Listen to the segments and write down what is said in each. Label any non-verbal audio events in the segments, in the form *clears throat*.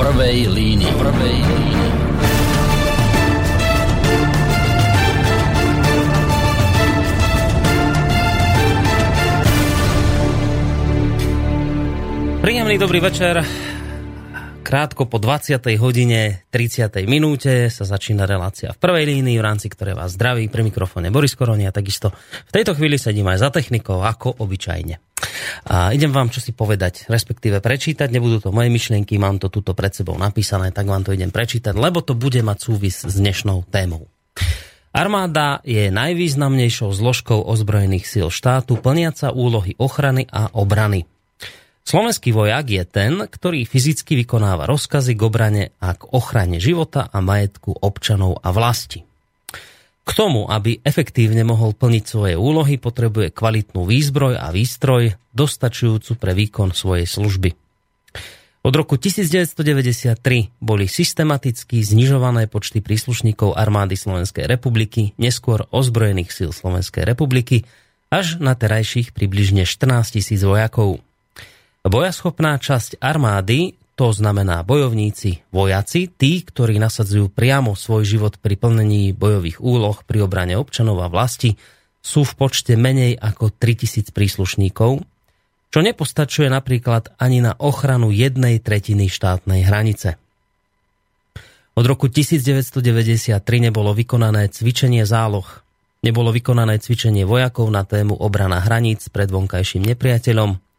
prvej línii. Prvej línii. Príjemný dobrý večer. Krátko po 20. hodine 30. minúte sa začína relácia v prvej línii, v rámci ktorej vás zdraví pri mikrofóne Boris Koroni a takisto v tejto chvíli sedím aj za technikou, ako obyčajne. A idem vám čo si povedať, respektíve prečítať, nebudú to moje myšlienky, mám to tuto pred sebou napísané, tak vám to idem prečítať, lebo to bude mať súvis s dnešnou témou. Armáda je najvýznamnejšou zložkou ozbrojených síl štátu, plniaca úlohy ochrany a obrany. Slovenský vojak je ten, ktorý fyzicky vykonáva rozkazy k obrane a k ochrane života a majetku občanov a vlasti. K tomu, aby efektívne mohol plniť svoje úlohy, potrebuje kvalitnú výzbroj a výstroj, dostačujúcu pre výkon svojej služby. Od roku 1993 boli systematicky znižované počty príslušníkov armády Slovenskej republiky, neskôr ozbrojených síl Slovenskej republiky, až na terajších približne 14 tisíc vojakov. Bojaschopná časť armády, to znamená bojovníci, vojaci, tí, ktorí nasadzujú priamo svoj život pri plnení bojových úloh pri obrane občanov a vlasti, sú v počte menej ako 3000 príslušníkov, čo nepostačuje napríklad ani na ochranu jednej tretiny štátnej hranice. Od roku 1993 nebolo vykonané cvičenie záloh. Nebolo vykonané cvičenie vojakov na tému obrana hraníc pred vonkajším nepriateľom,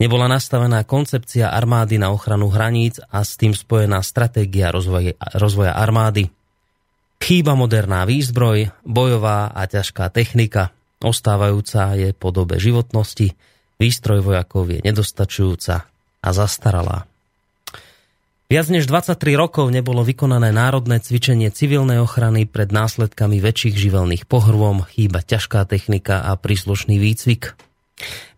Nebola nastavená koncepcia armády na ochranu hraníc a s tým spojená stratégia rozvoja, armády. Chýba moderná výzbroj, bojová a ťažká technika. Ostávajúca je podobe životnosti. Výstroj vojakov je nedostačujúca a zastaralá. Viac než 23 rokov nebolo vykonané národné cvičenie civilnej ochrany pred následkami väčších živelných pohrôm, chýba ťažká technika a príslušný výcvik.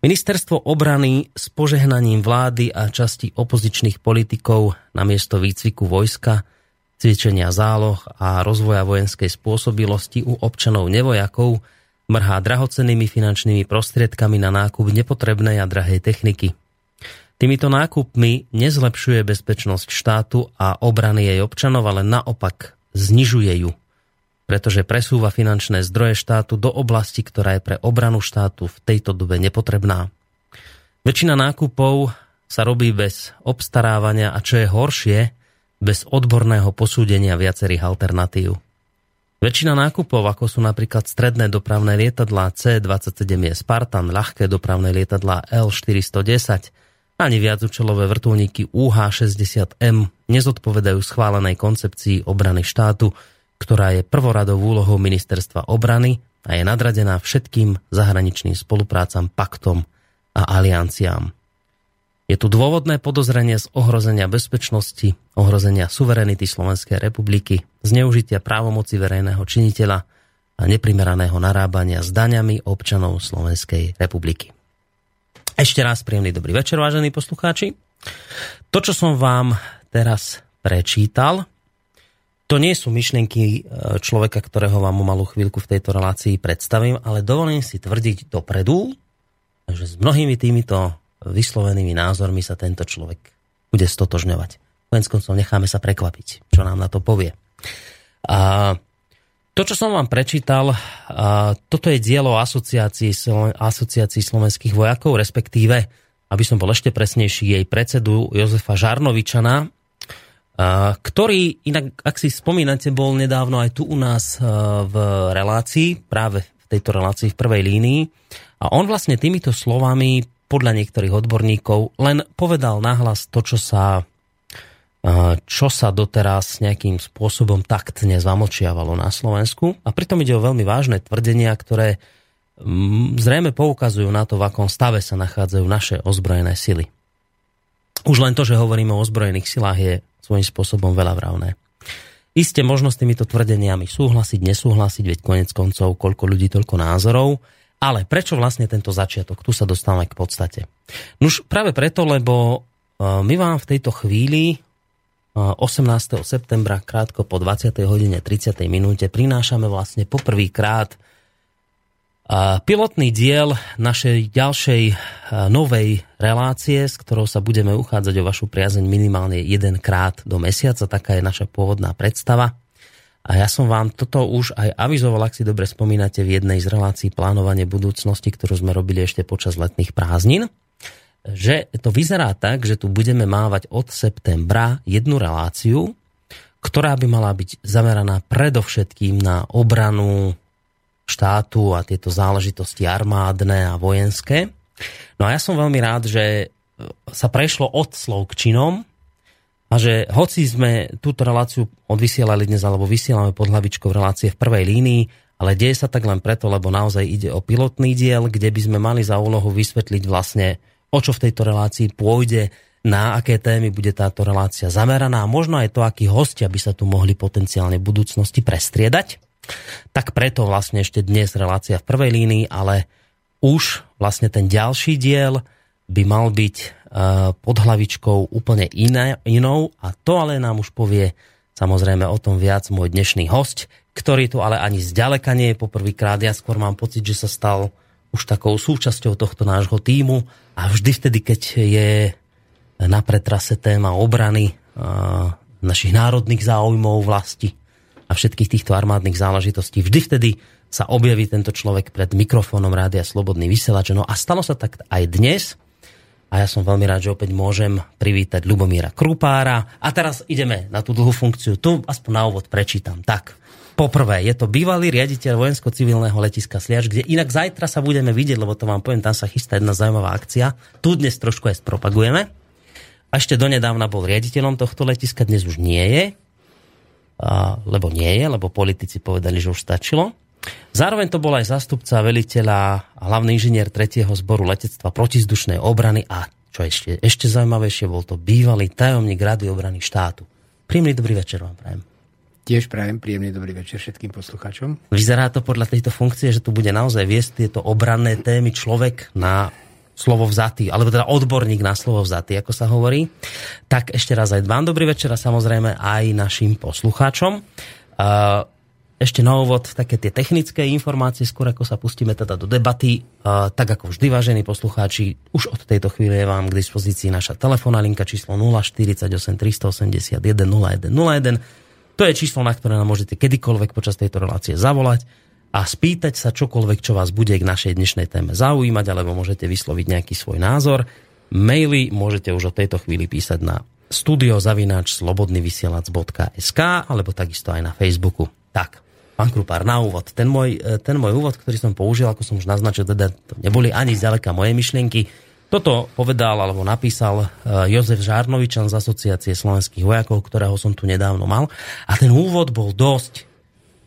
Ministerstvo obrany s požehnaním vlády a časti opozičných politikov na miesto výcviku vojska, cvičenia záloh a rozvoja vojenskej spôsobilosti u občanov nevojakov mrhá drahocennými finančnými prostriedkami na nákup nepotrebnej a drahej techniky. Týmito nákupmi nezlepšuje bezpečnosť štátu a obrany jej občanov, ale naopak znižuje ju pretože presúva finančné zdroje štátu do oblasti, ktorá je pre obranu štátu v tejto dobe nepotrebná. Väčšina nákupov sa robí bez obstarávania a čo je horšie, bez odborného posúdenia viacerých alternatív. Väčšina nákupov, ako sú napríklad stredné dopravné lietadlá C-27 je Spartan, ľahké dopravné lietadlá L-410, ani viacúčelové vrtulníky UH-60M nezodpovedajú schválenej koncepcii obrany štátu, ktorá je prvoradou úlohou ministerstva obrany a je nadradená všetkým zahraničným spoluprácam, paktom a alianciám. Je tu dôvodné podozrenie z ohrozenia bezpečnosti, ohrozenia suverenity Slovenskej republiky, zneužitia právomoci verejného činiteľa a neprimeraného narábania s daňami občanov Slovenskej republiky. Ešte raz príjemný dobrý večer, vážení poslucháči. To, čo som vám teraz prečítal, to nie sú myšlienky e, človeka, ktorého vám o malú chvíľku v tejto relácii predstavím, ale dovolím si tvrdiť dopredu, že s mnohými týmito vyslovenými názormi sa tento človek bude stotožňovať. Konec koncov necháme sa prekvapiť, čo nám na to povie. A to, čo som vám prečítal, a toto je dielo asociácií, asociácií slovenských vojakov, respektíve, aby som bol ešte presnejší, jej predsedu Jozefa Žarnovičana, ktorý, inak, ak si spomínate, bol nedávno aj tu u nás v relácii, práve v tejto relácii v prvej línii. A on vlastne týmito slovami, podľa niektorých odborníkov, len povedal nahlas to, čo sa, čo sa doteraz nejakým spôsobom taktne zamlčiavalo na Slovensku. A pritom ide o veľmi vážne tvrdenia, ktoré zrejme poukazujú na to, v akom stave sa nachádzajú naše ozbrojené sily. Už len to, že hovoríme o ozbrojených silách, je svojím spôsobom veľa vravné. Isté možno s týmito tvrdeniami súhlasiť, nesúhlasiť, veď konec koncov, koľko ľudí, toľko názorov, ale prečo vlastne tento začiatok? Tu sa dostávame k podstate. Nuž práve preto, lebo e, my vám v tejto chvíli 18. E, septembra, krátko po 20. hodine 30. minúte, prinášame vlastne poprvýkrát Pilotný diel našej ďalšej novej relácie, s ktorou sa budeme uchádzať o vašu priazeň minimálne jedenkrát do mesiaca, taká je naša pôvodná predstava. A ja som vám toto už aj avizoval, ak si dobre spomínate, v jednej z relácií plánovanie budúcnosti, ktorú sme robili ešte počas letných prázdnin, že to vyzerá tak, že tu budeme mávať od septembra jednu reláciu, ktorá by mala byť zameraná predovšetkým na obranu štátu a tieto záležitosti armádne a vojenské. No a ja som veľmi rád, že sa prešlo od slov k činom a že hoci sme túto reláciu odvysielali dnes, alebo vysielame pod hlavičkou relácie v prvej línii, ale deje sa tak len preto, lebo naozaj ide o pilotný diel, kde by sme mali za úlohu vysvetliť vlastne, o čo v tejto relácii pôjde, na aké témy bude táto relácia zameraná a možno aj to, akí hostia by sa tu mohli potenciálne v budúcnosti prestriedať. Tak preto vlastne ešte dnes relácia v prvej línii, ale už vlastne ten ďalší diel by mal byť uh, pod hlavičkou úplne iné, inou a to ale nám už povie samozrejme o tom viac môj dnešný host, ktorý tu ale ani zďaleka nie je poprvýkrát. Ja skôr mám pocit, že sa stal už takou súčasťou tohto nášho týmu a vždy vtedy, keď je na pretrase téma obrany našich národných záujmov vlasti a všetkých týchto armádnych záležitostí. Vždy vtedy sa objaví tento človek pred mikrofónom Rádia Slobodný vysielač. No a stalo sa tak aj dnes. A ja som veľmi rád, že opäť môžem privítať Lubomíra Krupára. A teraz ideme na tú dlhú funkciu. Tu aspoň na úvod prečítam. Tak, poprvé, je to bývalý riaditeľ vojensko-civilného letiska Sliač, kde inak zajtra sa budeme vidieť, lebo to vám poviem, tam sa chystá jedna zaujímavá akcia. Tu dnes trošku aj spropagujeme a ešte donedávna bol riaditeľom tohto letiska, dnes už nie je, lebo nie je, lebo politici povedali, že už stačilo. Zároveň to bol aj zastupca veliteľa a hlavný inžinier 3. zboru letectva protizdušnej obrany a čo ešte, ešte zaujímavejšie, bol to bývalý tajomník Rady obrany štátu. Príjemný dobrý večer vám prajem. Tiež prajem príjemný dobrý večer všetkým poslucháčom. Vyzerá to podľa tejto funkcie, že tu bude naozaj viesť tieto obranné témy človek na slovo vzatý, alebo teda odborník na slovo vzatý, ako sa hovorí. Tak ešte raz aj vám dobrý večer a samozrejme aj našim poslucháčom. Ešte na úvod také tie technické informácie, skôr ako sa pustíme teda do debaty. Tak ako vždy, vážení poslucháči, už od tejto chvíle je vám k dispozícii naša telefónna linka číslo 048 381 0101. To je číslo, na ktoré nám môžete kedykoľvek počas tejto relácie zavolať a spýtať sa čokoľvek, čo vás bude k našej dnešnej téme zaujímať, alebo môžete vysloviť nejaký svoj názor. Maily môžete už od tejto chvíli písať na studiozavináč slobodnyvysielac.sk alebo takisto aj na Facebooku. Tak, pán Krupár, na úvod. Ten môj, e, ten môj úvod, ktorý som použil, ako som už naznačil, teda to neboli ani zďaleka moje myšlienky. Toto povedal alebo napísal e, Jozef Žárnovičan z Asociácie slovenských vojakov, ktorého som tu nedávno mal. A ten úvod bol dosť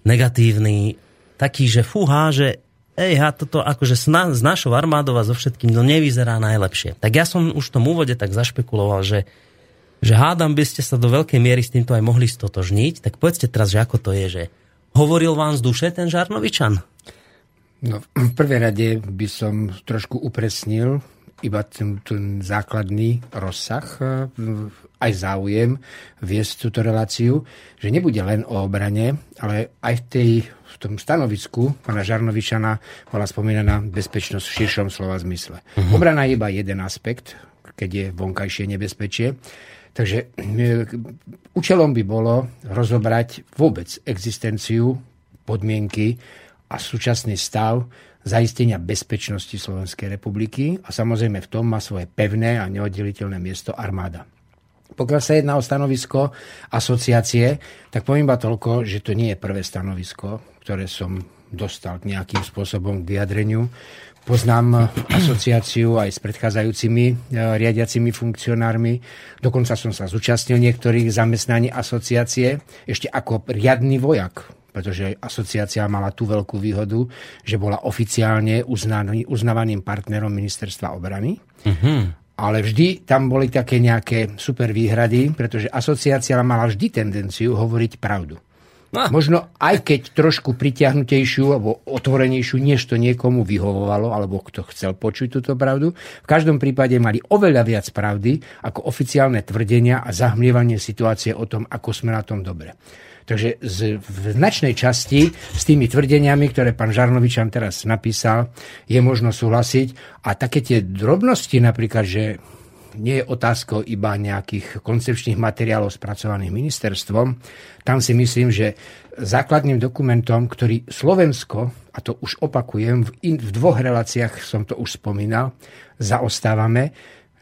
negatívny, taký, že fúha, že ej, ha, toto akože s, na, s našou armádou a so všetkým no nevyzerá najlepšie. Tak ja som už v tom úvode tak zašpekuloval, že, že hádam by ste sa do veľkej miery s týmto aj mohli stotožniť, tak povedzte teraz, že ako to je, že hovoril vám z duše ten Žarnovičan? No, v prvej rade by som trošku upresnil iba ten, ten základný rozsah, e, aj záujem viesť túto reláciu, že nebude len o obrane, ale aj v tej v tom stanovisku pána Žarnovičana bola spomínaná bezpečnosť v širšom slova zmysle. Uh-huh. Obrana je iba jeden aspekt, keď je vonkajšie nebezpečie. Takže e, účelom by bolo rozobrať vôbec existenciu, podmienky a súčasný stav zaistenia bezpečnosti Slovenskej republiky a samozrejme v tom má svoje pevné a neoddeliteľné miesto armáda. Pokiaľ sa jedná o stanovisko asociácie, tak poviem iba toľko, že to nie je prvé stanovisko, ktoré som dostal k nejakým spôsobom k vyjadreniu. Poznám asociáciu aj s predchádzajúcimi e, riadiacimi funkcionármi. Dokonca som sa zúčastnil niektorých zamestnaní asociácie ešte ako riadny vojak, pretože asociácia mala tú veľkú výhodu, že bola oficiálne uznaný, uznávaným partnerom ministerstva obrany. Uh-huh. Ale vždy tam boli také nejaké super výhrady, pretože asociácia mala vždy tendenciu hovoriť pravdu. No. Možno aj keď trošku pritiahnutejšiu alebo otvorenejšiu, než to niekomu vyhovovalo, alebo kto chcel počuť túto pravdu. V každom prípade mali oveľa viac pravdy ako oficiálne tvrdenia a zahmlievanie situácie o tom, ako sme na tom dobre. Takže z, v značnej časti s tými tvrdeniami, ktoré pán Žarnovičan teraz napísal, je možno súhlasiť. A také tie drobnosti, napríklad, že nie je otázkou iba nejakých koncepčných materiálov spracovaných ministerstvom. Tam si myslím, že základným dokumentom, ktorý Slovensko, a to už opakujem, v, in, v dvoch reláciách som to už spomínal, zaostávame,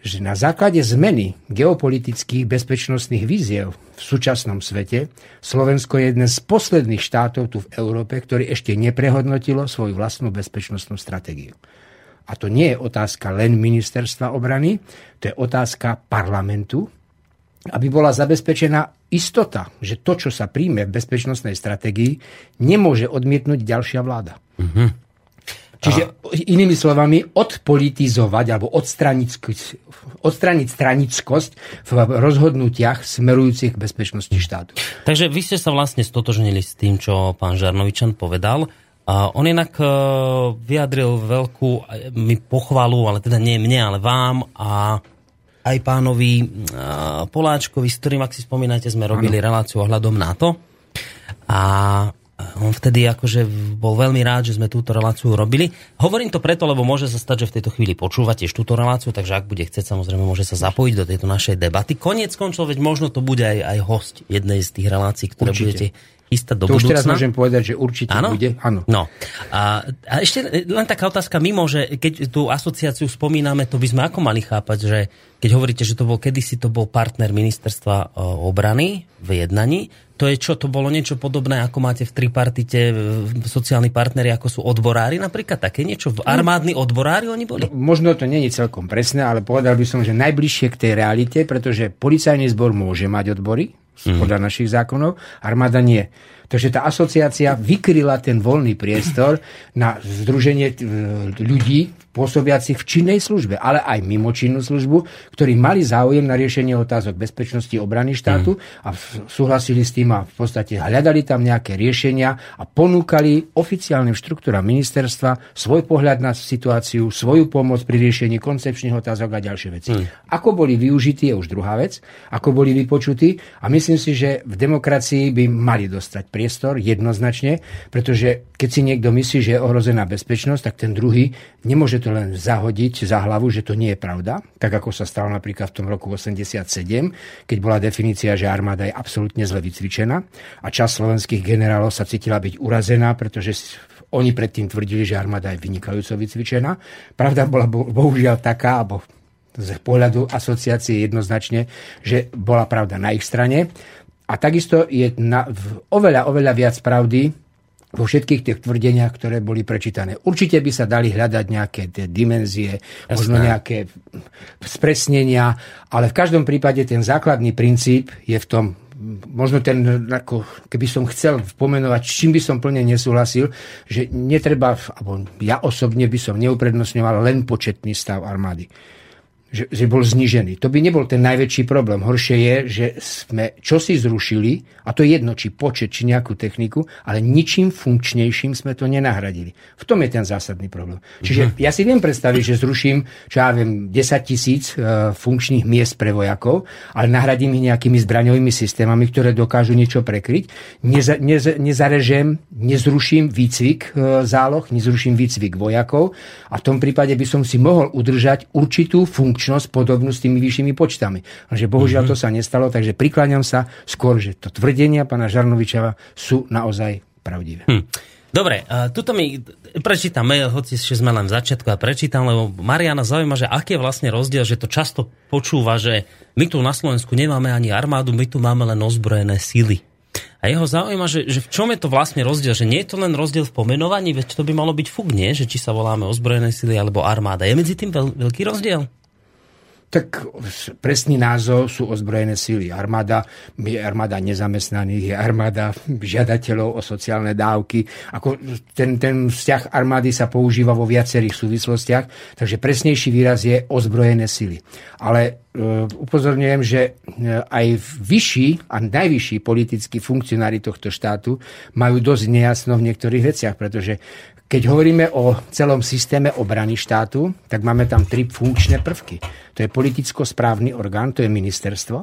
že na základe zmeny geopolitických bezpečnostných víziev v súčasnom svete Slovensko je jeden z posledných štátov tu v Európe, ktorý ešte neprehodnotilo svoju vlastnú bezpečnostnú stratégiu. A to nie je otázka len ministerstva obrany, to je otázka parlamentu, aby bola zabezpečená istota, že to, čo sa príjme v bezpečnostnej stratégii, nemôže odmietnúť ďalšia vláda. Mm-hmm. Čiže a... inými slovami, odpolitizovať alebo odstraniť, odstraniť stranickosť v rozhodnutiach smerujúcich k bezpečnosti štátu. Takže vy ste sa vlastne stotožnili s tým, čo pán Žarnovičan povedal. A on inak e, vyjadril veľkú e, mi pochvalu, ale teda nie mne, ale vám a aj pánovi e, Poláčkovi, s ktorým, ak si spomínate, sme robili ano. reláciu ohľadom NATO. A on vtedy akože bol veľmi rád, že sme túto reláciu robili. Hovorím to preto, lebo môže sa stať, že v tejto chvíli počúvate túto reláciu, takže ak bude chcieť, samozrejme môže sa zapojiť do tejto našej debaty. Koniec končov, veď možno to bude aj, aj host jednej z tých relácií, ktoré Určite. budete chystať do to budúcna. už teraz môžem povedať, že určite ano? bude. Áno. No. A, a ešte len taká otázka mimo, že keď tú asociáciu spomíname, to by sme ako mali chápať, že keď hovoríte, že to bol kedysi to bol partner ministerstva e, obrany v jednaní, to je čo, to bolo niečo podobné, ako máte v tripartite sociálni partneri, ako sú odborári napríklad, také niečo? Armádni odborári oni boli? No, možno to není celkom presné, ale povedal by som, že najbližšie k tej realite, pretože policajný zbor môže mať odbory, mm. podľa našich zákonov, armáda nie. Takže tá asociácia vykryla ten voľný priestor na združenie ľudí pôsobiacich v činnej službe, ale aj mimo činnú službu, ktorí mali záujem na riešenie otázok bezpečnosti obrany štátu mm. a súhlasili s tým a v podstate hľadali tam nejaké riešenia a ponúkali oficiálnym štruktúram ministerstva svoj pohľad na situáciu, svoju pomoc pri riešení koncepčných otázok a ďalšie veci. Mm. Ako boli využití je už druhá vec, ako boli vypočutí a myslím si, že v demokracii by mali dostať priestor jednoznačne, pretože keď si niekto myslí, že je ohrozená bezpečnosť, tak ten druhý nemôže to len zahodiť za hlavu, že to nie je pravda, tak ako sa stalo napríklad v tom roku 87, keď bola definícia, že armáda je absolútne zle vycvičená a čas slovenských generálov sa cítila byť urazená, pretože oni predtým tvrdili, že armáda je vynikajúco vycvičená. Pravda bola bohužiaľ taká, alebo z pohľadu asociácie jednoznačne, že bola pravda na ich strane. A takisto je na, oveľa, oveľa viac pravdy vo všetkých tých tvrdeniach, ktoré boli prečítané. Určite by sa dali hľadať nejaké tie dimenzie, Jasné. možno nejaké spresnenia, ale v každom prípade ten základný princíp je v tom, možno ten, ako keby som chcel pomenovať, čím by som plne nesúhlasil, že netreba, alebo ja osobne by som neuprednostňoval len početný stav armády že, že bol znižený. To by nebol ten najväčší problém. Horšie je, že sme čosi zrušili, a to je jedno, či počet, či nejakú techniku, ale ničím funkčnejším sme to nenahradili. V tom je ten zásadný problém. Čiže mhm. ja si viem predstaviť, že zruším, čo ja viem, 10 tisíc e, funkčných miest pre vojakov, ale nahradím ich nejakými zbraňovými systémami, ktoré dokážu niečo prekryť. Neza, nez, nezarežem, nezruším výcvik e, záloh, nezruším výcvik vojakov a v tom prípade by som si mohol udržať určitú funkčnosť funkčnosť podobnú s tými vyššími počtami. Lenže bohužiaľ mm-hmm. to sa nestalo, takže prikláňam sa skôr, že to tvrdenia pána Žarnovičova sú naozaj pravdivé. Hm. Dobre, uh, tuto mi prečítam mail, hoci ešte sme len v začiatku a prečítam, lebo Mariana zaujíma, že aký je vlastne rozdiel, že to často počúva, že my tu na Slovensku nemáme ani armádu, my tu máme len ozbrojené síly. A jeho zaujíma, že, že v čom je to vlastne rozdiel? Že nie je to len rozdiel v pomenovaní, veď to by malo byť fuk, nie? Že či sa voláme ozbrojené sily alebo armáda. Je medzi tým veľ, veľký rozdiel? Tak presný názov sú ozbrojené síly. Armáda je armáda nezamestnaných, je armáda *laughs* žiadateľov o sociálne dávky. Ako ten, ten vzťah armády sa používa vo viacerých súvislostiach, takže presnejší výraz je ozbrojené síly. Ale upozorňujem, že aj vyšší a najvyšší politickí funkcionári tohto štátu majú dosť nejasno v niektorých veciach, pretože keď hovoríme o celom systéme obrany štátu, tak máme tam tri funkčné prvky. To je politicko-správny orgán, to je ministerstvo.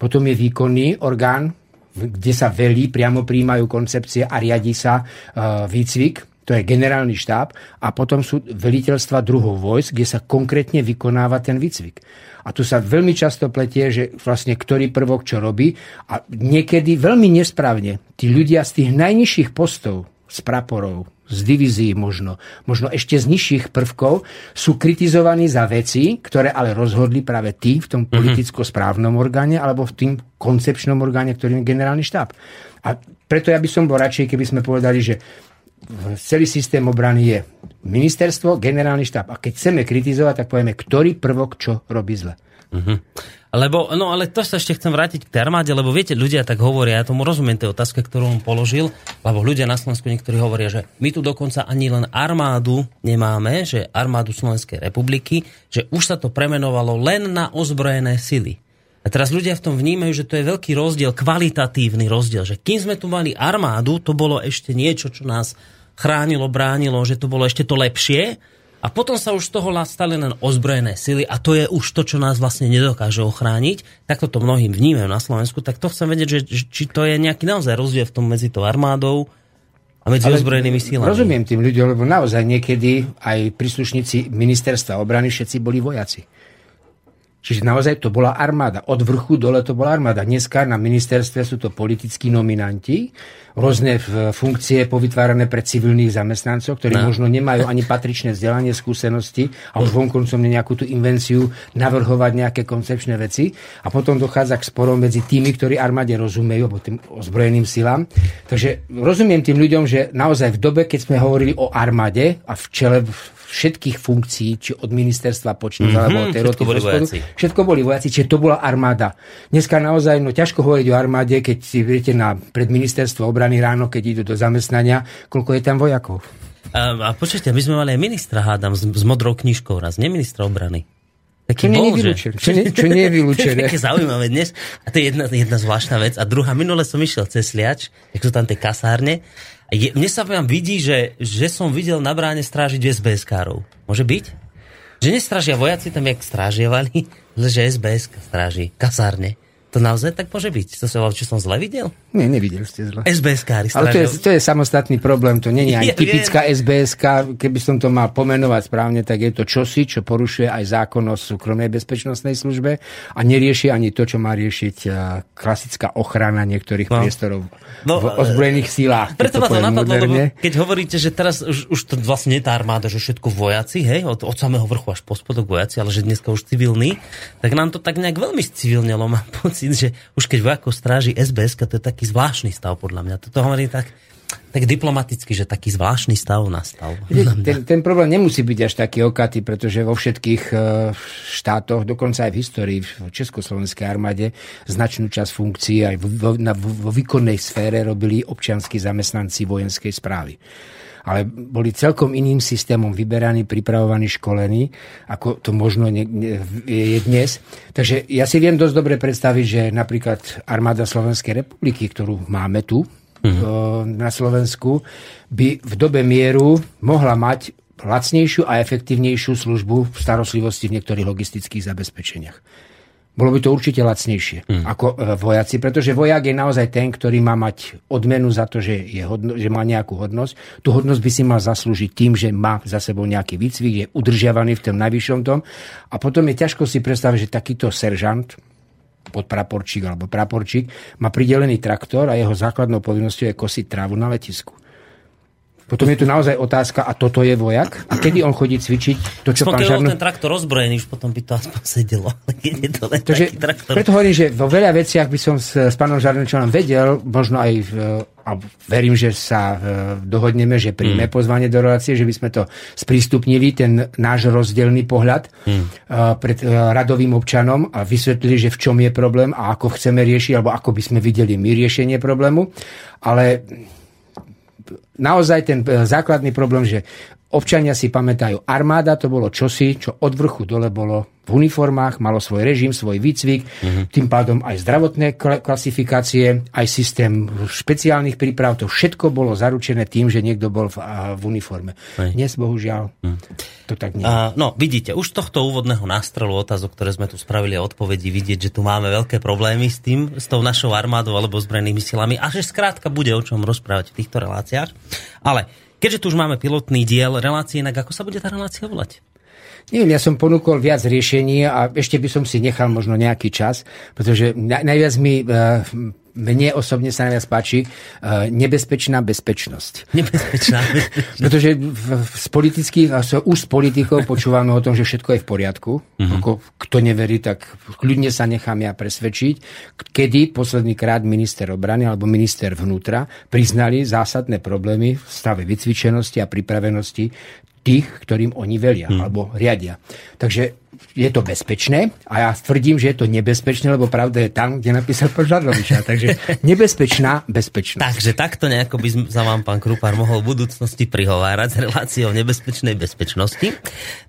Potom je výkonný orgán, kde sa velí, priamo príjmajú koncepcie a riadi sa uh, výcvik, to je generálny štáb, a potom sú veliteľstva druhov vojsk, kde sa konkrétne vykonáva ten výcvik. A tu sa veľmi často pletie, že vlastne ktorý prvok čo robí a niekedy veľmi nesprávne tí ľudia z tých najnižších postov, z praporov, z divízií možno, možno ešte z nižších prvkov, sú kritizovaní za veci, ktoré ale rozhodli práve tí v tom mhm. politicko-správnom orgáne alebo v tým koncepčnom orgáne, ktorým je generálny štáb. A preto ja by som bol radšej, keby sme povedali, že celý systém obrany je ministerstvo, generálny štáb. A keď chceme kritizovať, tak povieme, ktorý prvok čo robí zle. Uh-huh. Lebo, no ale to sa ešte chcem vrátiť k tej armáde, lebo viete, ľudia tak hovoria, ja tomu rozumiem tej otázke, ktorú on položil, lebo ľudia na Slovensku niektorí hovoria, že my tu dokonca ani len armádu nemáme, že armádu Slovenskej republiky, že už sa to premenovalo len na ozbrojené sily. A teraz ľudia v tom vnímajú, že to je veľký rozdiel, kvalitatívny rozdiel, že kým sme tu mali armádu, to bolo ešte niečo, čo nás chránilo, bránilo, že to bolo ešte to lepšie, a potom sa už z toho stali len ozbrojené sily a to je už to, čo nás vlastne nedokáže ochrániť. Takto to mnohým vnímajú na Slovensku. Tak to chcem vedieť, že, či to je nejaký naozaj rozdiel v tom medzi tou armádou a medzi Ale ozbrojenými silami. Rozumiem tým ľuďom, lebo naozaj niekedy aj príslušníci ministerstva obrany všetci boli vojaci. Čiže naozaj to bola armáda. Od vrchu dole to bola armáda. Dneska na ministerstve sú to politickí nominanti, rôzne funkcie povytvárané pre civilných zamestnancov, ktorí no. možno nemajú ani patričné vzdelanie, skúsenosti a už vonkoncom nejakú tú invenciu navrhovať nejaké koncepčné veci. A potom dochádza k sporom medzi tými, ktorí armáde rozumejú, alebo tým ozbrojeným silám. Takže rozumiem tým ľuďom, že naozaj v dobe, keď sme hovorili o armáde a v čele všetkých funkcií, či od ministerstva počnúť, mm-hmm, alebo od tej všetko boli vojaci. Všetko boli vojaci, čiže to bola armáda. Dneska naozaj, no ťažko hovoriť o armáde, keď si viete na pred ministerstvo obrany ráno, keď idú do zamestnania, koľko je tam vojakov. A, a počujte, my sme mali aj ministra, hádam, s, s modrou knižkou raz, nie ministra obrany. Taký čo, nie je vylúčené, čo, nie, čo nie je *laughs* vylúčené. Také zaujímavé dnes. A to je jedna, jedna zvláštna vec. A druhá, minule som išiel cez Sliač, jak sú tam tie kasárne je, mne sa vám vidí, že, že som videl na bráne strážiť SBS-károv. Môže byť? Že nestrážia vojaci tam, jak strážievali, ale *laughs* že SBS stráži kasárne. To naozaj tak môže byť? To som, čo som zle videl? Nie, nevideli ste zle. SBS-kári Ale to je, to je samostatný problém, to nie je ani *laughs* typická SBS, keby som to mal pomenovať správne, tak je to čosi, čo porušuje aj zákon o súkromnej bezpečnostnej službe a nerieši ani to, čo má riešiť klasická ochrana niektorých no. priestorov no, v ozbrojených sílách. Preto ma to napadlo, lebo keď hovoríte, že teraz už, už to vlastne nie tá armáda, že všetko vojaci, hej, od, od samého vrchu až po spodok vojaci, ale že dneska už civilní, tak nám to tak nejak veľmi civilnelo, mám *laughs* pocit, že už keď vojakov stráži SBS, to je taký zvláštny stav podľa mňa. Toto hovorím tak, tak diplomaticky, že taký zvláštny stav nastal. Ten, ten problém nemusí byť až taký okatý, pretože vo všetkých e, štátoch, dokonca aj v histórii, v Československej armáde, značnú časť funkcií aj vo, na, vo výkonnej sfére robili občianskí zamestnanci vojenskej správy ale boli celkom iným systémom vyberaní, pripravovaní, školení, ako to možno ne, ne, je dnes. Takže ja si viem dosť dobre predstaviť, že napríklad armáda Slovenskej republiky, ktorú máme tu, mm-hmm. na Slovensku, by v dobe mieru mohla mať lacnejšiu a efektívnejšiu službu v starostlivosti v niektorých logistických zabezpečeniach. Bolo by to určite lacnejšie mm. ako e, vojaci, pretože vojak je naozaj ten, ktorý má mať odmenu za to, že, je hodno, že má nejakú hodnosť. Tu hodnosť by si mal zaslúžiť tým, že má za sebou nejaký výcvik, je udržiavaný v tom najvyššom tom. A potom je ťažko si predstaviť, že takýto seržant, podpraporčík alebo praporčík, má pridelený traktor a jeho základnou povinnosťou je kosiť trávu na letisku. Potom je tu naozaj otázka, a toto je vojak? A kedy on chodí cvičiť to, čo pán Žarno... ten traktor rozbrojený, už potom by to aspoň sedelo. *laughs* je to len Takže, traktor. Preto hovorím, že vo veľa veciach by som s, s pánom Žarnočanom vedel, možno aj v, a verím, že sa e, dohodneme, že príjme mm. pozvanie do relácie, že by sme to sprístupnili, ten náš rozdielný pohľad mm. pred e, radovým občanom a vysvetlili, že v čom je problém a ako chceme riešiť, alebo ako by sme videli my riešenie problému. Ale naozaj ten e, základný problém, že občania si pamätajú, armáda to bolo čosi, čo od vrchu dole bolo v uniformách, malo svoj režim, svoj výcvik, uh-huh. tým pádom aj zdravotné klasifikácie, aj systém špeciálnych príprav, to všetko bolo zaručené tým, že niekto bol v, v uniforme. Aj. Dnes, bohužiaľ, uh-huh. to tak nie. Uh, no, vidíte, už tohto úvodného nástrelu otázok, ktoré sme tu spravili a odpovedí, vidieť, že tu máme veľké problémy s tým, s tou našou armádou alebo zbrojnými silami a že skrátka bude o čom rozprávať v týchto reláciách. Ale keďže tu už máme pilotný diel relácie, inak ako sa bude tá relácia volať? Nie, ja som ponúkol viac riešení a ešte by som si nechal možno nejaký čas, pretože najviac mi uh, mne osobne sa najviac páči uh, nebezpečná bezpečnosť. Nebezpečná *laughs* bezpečnosť. Pretože z politických, už z politikov počúvame o tom, že všetko je v poriadku. Uh-huh. Ako, kto neverí, tak kľudne sa nechám ja presvedčiť. Kedy posledný krát minister obrany alebo minister vnútra priznali zásadné problémy v stave vycvičenosti a pripravenosti tých, ktorým oni velia hmm. alebo riadia. Takže je to bezpečné a ja tvrdím, že je to nebezpečné, lebo pravda je tam, kde napísal Požadloviča. *laughs* Takže nebezpečná bezpečnosť. Takže takto nejako by sa vám pán Krupár mohol v budúcnosti prihovárať s reláciou nebezpečnej bezpečnosti.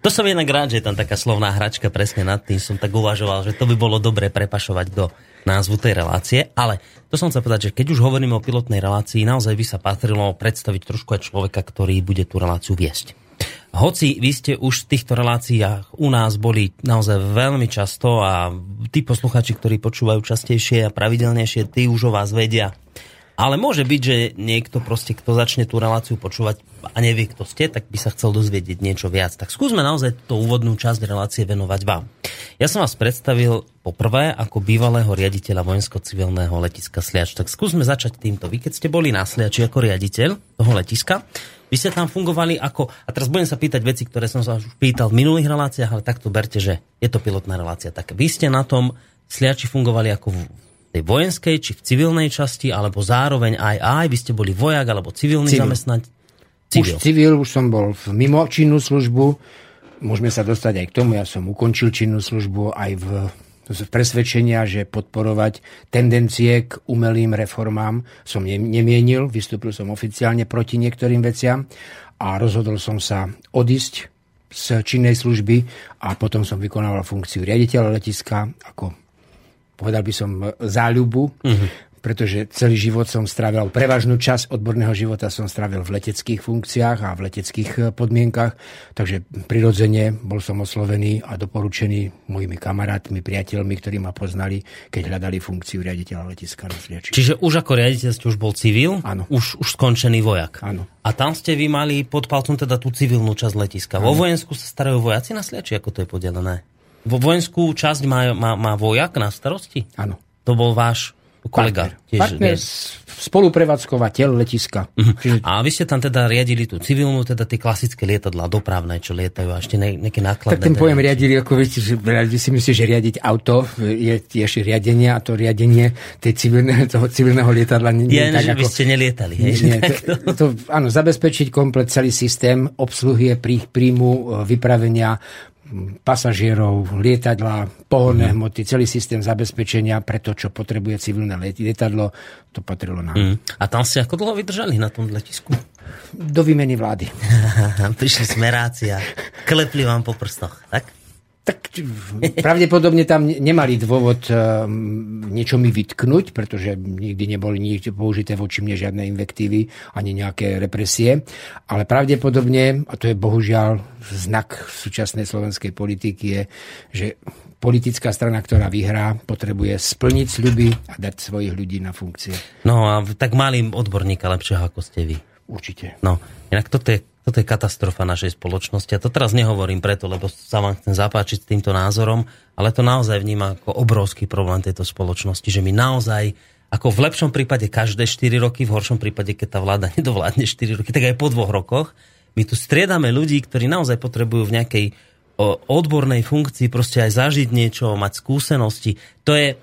To som jednak rád, že je tam taká slovná hračka presne nad tým. Som tak uvažoval, že to by bolo dobre prepašovať do názvu tej relácie, ale to som chcel povedať, že keď už hovoríme o pilotnej relácii, naozaj by sa patrilo predstaviť trošku aj človeka, ktorý bude tú reláciu viesť. Hoci vy ste už v týchto reláciách u nás boli naozaj veľmi často a tí posluchači, ktorí počúvajú častejšie a pravidelnejšie, tí už o vás vedia. Ale môže byť, že niekto proste, kto začne tú reláciu počúvať a nevie, kto ste, tak by sa chcel dozvedieť niečo viac. Tak skúsme naozaj tú úvodnú časť relácie venovať vám. Ja som vás predstavil poprvé ako bývalého riaditeľa vojensko-civilného letiska Sliač. Tak skúsme začať týmto. Vy keď ste boli na Sliači ako riaditeľ toho letiska, vy ste tam fungovali ako, a teraz budem sa pýtať veci, ktoré som sa už pýtal v minulých reláciách, ale takto berte, že je to pilotná relácia. Tak vy ste na tom sliači fungovali ako v tej vojenskej, či v civilnej časti, alebo zároveň aj aj, vy ste boli vojak alebo civilný civil. zamestnať? Civil. Už civil, už som bol v mimo činnú službu, môžeme sa dostať aj k tomu, ja som ukončil činnú službu aj v presvedčenia, že podporovať tendencie k umelým reformám som nemienil, vystúpil som oficiálne proti niektorým veciam a rozhodol som sa odísť z činnej služby a potom som vykonával funkciu riaditeľa letiska ako povedal by som záľubu. Uh-huh pretože celý život som strávil, prevažnú časť odborného života som strávil v leteckých funkciách a v leteckých e, podmienkach, takže prirodzene bol som oslovený a doporučený mojimi kamarátmi, priateľmi, ktorí ma poznali, keď hľadali funkciu riaditeľa letiska na Sliači. Čiže už ako riaditeľ ste už bol civil? Áno. Už, už skončený vojak? Áno. A tam ste vy mali pod palcom teda tú civilnú časť letiska. Áno. Vo vojensku sa starajú vojaci na Sliači, ako to je podelené? Vo vojenskú časť má, má, má vojak na starosti? Áno. To bol váš kolega. Partner, tiež, partner spoluprevádzkovateľ letiska. Uh-huh. Čiže... A vy ste tam teda riadili tú civilnú, teda tie klasické lietadla dopravné, čo lietajú a ešte ne, nejaké nákladné. Tak ten pojem riadili, ako viete, že si myslíte, že riadiť auto je tiež riadenie a to riadenie tej civilného, toho civilného lietadla nie je tak, že ako... vy ste nelietali. Hej? Nie, to, to, áno, zabezpečiť komplet celý systém obsluhy príjmu, vypravenia, pasažierov, lietadla, pohodné mm. hmoty, celý systém zabezpečenia pre to, čo potrebuje civilné lietadlo, to patrilo nám. Mm. A tam ste ako dlho vydržali na tom letisku? Do výmeny vlády. *laughs* Prišli smerácia, klepli vám po prstoch, tak? Pravdepodobne tam nemali dôvod um, niečo mi vytknúť, pretože nikdy neboli nikde použité voči mne žiadne invektívy ani nejaké represie. Ale pravdepodobne, a to je bohužiaľ znak súčasnej slovenskej politiky, je, že politická strana, ktorá vyhrá, potrebuje splniť sľuby a dať svojich ľudí na funkcie. No a tak malým odborníka lepšieho ako ste vy. Určite. No, inak toto je toto je katastrofa našej spoločnosti. A to teraz nehovorím preto, lebo sa vám chcem zapáčiť s týmto názorom, ale to naozaj vnímam ako obrovský problém tejto spoločnosti, že my naozaj, ako v lepšom prípade každé 4 roky, v horšom prípade, keď tá vláda *laughs* nedovládne 4 roky, tak aj po dvoch rokoch, my tu striedame ľudí, ktorí naozaj potrebujú v nejakej odbornej funkcii proste aj zažiť niečo, mať skúsenosti. To je,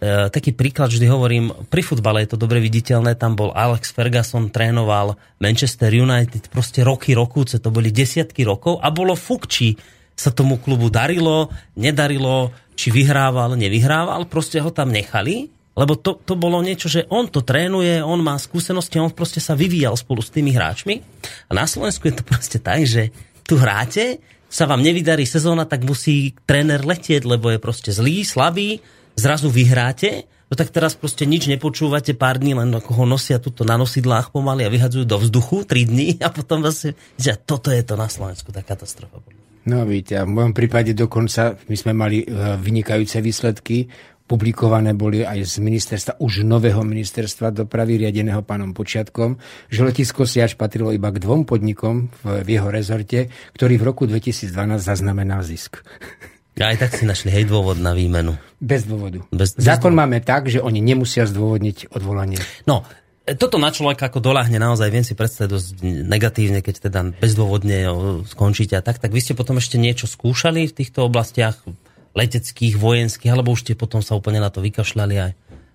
taký príklad vždy hovorím, pri futbale je to dobre viditeľné, tam bol Alex Ferguson, trénoval Manchester United proste roky, rokúce, to boli desiatky rokov a bolo fuk, či sa tomu klubu darilo, nedarilo, či vyhrával, nevyhrával, proste ho tam nechali Lebo to, to bolo niečo, že on to trénuje, on má skúsenosti, on proste sa vyvíjal spolu s tými hráčmi. A na Slovensku je to proste tak, že tu hráte, sa vám nevydarí sezóna, tak musí tréner letieť, lebo je proste zlý, slabý, zrazu vyhráte, no tak teraz proste nič nepočúvate pár dní, len ako ho nosia tuto na nosidlách pomaly a vyhadzujú do vzduchu 3 dní a potom vlastne, že toto je to na Slovensku, tá katastrofa. No víte, a v mojom prípade dokonca my sme mali e, vynikajúce výsledky publikované boli aj z ministerstva, už nového ministerstva dopravy, riadeného pánom Počiatkom, že letisko Siač patrilo iba k dvom podnikom v jeho rezorte, ktorý v roku 2012 zaznamenal zisk. Aj tak si našli hej dôvod na výmenu. Bez dôvodu. Bez, bez Zákon dôvodu. máme tak, že oni nemusia zdôvodniť odvolanie. No, toto na človeka ako doľahne naozaj, viem si predstaviť dosť negatívne, keď teda bezdôvodne skončíte a tak, tak vy ste potom ešte niečo skúšali v týchto oblastiach, leteckých, vojenských, alebo už ste potom sa úplne na to vykašľali aj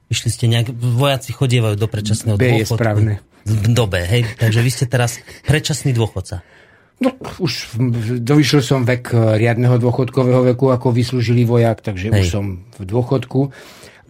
išli ste nejak, vojaci chodievajú do predčasného B dôchodku. je správne. Do B, hej, takže vy ste teraz predčasný dôchodca. No, už dovyšil som vek riadneho dôchodkového veku ako vyslúžilý vojak, takže hej. už som v dôchodku.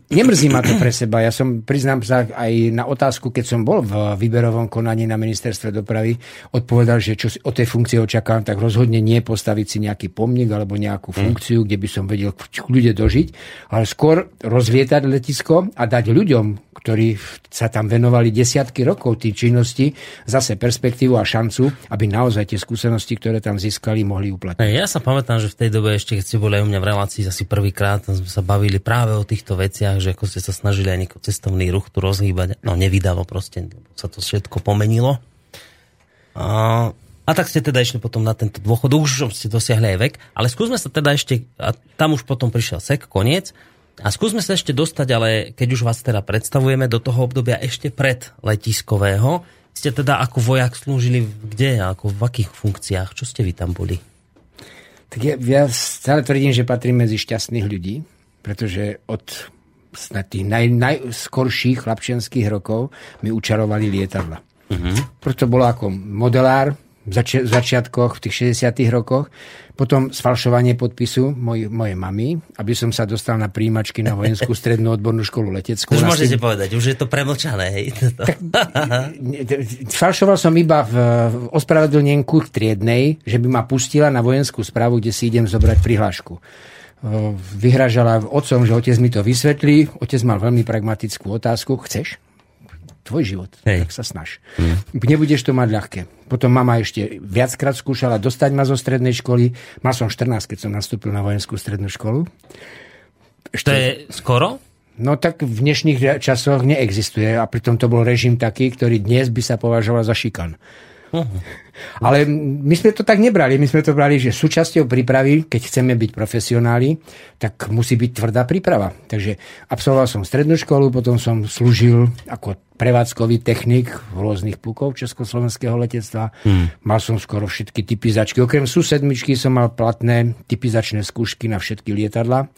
Nemrzí ma to pre seba. Ja som, priznám sa, aj na otázku, keď som bol v výberovom konaní na ministerstve dopravy, odpovedal, že čo od tej funkcie očakávam, tak rozhodne nie postaviť si nejaký pomník alebo nejakú mm. funkciu, kde by som vedel ľudia dožiť, ale skôr rozlietať letisko a dať ľuďom, ktorí sa tam venovali desiatky rokov tej činnosti, zase perspektívu a šancu, aby naozaj tie skúsenosti, ktoré tam získali, mohli uplatniť. Ja sa pamätám, že v tej dobe ešte, keď ste boli aj u mňa v relácii asi prvýkrát, sme sa bavili práve o týchto veciach, že ako ste sa snažili aj nejaký cestovný ruch tu rozhýbať. No nevydalo proste, sa to všetko pomenilo. A, a tak ste teda išli potom na tento dôchod, už ste dosiahli aj vek, ale skúsme sa teda ešte, a tam už potom prišiel sek, koniec, a skúsme sa ešte dostať, ale keď už vás teda predstavujeme do toho obdobia ešte pred letiskového, ste teda ako vojak slúžili kde, ako v akých funkciách, čo ste vy tam boli? Tak ja, ja stále tvrdím, že patrím medzi šťastných ľudí, pretože od snad tých naj, najskorších chlapčenských rokov mi učarovali lietadla. Uh-huh. Proto bolo ako modelár, v zači- začiatkoch, v tých 60 rokoch. Potom sfalšovanie podpisu moj, mojej mamy, aby som sa dostal na príjimačky na vojenskú strednú odbornú školu leteckú. Už môžete povedať, už je to premlčané. Hej? Tak, sfalšoval som iba v, v ospravedlnenku triednej, že by ma pustila na vojenskú správu, kde si idem zobrať prihlášku vyhražala otcom, že otec mi to vysvetlí. Otec mal veľmi pragmatickú otázku. Chceš? tvoj život, Hej. tak sa snaž. Mm. Nebudeš to mať ľahké. Potom mama ešte viackrát skúšala dostať ma zo strednej školy. Mal som 14, keď som nastúpil na vojenskú strednú školu. Ešte... To je skoro? No tak v dnešných časoch neexistuje a pritom to bol režim taký, ktorý dnes by sa považoval za šikan. Uh-huh. Ale my sme to tak nebrali. My sme to brali, že súčasťou prípravy, keď chceme byť profesionáli, tak musí byť tvrdá príprava. Takže absolvoval som strednú školu, potom som slúžil ako prevádzkový technik v rôznych plukov Československého letectva. Hmm. Mal som skoro všetky typizačky. Okrem susedmičky som mal platné typizačné skúšky na všetky lietadla.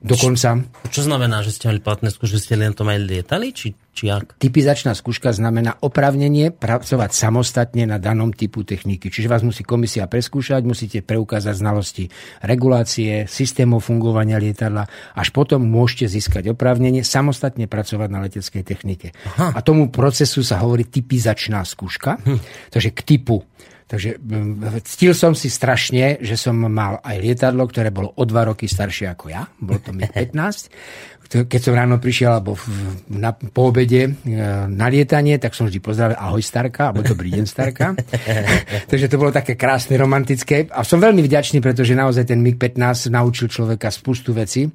Dokonca... Čo, čo znamená, že ste mali platné skúšky, že ste len to mali lietali, či, či ak? Typizačná skúška znamená opravnenie pracovať samostatne na danom typu techniky. Čiže vás musí komisia preskúšať, musíte preukázať znalosti regulácie, systémov fungovania lietadla, až potom môžete získať oprávnenie samostatne pracovať na leteckej technike. Aha. A tomu procesu sa hovorí typizačná skúška. Hm. Takže k typu Takže ctil som si strašne, že som mal aj lietadlo, ktoré bolo o dva roky staršie ako ja. Bolo to mi *laughs* 15. Keď som ráno prišiel alebo na, po obede e, na lietanie, tak som vždy pozdravil ahoj starka, alebo dobrý deň starka. *laughs* Takže to bolo také krásne, romantické. A som veľmi vďačný, pretože naozaj ten MiG-15 naučil človeka spustu veci.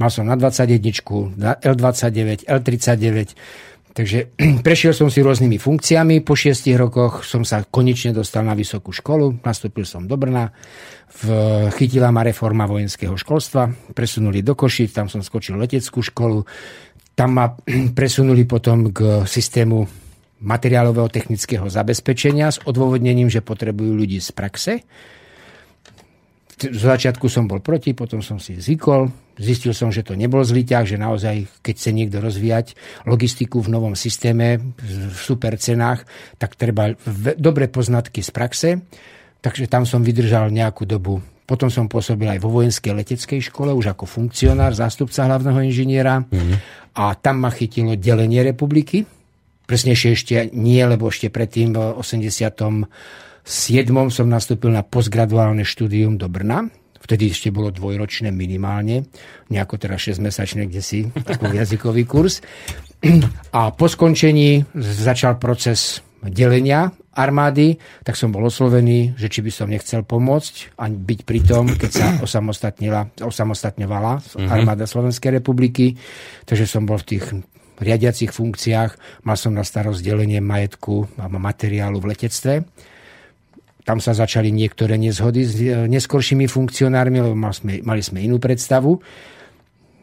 Mal som na 21, na L29, L39, Takže *clears throat* prešiel som si rôznymi funkciami. Po šiestich rokoch som sa konečne dostal na vysokú školu. Nastúpil som do Brna. V, chytila ma reforma vojenského školstva. Presunuli do Košic, tam som skočil leteckú školu. Tam ma *clears throat* presunuli potom k systému materiálového technického zabezpečenia s odôvodnením, že potrebujú ľudí z praxe z začiatku som bol proti, potom som si zvykol, zistil som, že to nebol zlý ťah, že naozaj, keď chce niekto rozvíjať logistiku v novom systéme, v super cenách, tak treba dobre poznatky z praxe. Takže tam som vydržal nejakú dobu. Potom som pôsobil aj vo vojenskej leteckej škole, už ako funkcionár, zástupca hlavného inžiniera. Mm-hmm. a tam ma chytilo delenie republiky. Presnejšie ešte nie, lebo ešte predtým v 87. som nastúpil na postgraduálne štúdium do Brna. Vtedy ešte bolo dvojročné minimálne, nejako teda 6-mesačné, kde si, ako *laughs* jazykový kurz. A po skončení začal proces delenia armády, tak som bol oslovený, že či by som nechcel pomôcť a byť pri tom, keď sa *clears throat* osamostatnila, osamostatňovala mhm. armáda Slovenskej republiky. Takže som bol v tých riadiacich funkciách, mal som na starosť delenie majetku a materiálu v letectve. Tam sa začali niektoré nezhody s e, neskoršími funkcionármi, lebo mali sme inú predstavu.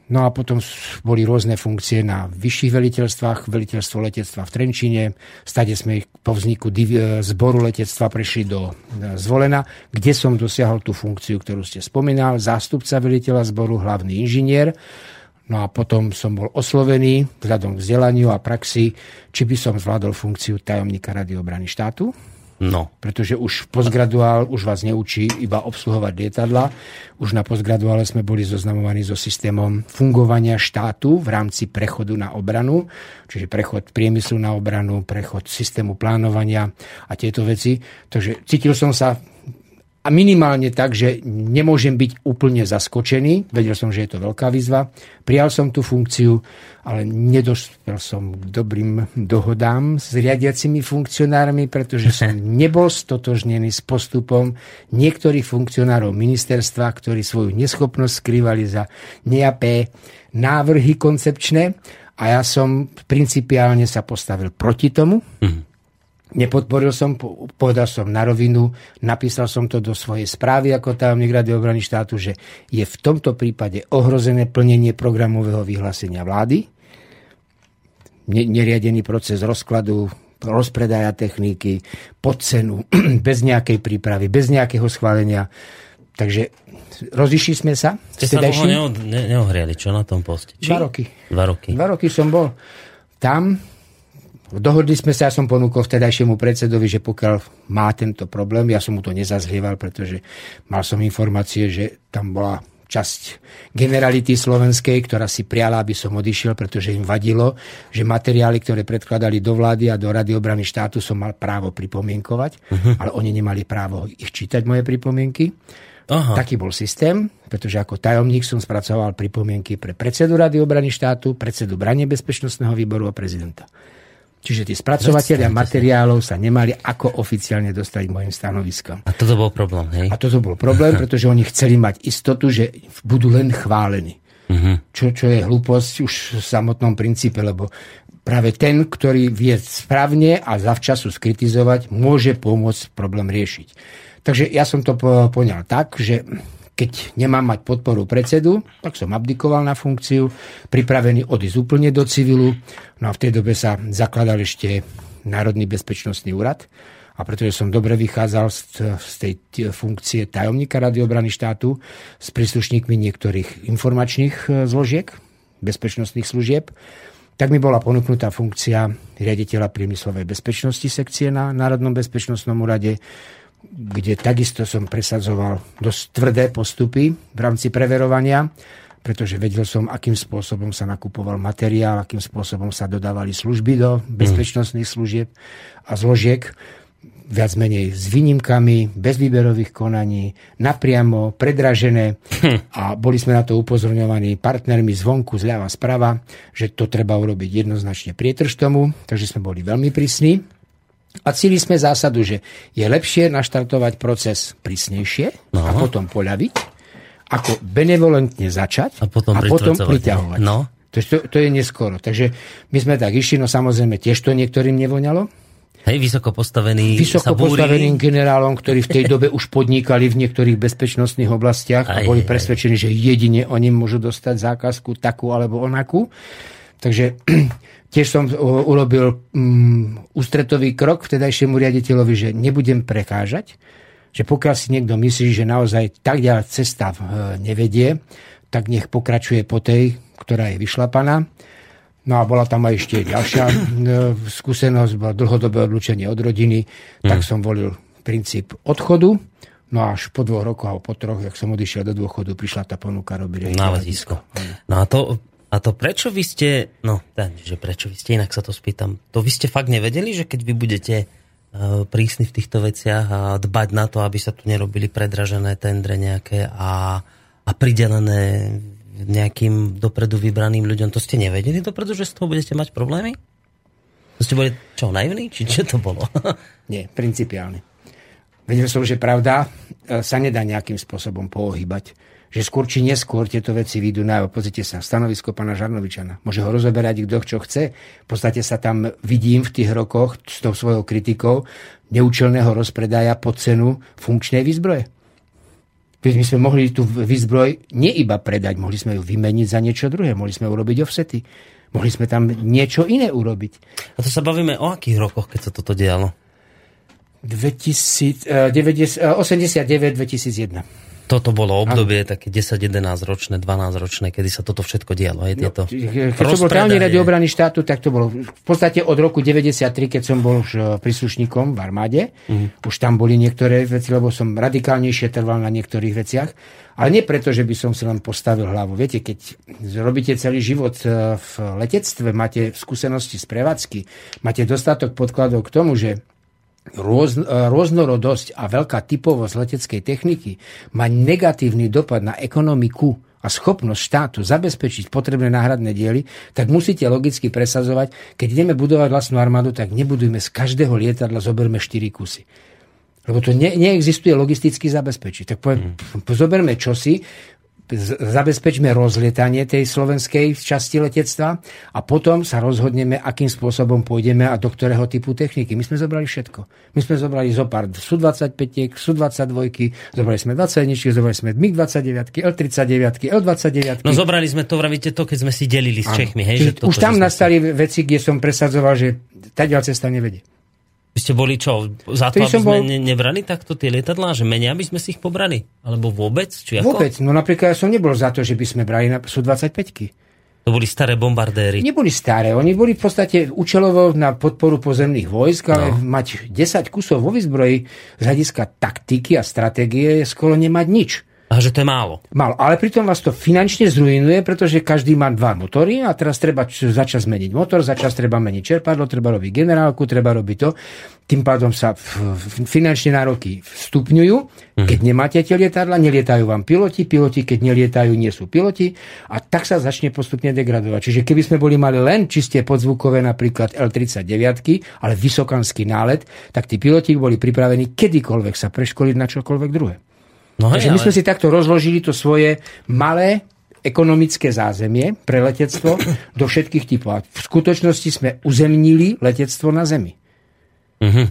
No a potom boli rôzne funkcie na vyšších veliteľstvách, veliteľstvo letectva v Trenčine. Stade sme po vzniku zboru letectva prešli do e, Zvolena, kde som dosiahol tú funkciu, ktorú ste spomínal, zástupca veliteľa zboru, hlavný inžinier. No a potom som bol oslovený vzhľadom k vzdelaniu a praxi, či by som zvládol funkciu tajomníka radiobrany štátu. No. Pretože už postgraduál už vás neučí iba obsluhovať lietadla. Už na postgraduále sme boli zoznamovaní so systémom fungovania štátu v rámci prechodu na obranu, čiže prechod priemyslu na obranu, prechod systému plánovania a tieto veci. Takže cítil som sa a minimálne tak, že nemôžem byť úplne zaskočený. Vedel som, že je to veľká výzva. Prijal som tú funkciu, ale nedospel som k dobrým dohodám s riadiacimi funkcionármi, pretože som *laughs* nebol stotožnený s postupom niektorých funkcionárov ministerstva, ktorí svoju neschopnosť skrývali za nejaké návrhy koncepčné a ja som principiálne sa postavil proti tomu. Mm Nepodporil som, povedal som na rovinu, napísal som to do svojej správy ako tajomník Rady obrany štátu, že je v tomto prípade ohrozené plnenie programového vyhlásenia vlády, neriadený proces rozkladu, rozpredaja techniky, pod cenu, *clears throat* bez nejakej prípravy, bez nejakého schválenia. Takže rozišli sme sa. Ste sa dlho neohriali, čo na tom poste? Či? Dva roky. Dva roky. Dva roky som bol tam, Dohodli sme sa, ja som ponúkol vtedajšiemu predsedovi, že pokiaľ má tento problém, ja som mu to nezazlieval, pretože mal som informácie, že tam bola časť generality slovenskej, ktorá si priala, aby som odišiel, pretože im vadilo, že materiály, ktoré predkladali do vlády a do Rady obrany štátu som mal právo pripomienkovať, uh-huh. ale oni nemali právo ich čítať moje pripomienky. Aha. Taký bol systém, pretože ako tajomník som spracoval pripomienky pre predsedu Rady obrany štátu, predsedu Branie bezpečnostného výboru a prezidenta. Čiže tí spracovateľia materiálov sa nemali ako oficiálne dostať môjim stanoviskom. A toto bol problém, hej? A toto bol problém, *laughs* pretože oni chceli mať istotu, že budú len chválení. Uh-huh. Čo, čo je hlúposť už v samotnom princípe, lebo práve ten, ktorý vie správne a zavčasu skritizovať, môže pomôcť problém riešiť. Takže ja som to poňal tak, že keď nemám mať podporu predsedu, tak som abdikoval na funkciu, pripravený odísť úplne do civilu. No a v tej dobe sa zakladal ešte Národný bezpečnostný úrad. A pretože som dobre vychádzal z, z tej funkcie tajomníka radiobrany štátu s príslušníkmi niektorých informačných e, zložiek, bezpečnostných služieb, tak mi bola ponúknutá funkcia riaditeľa priemyslovej bezpečnosti sekcie na Národnom bezpečnostnom úrade kde takisto som presadzoval dosť tvrdé postupy v rámci preverovania, pretože vedel som, akým spôsobom sa nakupoval materiál, akým spôsobom sa dodávali služby do bezpečnostných služieb a zložiek viac menej s výnimkami, bez výberových konaní, napriamo, predražené a boli sme na to upozorňovaní partnermi zvonku, zľava, sprava, že to treba urobiť jednoznačne prietrž tomu, takže sme boli veľmi prísni. A cíli sme zásadu, že je lepšie naštartovať proces prísnejšie no. a potom poľaviť, ako benevolentne začať a potom, a potom priťahovať. No. To, to, to je neskoro. Takže my sme tak išli, no samozrejme tiež to niektorým nevoňalo. Hej, vysoko postavený Vysoko postaveným generálom, ktorí v tej *laughs* dobe už podnikali v niektorých bezpečnostných oblastiach aj, a boli presvedčení, že jedine oni môžu dostať zákazku takú alebo onakú. Takže *clears throat* Tiež som urobil um, ústretový krok vtedajšiemu riaditeľovi, že nebudem prekážať, že pokiaľ si niekto myslí, že naozaj tak ďalej cesta uh, nevedie, tak nech pokračuje po tej, ktorá je vyšlapaná. No a bola tam aj ešte ďalšia uh, skúsenosť, bolo dlhodobé odlučenie od rodiny, hmm. tak som volil princíp odchodu. No až po dvoch rokoch alebo po troch, jak som odišiel do dôchodu, prišla tá ponuka robiť na letisko. No a to a to prečo vy ste, no, že prečo vy ste, inak sa to spýtam, to vy ste fakt nevedeli, že keď vy budete uh, prísni v týchto veciach a dbať na to, aby sa tu nerobili predražené tendre nejaké a, a pridelené nejakým dopredu vybraným ľuďom, to ste nevedeli dopredu, že z toho budete mať problémy? To ste boli čo, naivní? Či čo to bolo? *laughs* Nie, principiálne. Vedel som, že pravda e, sa nedá nejakým spôsobom pohybať že skôr či neskôr tieto veci vyjdú na Pozrite sa, stanovisko pána Žarnovičana. Môže ho rozoberať kto čo chce. V podstate sa tam vidím v tých rokoch s tou svojou kritikou neúčelného rozpredaja pod cenu funkčnej výzbroje. my sme mohli tú výzbroj nie iba predať, mohli sme ju vymeniť za niečo druhé, mohli sme urobiť offsety, mohli sme tam niečo iné urobiť. A to sa bavíme o akých rokoch, keď sa toto dialo? 2000, 89-2001 toto bolo obdobie ano. také 10-11 ročné, 12 ročné, kedy sa toto všetko dialo. Je no, tieto keď som bol právny rade obrany štátu, tak to bolo v podstate od roku 93, keď som bol už e, príslušníkom v armáde. Uh-huh. Už tam boli niektoré veci, lebo som radikálnejšie trval na niektorých veciach. Ale nie preto, že by som si len postavil hlavu. Viete, keď robíte celý život e, v letectve, máte skúsenosti z prevádzky, máte dostatok podkladov k tomu, že Rôz, rôznorodosť a veľká typovosť leteckej techniky má negatívny dopad na ekonomiku a schopnosť štátu zabezpečiť potrebné náhradné diely, tak musíte logicky presazovať, keď ideme budovať vlastnú armádu, tak nebudujme z každého lietadla, zoberme 4 kusy. Lebo to ne, neexistuje logisticky zabezpečiť. Tak poviem, mm. zoberme čosi, zabezpečme rozlietanie tej slovenskej časti letectva a potom sa rozhodneme, akým spôsobom pôjdeme a do ktorého typu techniky. My sme zobrali všetko. My sme zobrali zo pár Su-25, Su-22, zobrali sme 21, zobrali sme MiG-29, L-39, L-29. No zobrali sme to, vravíte to, keď sme si delili s Čechmi. Hej, že toto, Už tam nastali sme... veci, kde som presadzoval, že tá cesta nevedie. Vy ste boli čo, za to, aby sme bol... nebrali takto tie lietadlá, že menej, aby sme si ich pobrali? Alebo vôbec? Či ako? Vôbec, no napríklad ja som nebol za to, že by sme brali na Su-25. To boli staré bombardéry. Neboli staré, oni boli v podstate účelovo na podporu pozemných vojsk, ale no. mať 10 kusov vo výzbroji z hľadiska taktiky a stratégie je skoro nemať nič. A že to je málo. Málo, ale pritom vás to finančne zrujnuje, pretože každý má dva motory a teraz treba začať zmeniť motor, začas treba meniť čerpadlo, treba robiť generálku, treba robiť to. Tým pádom sa finančné nároky stupňujú. Mhm. Keď nemáte tie lietadla, nelietajú vám piloti, piloti, keď nelietajú, nie sú piloti a tak sa začne postupne degradovať. Čiže keby sme boli mali len čisté podzvukové, napríklad L-39, ale vysokanský nálet, tak tí piloti boli pripravení kedykoľvek sa preškoliť na čokoľvek druhé. No hej, Takže my ale... sme si takto rozložili to svoje malé ekonomické zázemie pre letectvo *laughs* do všetkých typov. A v skutočnosti sme uzemnili letectvo na Zemi. Uh-huh.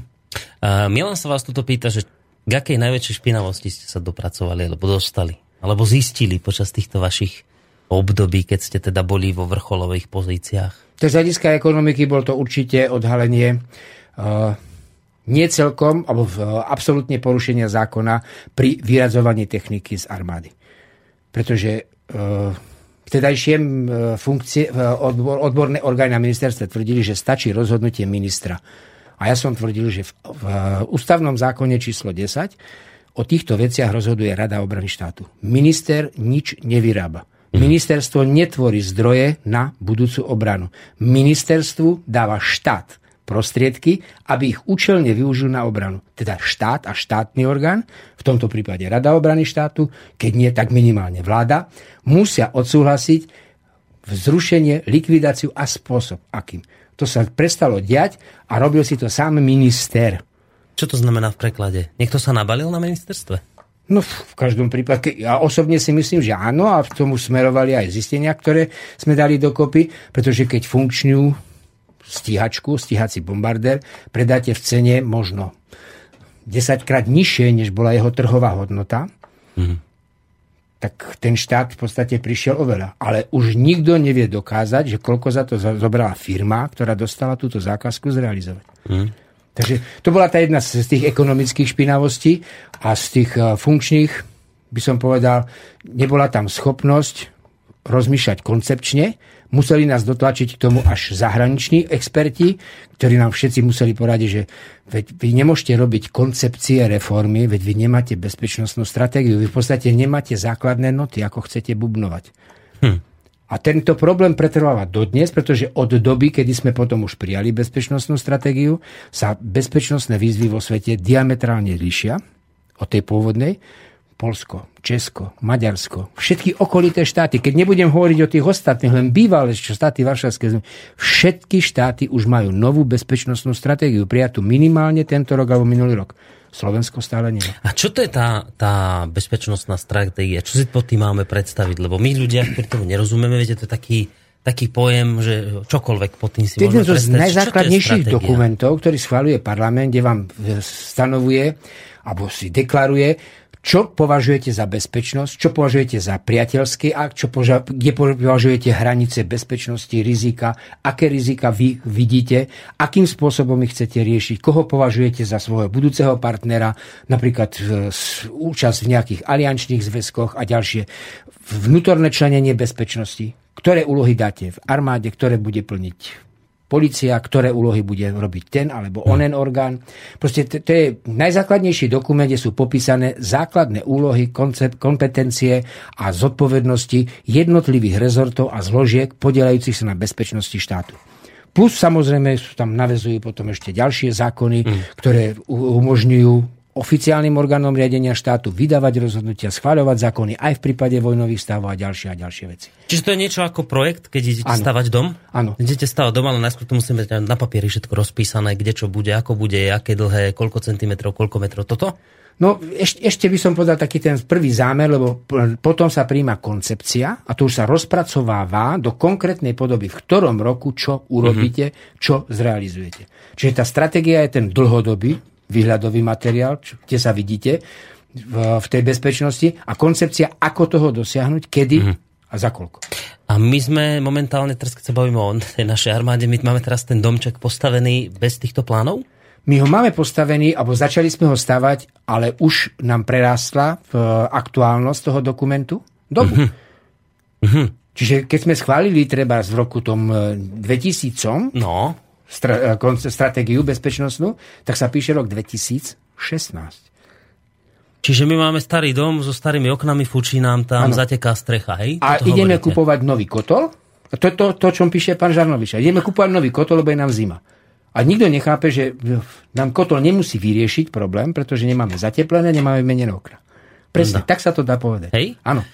Uh, Milan sa vás tuto pýta, že k akej najväčšej špinavosti ste sa dopracovali, alebo dostali, alebo zistili počas týchto vašich období, keď ste teda boli vo vrcholových pozíciách? Z hľadiska ekonomiky bol to určite odhalenie uh, nie celkom, alebo v absolútne porušenia zákona pri vyradzovaní techniky z armády. Pretože e, vtedajšie e, funkcie, e, odbor, odborné orgány na ministerstve tvrdili, že stačí rozhodnutie ministra. A ja som tvrdil, že v, v ústavnom zákone číslo 10 o týchto veciach rozhoduje Rada obrany štátu. Minister nič nevyrába. Mhm. Ministerstvo netvorí zdroje na budúcu obranu. Ministerstvu dáva štát prostriedky, aby ich účelne využil na obranu. Teda štát a štátny orgán, v tomto prípade Rada obrany štátu, keď nie, tak minimálne vláda, musia odsúhlasiť vzrušenie, likvidáciu a spôsob, akým. To sa prestalo diať a robil si to sám minister. Čo to znamená v preklade? Niekto sa nabalil na ministerstve? No v každom prípade, ja osobne si myslím, že áno a v tomu smerovali aj zistenia, ktoré sme dali dokopy, pretože keď funkčňujú stíhačku, stíhací bombardér, predáte v cene možno 10 krát nižšie, než bola jeho trhová hodnota, mm-hmm. tak ten štát v podstate prišiel oveľa. Ale už nikto nevie dokázať, že koľko za to zobrala firma, ktorá dostala túto zákazku zrealizovať. Mm-hmm. Takže to bola tá jedna z tých ekonomických špinavostí a z tých eh, funkčných, by som povedal, nebola tam schopnosť rozmýšľať koncepčne, Museli nás dotlačiť k tomu až zahraniční experti, ktorí nám všetci museli poradiť, že veď vy nemôžete robiť koncepcie reformy, veď vy nemáte bezpečnostnú stratégiu, vy v podstate nemáte základné noty, ako chcete bubnovať. Hm. A tento problém pretrváva dodnes, pretože od doby, kedy sme potom už prijali bezpečnostnú stratégiu, sa bezpečnostné výzvy vo svete diametrálne líšia od tej pôvodnej. Polsko, Česko, Maďarsko, všetky okolité štáty, keď nebudem hovoriť o tých ostatných, len bývalé štáty Varšavskej zemi, všetky štáty už majú novú bezpečnostnú stratégiu, prijatú minimálne tento rok alebo minulý rok. Slovensko stále nie. A čo to je tá, tá bezpečnostná stratégia? Čo si pod tým máme predstaviť? Lebo my ľudia pri tomu nerozumieme, viete, to je taký, taký pojem, že čokoľvek pod tým si môžeme predstaviť. z najzákladnejších dokumentov, ktorý schváluje parlament, kde vám stanovuje alebo si deklaruje, čo považujete za bezpečnosť, čo považujete za priateľský akt, čo poža- kde považujete hranice bezpečnosti, rizika, aké rizika vy vidíte, akým spôsobom ich chcete riešiť, koho považujete za svojho budúceho partnera, napríklad účasť v nejakých aliančných zväzkoch a ďalšie. Vnútorné členenie bezpečnosti, ktoré úlohy dáte v armáde, ktoré bude plniť policia, ktoré úlohy bude robiť ten alebo onen orgán. Proste to, to je najzákladnejší dokument, kde sú popísané základné úlohy, koncept, kompetencie a zodpovednosti jednotlivých rezortov a zložiek podielajúcich sa na bezpečnosti štátu. Plus samozrejme sú tam navezujú potom ešte ďalšie zákony, mm. ktoré umožňujú oficiálnym orgánom riadenia štátu vydávať rozhodnutia, schváľovať zákony aj v prípade vojnových stavov a ďalšie a ďalšie veci. Čiže to je niečo ako projekt, keď idete ano. stavať dom? Áno. Idete stavať dom, ale najskôr to musíme mať na papieri všetko rozpísané, kde čo bude, ako bude, aké dlhé, koľko centimetrov, koľko metrov, toto? No ešte, ešte by som povedal taký ten prvý zámer, lebo potom sa príjma koncepcia a to už sa rozpracováva do konkrétnej podoby, v ktorom roku čo urobíte, mm-hmm. čo zrealizujete. Čiže tá stratégia je ten dlhodobý, výhľadový materiál, čo, kde sa vidíte v, v tej bezpečnosti a koncepcia, ako toho dosiahnuť, kedy mm. a za koľko. A my sme momentálne, teraz keď sa bavíme o tej našej armáde, my máme teraz ten domček postavený bez týchto plánov? My ho máme postavený, alebo začali sme ho stavať, ale už nám prerástla aktuálnosť toho dokumentu dobu. Mm-hmm. Mm-hmm. Čiže keď sme schválili treba v roku tom 2000, e, no stra- eh, stratégiu bezpečnostnú, tak sa píše rok 2016. Čiže my máme starý dom so starými oknami, fučí nám tam, ano. zateká strecha, hej? A Toto ideme hovoríte. kupovať nový kotol. To je to, to, čo píše pán Žarnovič. Ideme kupovať nový kotol, lebo je nám zima. A nikto nechápe, že nám kotol nemusí vyriešiť problém, pretože nemáme zateplené, nemáme menené okna. Presne, no. tak sa to dá povedať. Hej? Áno.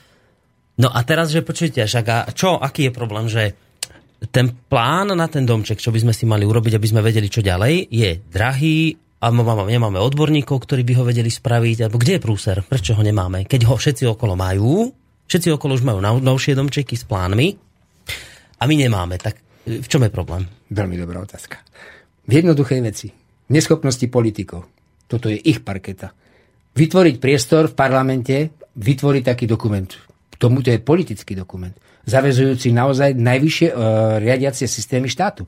No a teraz, že počujete, a čo, aký je problém, že ten plán na ten domček, čo by sme si mali urobiť, aby sme vedeli, čo ďalej, je drahý a nemáme odborníkov, ktorí by ho vedeli spraviť, alebo kde je prúser? Prečo ho nemáme? Keď ho všetci okolo majú, všetci okolo už majú novšie domčeky s plánmi a my nemáme, tak v čom je problém? Veľmi dobrá otázka. V jednoduchej veci. Neschopnosti politikov. Toto je ich parketa. Vytvoriť priestor v parlamente, vytvoriť taký dokument. Tomu to je politický dokument zavezujúci naozaj najvyššie e, riadiacie systémy štátu.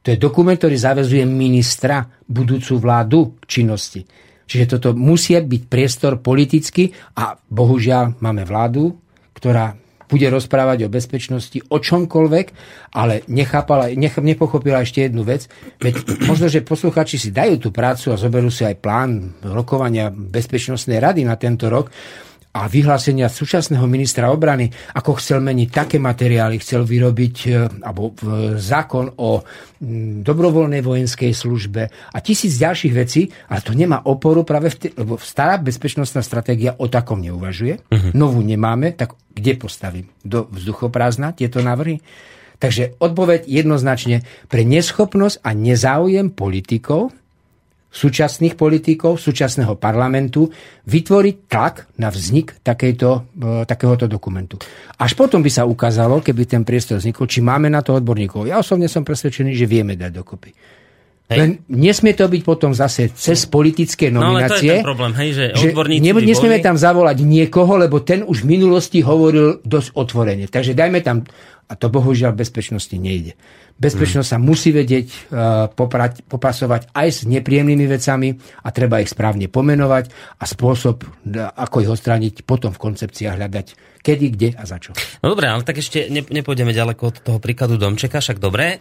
To je dokument, ktorý zavezuje ministra budúcu vládu k činnosti. Čiže toto musia byť priestor politicky a bohužiaľ máme vládu, ktorá bude rozprávať o bezpečnosti, o čomkoľvek, ale nechápala, nech, nepochopila ešte jednu vec. Veď možno, že posluchači si dajú tú prácu a zoberú si aj plán rokovania Bezpečnostnej rady na tento rok, a vyhlásenia súčasného ministra obrany, ako chcel meniť také materiály, chcel vyrobiť e, alebo zákon o dobrovoľnej vojenskej službe a tisíc ďalších vecí, ale to nemá oporu práve v, te, lebo stará bezpečnostná stratégia o takom neuvažuje, uh-huh. novú nemáme, tak kde postavím? Do vzduchoprázdna tieto návrhy? Takže odpoveď jednoznačne pre neschopnosť a nezáujem politikov súčasných politikov, súčasného parlamentu vytvoriť tlak na vznik takejto, e, takéhoto dokumentu. Až potom by sa ukázalo, keby ten priestor vznikol, či máme na to odborníkov. Ja osobne som presvedčený, že vieme dať dokopy. Hej. Len nesmie to byť potom zase cez politické nominácie. No ale to je ten problém, hej, že, že ne, nesmieme tam zavolať niekoho, lebo ten už v minulosti hovoril dosť otvorene. Takže dajme tam, a to bohužiaľ v bezpečnosti nejde. Bezpečnosť sa musí vedieť uh, poprať, popasovať aj s nepríjemnými vecami a treba ich správne pomenovať a spôsob, ako ich odstrániť, potom v koncepciách hľadať kedy, kde a za čo. No dobre, ale tak ešte ne, nepôjdeme ďaleko od toho príkladu Domčeka, však dobre,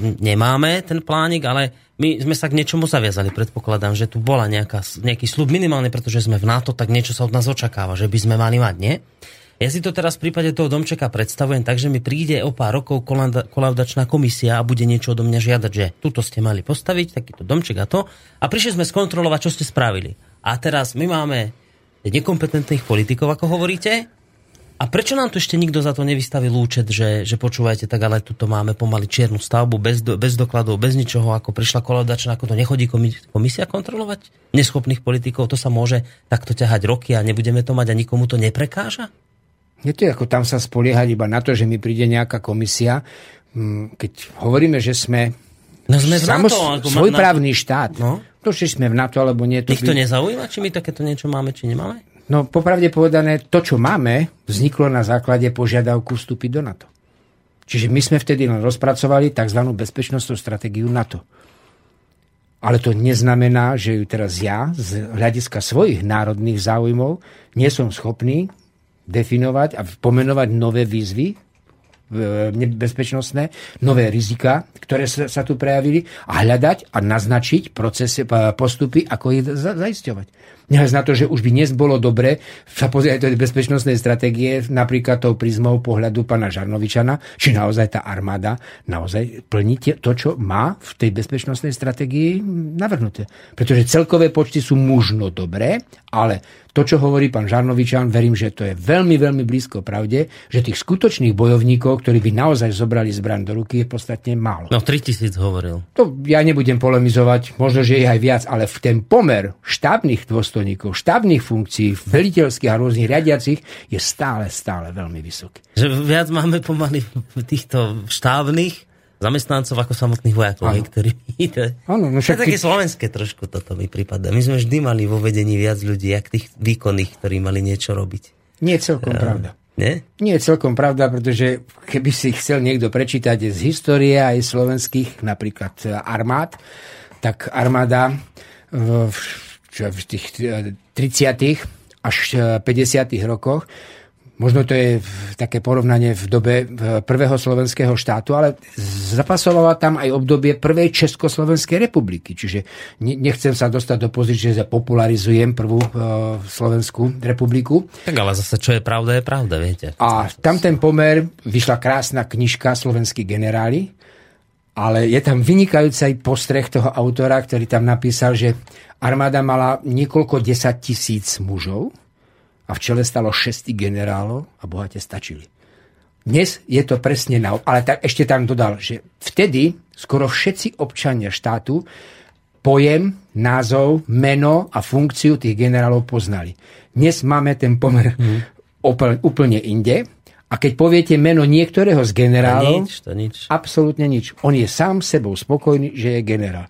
nemáme ten plánik, ale my sme sa k niečomu zaviazali. Predpokladám, že tu bola nejaká, nejaký slub minimálne, pretože sme v NATO, tak niečo sa od nás očakáva, že by sme mali mať, nie? Ja si to teraz v prípade toho domčeka predstavujem tak, že mi príde o pár rokov kolaudačná komisia a bude niečo odo mňa žiadať, že tuto ste mali postaviť, takýto domček a to. A prišli sme skontrolovať, čo ste spravili. A teraz my máme nekompetentných politikov, ako hovoríte, a prečo nám tu ešte nikto za to nevystavil účet, že, že počúvajte, tak ale tuto máme pomaly čiernu stavbu, bez, bez dokladov, bez ničoho, ako prišla kolaudačná, ako to nechodí komisia kontrolovať? Neschopných politikov, to sa môže takto ťahať roky a nebudeme to mať a nikomu to neprekáža? Je to ako tam sa spoliehať iba na to, že mi príde nejaká komisia. Mm, keď hovoríme, že sme, no sme samos, NATO, svojprávny štát, no? to, či sme v NATO alebo nie. To Nikto by... nezaujíma, či my takéto niečo máme, či nemáme? No popravde povedané, to, čo máme, vzniklo na základe požiadavku vstúpiť do NATO. Čiže my sme vtedy len rozpracovali tzv. bezpečnostnú stratégiu NATO. Ale to neznamená, že ju teraz ja z hľadiska svojich národných záujmov nie som schopný definovať a pomenovať nové výzvy nebezpečnostné, nové rizika, ktoré sa, tu prejavili a hľadať a naznačiť procesy, postupy, ako ich zaisťovať. Nehľad na to, že už by dnes bolo dobre sa pozrieť do bezpečnostnej stratégie napríklad tou prizmou pohľadu pana Žarnovičana, či naozaj tá armáda naozaj plní to, čo má v tej bezpečnostnej stratégii navrhnuté. Pretože celkové počty sú možno dobré, ale to, čo hovorí pán Žarnovičan, verím, že to je veľmi, veľmi blízko pravde, že tých skutočných bojovníkov, ktorí by naozaj zobrali zbraň do ruky, je podstatne málo. No 3000 hovoril. To ja nebudem polemizovať, možno, že je aj viac, ale v ten pomer štábnych dôstojníkov, štábnych funkcií, veliteľských a rôznych riadiacich je stále, stále veľmi vysoký. Že viac máme pomaly týchto štábnych zamestnancov ako samotných vojakov, ano. ktorí... Áno, no však... To je také slovenské trošku toto mi prípada. My sme vždy mali vo vedení viac ľudí, jak tých výkonných, ktorí mali niečo robiť. Nie celkom uh, pravda. Nie? Nie je celkom pravda, pretože keby si chcel niekto prečítať z histórie aj slovenských napríklad e, armád, tak armáda v, v tých 30. až 50. E, rokoch Možno to je také porovnanie v dobe prvého slovenského štátu, ale zapasovala tam aj obdobie prvej Československej republiky. Čiže nechcem sa dostať do pozície, že popularizujem prvú Slovenskú republiku. Tak ale zase, čo je pravda, je pravda, viete. A tam ten pomer, vyšla krásna knižka Slovenskí generáli, ale je tam vynikajúci aj postreh toho autora, ktorý tam napísal, že armáda mala niekoľko desať tisíc mužov, a v čele stalo šesti generálov a bohate stačili. Dnes je to presne na... Ale tak, ešte tam dodal, že vtedy skoro všetci občania štátu pojem, názov, meno a funkciu tých generálov poznali. Dnes máme ten pomer hmm. úplne inde. A keď poviete meno niektorého z generálov, to nič, to nič. absolútne nič. On je sám sebou spokojný, že je generál.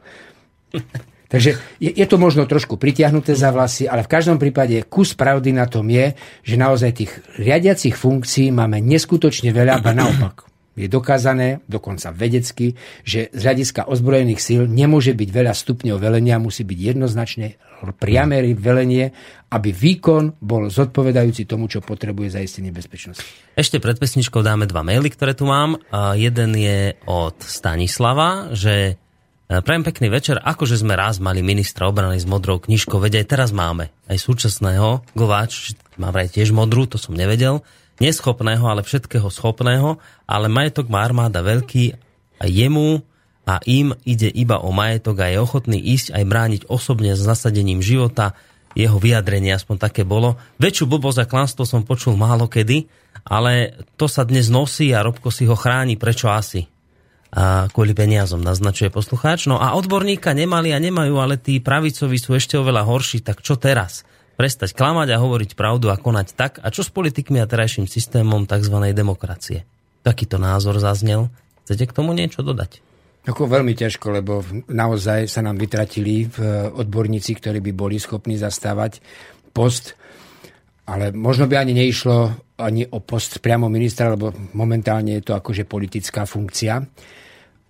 *laughs* Takže je, je to možno trošku pritiahnuté za vlasy, ale v každom prípade kus pravdy na tom je, že naozaj tých riadiacich funkcií máme neskutočne veľa, a naopak. Je dokázané, dokonca vedecky, že z hľadiska ozbrojených síl nemôže byť veľa stupňov velenia, musí byť jednoznačne priame velenie, aby výkon bol zodpovedajúci tomu, čo potrebuje zaistenie bezpečnosti. Ešte pred pesničkou dáme dva maily, ktoré tu mám. jeden je od Stanislava, že E, prajem pekný večer. Akože sme raz mali ministra obrany s modrou knižkou, veď aj teraz máme. Aj súčasného Gováč, má vraj tiež modrú, to som nevedel. Neschopného, ale všetkého schopného, ale majetok má armáda veľký a jemu a im ide iba o majetok a je ochotný ísť aj brániť osobne s nasadením života. Jeho vyjadrenie aspoň také bolo. Väčšiu blbosť a klanstvo som počul málo kedy, ale to sa dnes nosí a Robko si ho chráni. Prečo asi? a kvôli peniazom, naznačuje poslucháč. No a odborníka nemali a nemajú, ale tí pravicoví sú ešte oveľa horší, tak čo teraz? Prestať klamať a hovoriť pravdu a konať tak? A čo s politikmi a terajším systémom tzv. demokracie? Takýto názor zaznel. Chcete k tomu niečo dodať? Ako veľmi ťažko, lebo naozaj sa nám vytratili odborníci, ktorí by boli schopní zastávať post, ale možno by ani neišlo ani o post priamo ministra, lebo momentálne je to akože politická funkcia.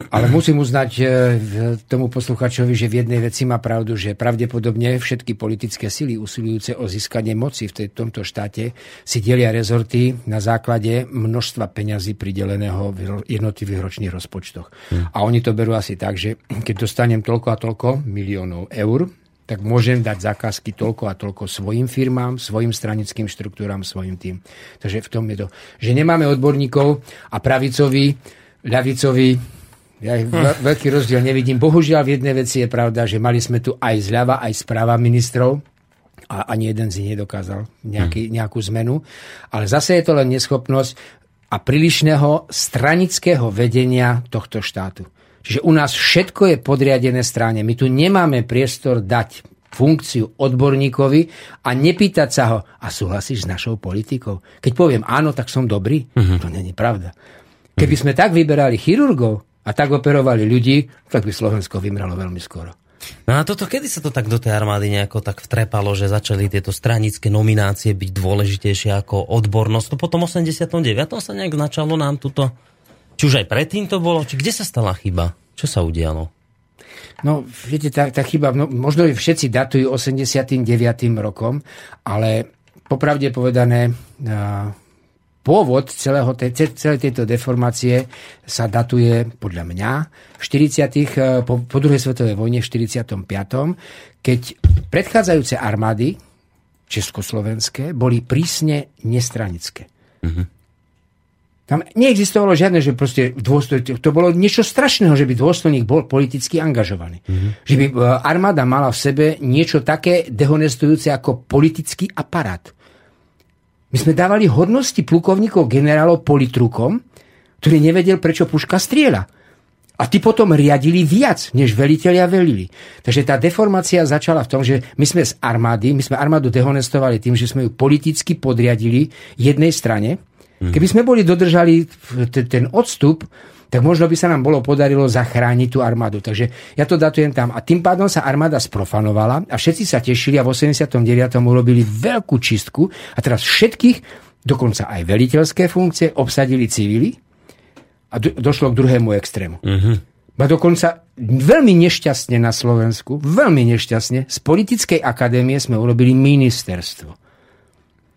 Ale musím uznať e, tomu posluchačovi, že v jednej veci má pravdu, že pravdepodobne všetky politické sily usilujúce o získanie moci v tomto štáte si delia rezorty na základe množstva peňazí prideleného v jednotlivých ročných rozpočtoch. Hmm. A oni to berú asi tak, že keď dostanem toľko a toľko miliónov eur, tak môžem dať zákazky toľko a toľko svojim firmám, svojim stranickým štruktúram, svojim tým. Takže v tom je to, že nemáme odborníkov a pravicový, ľavicový, ja veľký rozdiel nevidím. Bohužiaľ v jednej veci je pravda, že mali sme tu aj zľava, aj správa ministrov a ani jeden z nich nedokázal nejaký, hm. nejakú zmenu. Ale zase je to len neschopnosť a prílišného stranického vedenia tohto štátu. Čiže u nás všetko je podriadené strane. My tu nemáme priestor dať funkciu odborníkovi a nepýtať sa ho, a súhlasíš s našou politikou? Keď poviem áno, tak som dobrý. Uh-huh. To není pravda. Keby sme tak vyberali chirurgov a tak operovali ľudí, tak by Slovensko vymralo veľmi skoro. No a toto, kedy sa to tak do tej armády nejako tak vtrepalo, že začali tieto stranické nominácie byť dôležitejšie ako odbornosť? To potom 89. sa nejak značalo nám tuto či už aj predtým to bolo? Či kde sa stala chyba? Čo sa udialo? No, viete, tá, tá chyba, no, možno všetci datujú 89. rokom, ale popravde povedané, uh, pôvod celého te, celej tejto deformácie sa datuje podľa mňa v 40. po, po druhej svetovej vojne v 45. keď predchádzajúce armády československé boli prísne nestranické. Uh-huh. Tam neexistovalo žiadne, že proste dôstojník, to bolo niečo strašného, že by dôstojník bol politicky angažovaný. Mm-hmm. Že by e, armáda mala v sebe niečo také dehonestujúce ako politický aparát. My sme dávali hodnosti plukovníkov generálov politrukom, ktorý nevedel, prečo puška strieľa. A tí potom riadili viac, než veliteľia velili. Takže tá deformácia začala v tom, že my sme z armády, my sme armádu dehonestovali tým, že sme ju politicky podriadili jednej strane, Mhm. Keby sme boli dodržali ten odstup, tak možno by sa nám bolo podarilo zachrániť tú armádu. Takže ja to datujem tam. A tým pádom sa armáda sprofanovala a všetci sa tešili a v 89. urobili veľkú čistku a teraz všetkých, dokonca aj veliteľské funkcie, obsadili civili a do, došlo k druhému extrému. Uh-huh. A dokonca veľmi nešťastne na Slovensku, veľmi nešťastne, z politickej akadémie sme urobili ministerstvo.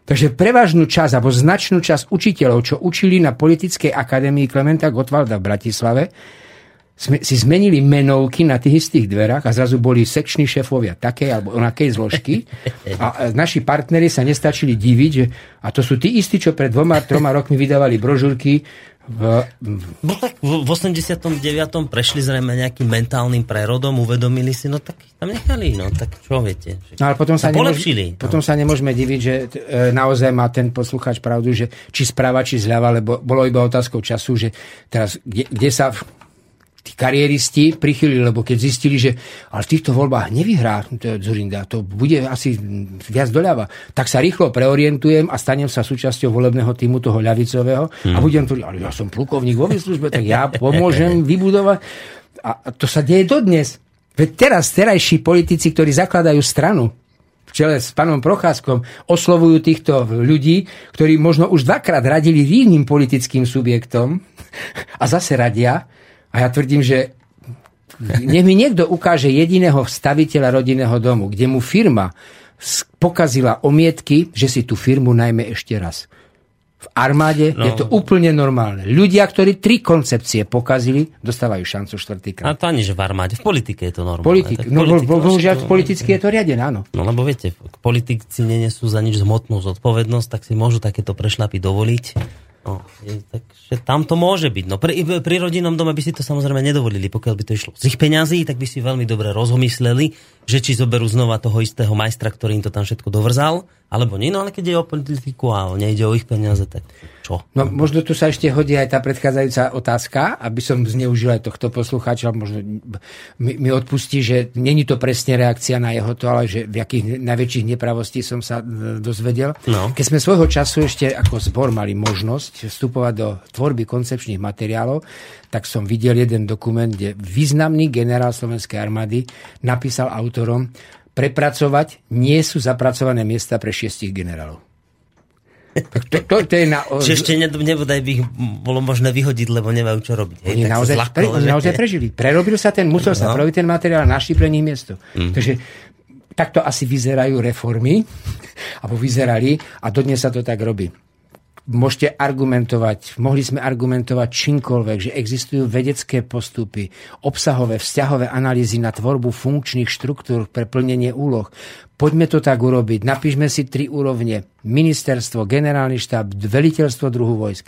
Takže prevažnú časť, alebo značnú časť učiteľov, čo učili na Politickej akadémii Klementa Gotwalda v Bratislave, si zmenili menovky na tých istých dverách a zrazu boli sekční šéfovia takej alebo onakej zložky. A naši partneri sa nestačili diviť, že, a to sú tí istí, čo pred dvoma, troma rokmi vydávali brožúrky v... No tak v 89. prešli zrejme nejakým mentálnym prerodom, uvedomili si, no tak tam nechali, no tak čo viete. No ale potom sa, nemôž, potom no. sa nemôžeme diviť, že e, naozaj má ten poslucháč pravdu, že či správa, či zľava, lebo bolo iba otázkou času, že teraz, kde, kde sa tí kariéristi prichylili, lebo keď zistili, že ale v týchto voľbách nevyhrá Zurinda, to bude asi viac doľava, tak sa rýchlo preorientujem a stanem sa súčasťou volebného týmu toho ľavicového hmm. a budem tu, ale ja som plukovník vo službe, tak ja pomôžem *laughs* vybudovať. A to sa deje dodnes. Veď teraz terajší politici, ktorí zakladajú stranu, v čele s pánom Procházkom oslovujú týchto ľudí, ktorí možno už dvakrát radili iným politickým subjektom *laughs* a zase radia, a ja tvrdím, že nech mi niekto ukáže jediného staviteľa rodinného domu, kde mu firma pokazila omietky, že si tú firmu najmä ešte raz. V armáde no. je to úplne normálne. Ľudia, ktorí tri koncepcie pokazili, dostávajú šancu štvrtýkrát. A to ani, že v armáde. V politike je to normálne. Politik, no, politik, bohužiaľ, politicky je to riadené, áno. No lebo viete, politici nenesú za nič zmotnú zodpovednosť, tak si môžu takéto prešlapy dovoliť No, takže tam to môže byť. No, pri, pri rodinnom dome by si to samozrejme nedovolili, pokiaľ by to išlo z ich peňazí, tak by si veľmi dobre rozmysleli, že či zoberú znova toho istého majstra, ktorý im to tam všetko dovrzal, alebo nie, no ale keď je o politiku a nejde o ich peniaze, tak čo? No možno tu sa ešte hodí aj tá predchádzajúca otázka, aby som zneužil aj tohto poslucháča, možno mi, mi odpustí, že není to presne reakcia na jeho to, ale že v akých najväčších nepravostí som sa e, dozvedel. No. Keď sme svojho času ešte ako zbor mali možnosť vstupovať do tvorby koncepčných materiálov, tak som videl jeden dokument, kde významný generál Slovenskej armády napísal autorom, prepracovať, nie sú zapracované miesta pre šiestich generálov. To, to, to je na... Čiže ešte nebodaj by ich bolo možné vyhodiť, lebo nemajú čo robiť. Hej, naozaj, zlaklo, pre, že... naozaj prežili. Prerobil sa ten, musel no. sa prerobiť ten materiál, našli pre nich miesto. Mm. Takže takto asi vyzerajú reformy, *laughs* alebo vyzerali a dodnes sa to tak robí. môžete argumentovať, mohli sme argumentovať čímkoľvek, že existujú vedecké postupy, obsahové, vzťahové analýzy na tvorbu funkčných štruktúr pre plnenie úloh. Poďme to tak urobiť. Napíšme si tri úrovne. Ministerstvo, generálny štáb, veliteľstvo druhu vojsk.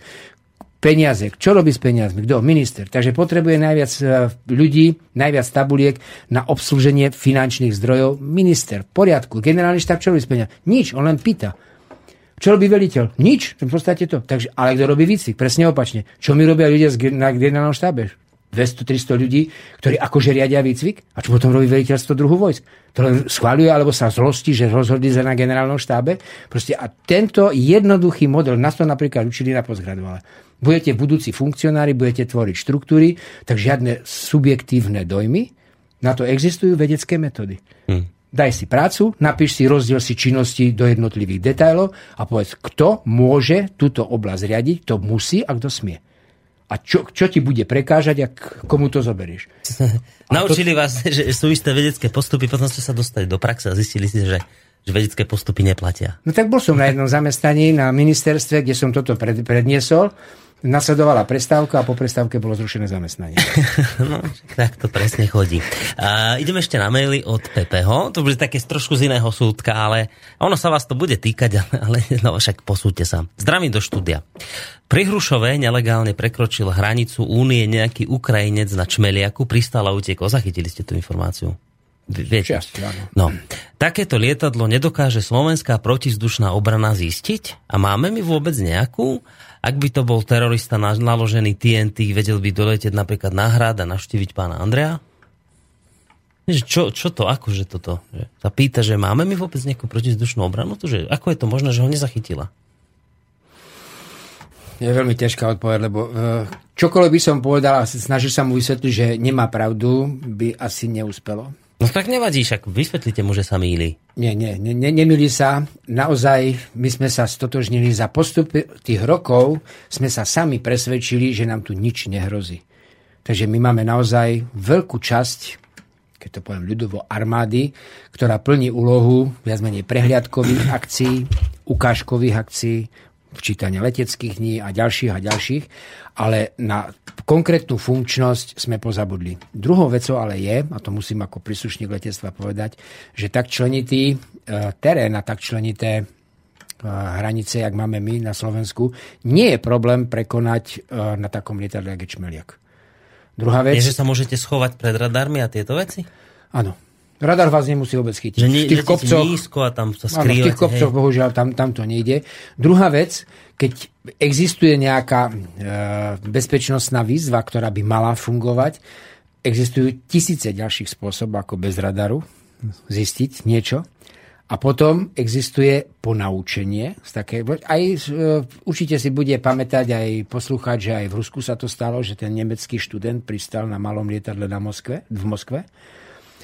Peniaze. Čo robí s peniazmi? Kto? Minister. Takže potrebuje najviac e, ľudí, najviac tabuliek na obsluženie finančných zdrojov. Minister. V poriadku. Generálny štáb čo robí s peniazmi? Nič. On len pýta. Čo robí veliteľ? Nič. V podstate to. Takže, ale kto robí výcvik? Presne opačne. Čo mi robia ľudia na generálnom štábe? 200-300 ľudí, ktorí akože riadia výcvik? A čo potom robí veliteľstvo druhu vojsk? To len schváľuje alebo sa zlosti, že rozhodli sa na generálnom štábe? Proste a tento jednoduchý model, nás to napríklad učili na postgraduále. Budete budúci funkcionári, budete tvoriť štruktúry, tak žiadne subjektívne dojmy, na to existujú vedecké metódy. Hmm daj si prácu, napíš si, rozdiel si činnosti do jednotlivých detailov a povedz, kto môže túto oblasť riadiť, kto musí a kto smie. A čo, čo ti bude prekážať a komu to zoberieš? *laughs* Naučili to... vás, že sú isté vedecké postupy, potom ste sa dostali do praxe a zistili ste, že že vedecké postupy neplatia. No tak bol som na jednom zamestnaní na ministerstve, kde som toto pred, predniesol Nasledovala prestávka a po prestávke bolo zrušené zamestnanie. *laughs* no, tak to presne chodí. A ideme ešte na maily od Pepeho. To bude také trošku z iného súdka, ale ono sa vás to bude týkať, ale, *laughs* ale no, však posúďte sa. Zdravím do štúdia. Pri Hrušove nelegálne prekročil hranicu únie nejaký Ukrajinec na Čmeliaku, pristal a utekol. Zachytili ste tú informáciu? Viete? No, takéto lietadlo nedokáže slovenská protizdušná obrana zistiť? A máme my vôbec nejakú? Ak by to bol terorista naložený TNT, vedel by doletieť napríklad na hrad a navštíviť pána Andrea? Čo, čo to, akože toto? Že sa pýta, že máme my vôbec nejakú protizdušnú obranu? To, že, ako je to možné, že ho nezachytila? Je veľmi ťažká odpoveď, lebo uh, čokoľvek by som povedal a snažil sa mu vysvetliť, že nemá pravdu, by asi neúspelo. No tak nevadí, však vysvetlite mu, že sa míli. Nie, nie, ne, nemýli sa. Naozaj my sme sa stotožnili za postup tých rokov, sme sa sami presvedčili, že nám tu nič nehrozí. Takže my máme naozaj veľkú časť, keď to poviem ľudovo, armády, ktorá plní úlohu viac menej prehliadkových akcií, ukážkových akcií, včítania leteckých dní a ďalších a ďalších, ale na konkrétnu funkčnosť sme pozabudli. Druhou vecou ale je, a to musím ako príslušník letectva povedať, že tak členitý e, terén a tak členité e, hranice, jak máme my na Slovensku, nie je problém prekonať e, na takom lietadle, jak je Čmeliak. Druhá vec... Je, že sa môžete schovať pred radármi a tieto veci? Áno. Radar vás nemusí vôbec chytiť. Že nie, v tých kopcoch, nízko a tam sa skrývate, áno, v tých kopcoch, hej. bohužiaľ, tam, tam to nejde. Druhá vec, keď existuje nejaká e, bezpečnostná výzva, ktorá by mala fungovať, existujú tisíce ďalších spôsobov, ako bez radaru zistiť niečo. A potom existuje ponaučenie. Z také, aj, e, určite si bude pamätať aj poslúchať, že aj v Rusku sa to stalo, že ten nemecký študent pristal na malom lietadle na Moskve, v Moskve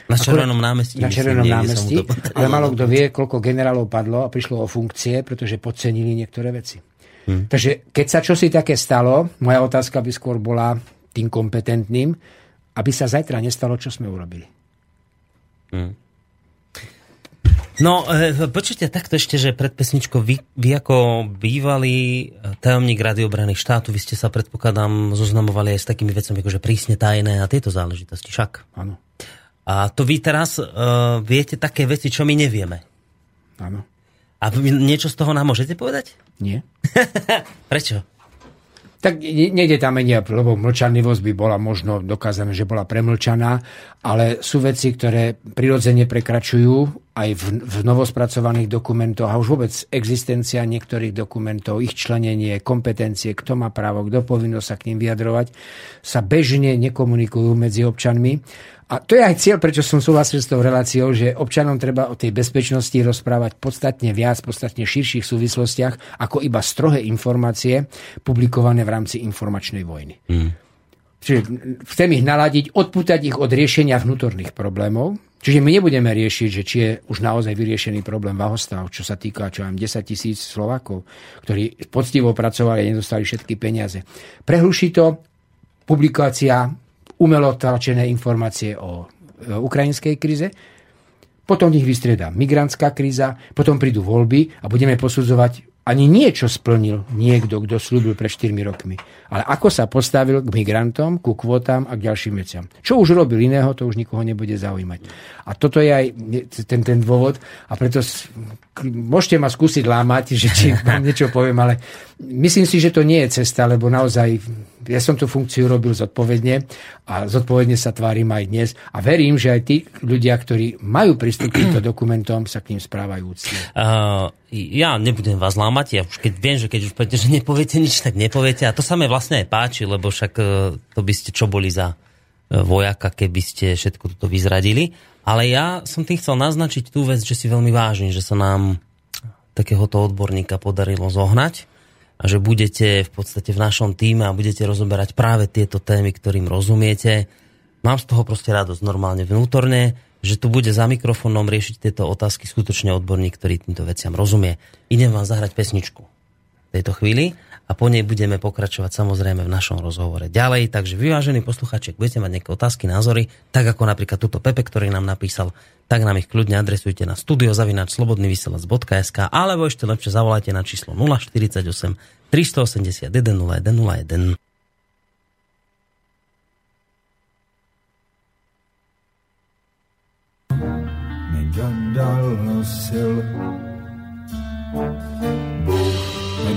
na Červenom námestí. Na Červenom námestí, ale malo kto vie, koľko generálov padlo a prišlo o funkcie, pretože podcenili niektoré veci. Hmm. Takže keď sa čosi také stalo, moja otázka by skôr bola tým kompetentným, aby sa zajtra nestalo, čo sme urobili. Hmm. No, e, počujte takto ešte, že pred pesničkou vy, vy ako bývalý tajomník radiobrany štátu, vy ste sa predpokladám zoznamovali aj s takými vecami, ako že prísne tajné a tieto záležitosti, však? Áno. A to vy teraz uh, viete také veci, čo my nevieme. Áno. A niečo z toho nám môžete povedať? Nie. *laughs* Prečo? Tak nejde tam ani, lebo mlčanlivosť by bola možno dokázané, že bola premlčaná, ale sú veci, ktoré prirodzene prekračujú aj v, v novospracovaných dokumentoch a už vôbec existencia niektorých dokumentov, ich členenie, kompetencie, kto má právo, kto povinnosť sa k ním vyjadrovať, sa bežne nekomunikujú medzi občanmi a to je aj cieľ, prečo som súhlasil s tou reláciou, že občanom treba o tej bezpečnosti rozprávať podstatne viac, podstatne širších súvislostiach, ako iba strohé informácie publikované v rámci informačnej vojny. Mm. Čiže chcem ich naladiť, odpútať ich od riešenia vnútorných problémov. Čiže my nebudeme riešiť, že či je už naozaj vyriešený problém Vahostav, čo sa týka čo mám 10 tisíc Slovákov, ktorí poctivo pracovali a nedostali všetky peniaze. Prehluší to publikácia umelo tlačené informácie o ukrajinskej krize, potom nich vystriedá migrantská kríza, potom prídu voľby a budeme posudzovať ani niečo splnil niekto, kto slúbil pred 4 rokmi. Ale ako sa postavil k migrantom, ku kvotám a k ďalším veciam. Čo už robil iného, to už nikoho nebude zaujímať. A toto je aj ten, ten dôvod. A preto môžete ma skúsiť lámať, *laughs* že či vám niečo poviem, ale myslím si, že to nie je cesta, lebo naozaj ja som tú funkciu robil zodpovedne a zodpovedne sa tvárim aj dnes a verím, že aj tí ľudia, ktorí majú prístup k týmto *clears throat* dokumentom, sa k ním správajú úcne. Uh, ja nebudem vás lámať, ja už keď viem, že keď už poviete, že nepoviete nič, tak nepoviete a to sa mi vlastne aj páči, lebo však uh, to by ste čo boli za uh, vojaka, keby ste všetko toto vyzradili. Ale ja som tým chcel naznačiť tú vec, že si veľmi vážim, že sa nám takéhoto odborníka podarilo zohnať a že budete v podstate v našom týme a budete rozoberať práve tieto témy, ktorým rozumiete. Mám z toho proste radosť normálne vnútorne, že tu bude za mikrofónom riešiť tieto otázky skutočne odborník, ktorý týmto veciam rozumie. Idem vám zahrať pesničku v tejto chvíli a po nej budeme pokračovať samozrejme v našom rozhovore ďalej. Takže vyvážený posluchaček, budete mať nejaké otázky, názory, tak ako napríklad túto Pepe, ktorý nám napísal, tak nám ich kľudne adresujte na studiozavinačslobodnyvysielac.sk alebo ešte lepšie zavolajte na číslo 048 381 0101. dal nosil.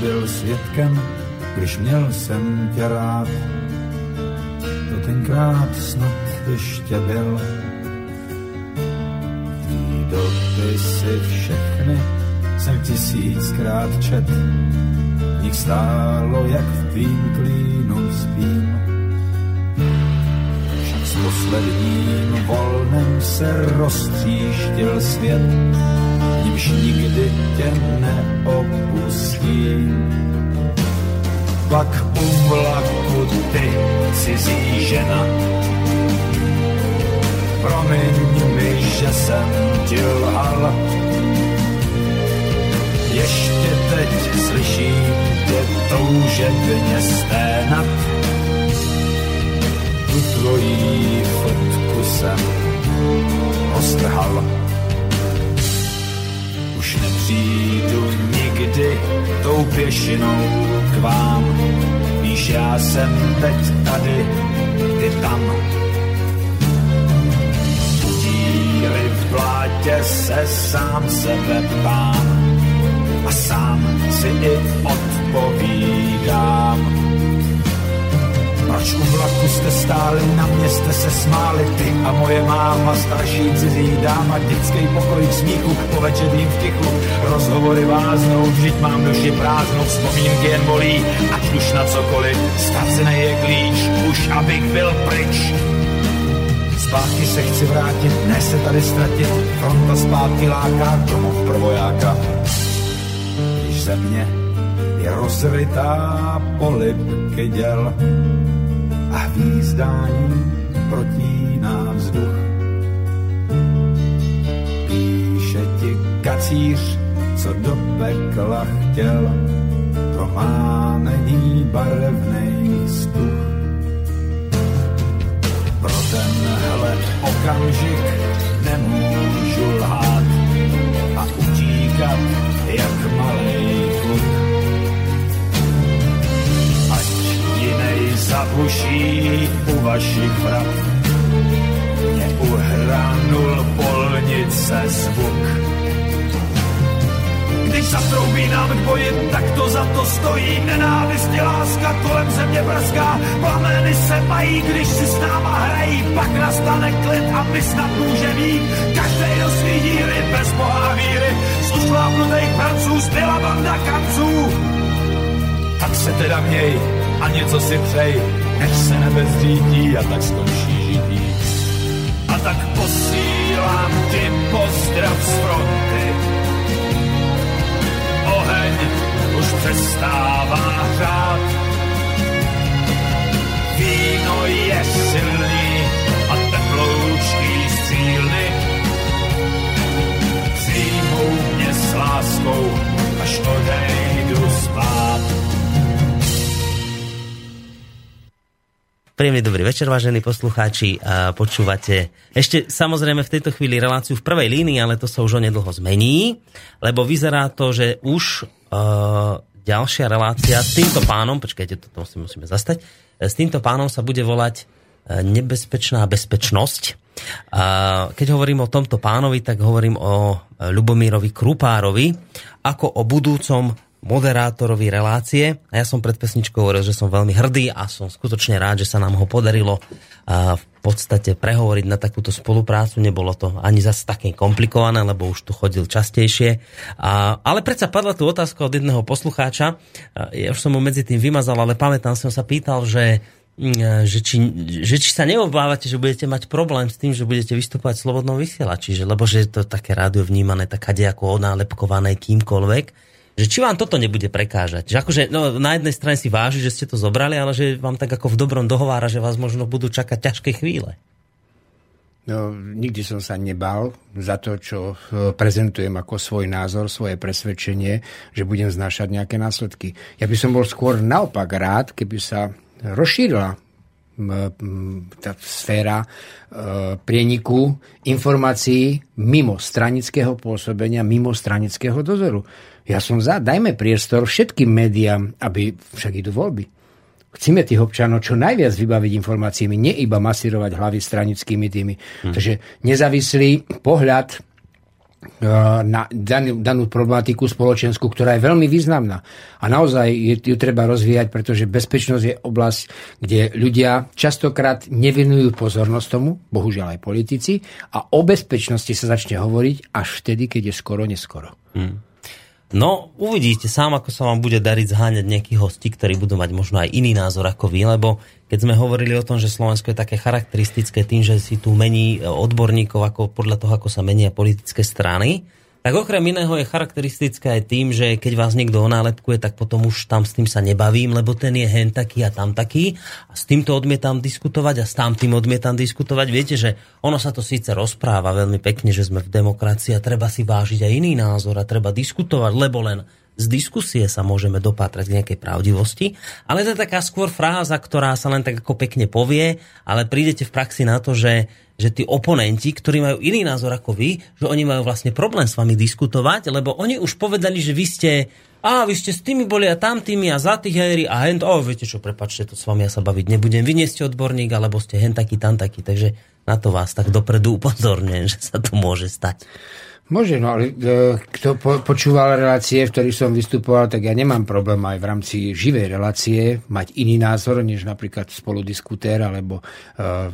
Nebyl svědkem, když měl jsem tě rád. To tenkrát snad ještě byl. Tvý dopisy všechny jsem tisíckrát čet. Nich stálo, jak v tvým klínu spím posledním volnem se roztříštil svět, nímž nikdy tě neopustím. Pak u vlaku ty, cizí žena, promiň mi, že jsem ti lhal. Ještě teď slyším tě toužebně sténat, tu tvojí fotku jsem ostrhal. Už nepřijdu nikdy tou pěšinou k vám. Víš, já jsem teď tady, ty tam. Díry v blátě se sám sebe pán a sám si i odpovídám proč u vlaku jste stáli, na mě jste se smáli, ty a moje máma, starší cizí dáma, dětský pokoj k smíchu, po večerním vtichu, rozhovory váznou, vždyť mám duši prázdnou, vzpomínky jen bolí, ať už na cokoliv, ztracený je klíč, už abych byl pryč. Zpátky se chci vrátit, ne se tady ztratit, fronta zpátky láká, domov pro vojáka. Když země je rozrytá polibky děl, a hvízdání protíná vzduch. Píše ti kacíř, co do pekla chtěl, to má není barevnej stuch. Pro tenhle okamžik nemůžu lhát a utíkat jak malej zabuší u vašich vrat. Mě uhranul polnice zvuk. Když zatroubí nám k boji, tak to za to stojí. Nenávist je láska, kolem země brzká. Plameny se mají, když si s náma hrají. Pak nastane klid a my snad může mít. Každý do svý díry, bez boha víry. Z ušlápnutých pranců zbyla banda kanců. Tak se teda měj, a něco si přej, než se nebe zřídí a tak skončí žití. A tak posílám ti pozdrav z fronty. Oheň už přestává hřát. Víno je silný a teploučký střílny přijmou mě s láskou, až odejdu spát. Príjemný dobrý večer, vážení poslucháči. Počúvate ešte samozrejme v tejto chvíli reláciu v prvej línii, ale to sa už onedlho zmení, lebo vyzerá to, že už uh, ďalšia relácia s týmto pánom, počkajte, toto si musíme zastať, s týmto pánom sa bude volať e, nebezpečná bezpečnosť. Keď hovorím o tomto pánovi, tak hovorím o Lubomírovi Krupárovi ako o budúcom moderátorovi relácie. A ja som pred pesničkou hovoril, že som veľmi hrdý a som skutočne rád, že sa nám ho podarilo v podstate prehovoriť na takúto spoluprácu. Nebolo to ani zase také komplikované, lebo už tu chodil častejšie. Ale predsa padla tu otázka od jedného poslucháča. Ja už som ho medzi tým vymazal, ale pamätám som sa pýtal, že že či, že či sa neobávate, že budete mať problém s tým, že budete vystupovať v slobodnom vysielači, že, lebo že je to také rádio vnímané tak ako onálepkované kýmkoľvek že či vám toto nebude prekážať. Že akože, no, na jednej strane si váži, že ste to zobrali, ale že vám tak ako v dobrom dohovára, že vás možno budú čakať ťažké chvíle. No, nikdy som sa nebal za to, čo e, prezentujem ako svoj názor, svoje presvedčenie, že budem znášať nejaké následky. Ja by som bol skôr naopak rád, keby sa rozšírila tá sféra e, prieniku informácií mimo stranického pôsobenia, mimo stranického dozoru. Ja som za, dajme priestor všetkým médiám, aby však idú voľby. Chceme tých občanov čo najviac vybaviť informáciami, nie iba masírovať hlavy stranickými tými. Hmm. Takže nezávislý pohľad e, na danú, danú problematiku spoločenskú, ktorá je veľmi významná. A naozaj ju treba rozvíjať, pretože bezpečnosť je oblasť, kde ľudia častokrát nevenujú pozornosť tomu, bohužiaľ aj politici, a o bezpečnosti sa začne hovoriť až vtedy, keď je skoro neskoro. Hmm. No, uvidíte sám, ako sa vám bude dariť zháňať nejakých hostí, ktorí budú mať možno aj iný názor ako vy, lebo keď sme hovorili o tom, že Slovensko je také charakteristické tým, že si tu mení odborníkov ako podľa toho, ako sa menia politické strany, tak okrem iného je charakteristické aj tým, že keď vás niekto onálepkuje, tak potom už tam s tým sa nebavím, lebo ten je hen taký a tam taký a s týmto odmietam diskutovať a s tamtým odmietam diskutovať. Viete, že ono sa to síce rozpráva veľmi pekne, že sme v demokracii a treba si vážiť aj iný názor a treba diskutovať, lebo len z diskusie sa môžeme dopátrať k nejakej pravdivosti, ale to je taká skôr fráza, ktorá sa len tak ako pekne povie, ale prídete v praxi na to, že že tí oponenti, ktorí majú iný názor ako vy, že oni majú vlastne problém s vami diskutovať, lebo oni už povedali, že vy ste a vy ste s tými boli a tam tými a za tých hejri a hen, o, viete čo, prepačte, to s vami ja sa baviť nebudem, vy nie ste odborník, alebo ste hen taký, tam taký, takže na to vás tak dopredu upozorňujem, *laughs* že sa to môže stať. Môže, no ale e, kto po, počúval relácie, v ktorých som vystupoval, tak ja nemám problém aj v rámci živej relácie mať iný názor, než napríklad spoludiskutér alebo uh,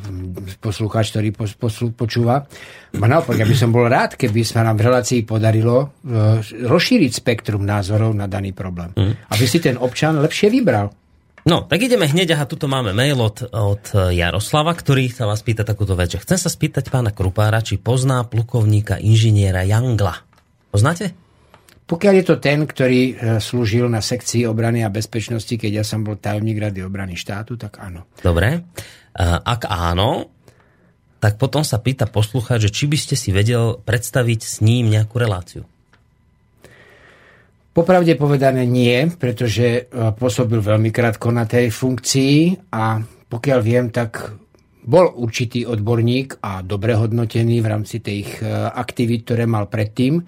poslucháč, ktorý pos, poslu, počúva. A naopak, ja by som bol rád, keby sa nám v relácii podarilo uh, rozšíriť spektrum názorov na daný problém. Mm. Aby si ten občan lepšie vybral. No, tak ideme hneď, aha, tuto máme mail od, od Jaroslava, ktorý sa vás pýta takúto vec, že chcem sa spýtať pána Krupára, či pozná plukovníka inžiniera Jangla. Poznáte? Pokiaľ je to ten, ktorý e, slúžil na sekcii obrany a bezpečnosti, keď ja som bol tajomník Rady obrany štátu, tak áno. Dobre. Ak áno, tak potom sa pýta poslucháč, že či by ste si vedel predstaviť s ním nejakú reláciu. Popravde povedané nie, pretože e, pôsobil veľmi krátko na tej funkcii a pokiaľ viem, tak bol určitý odborník a dobre hodnotený v rámci tých e, aktivít, ktoré mal predtým,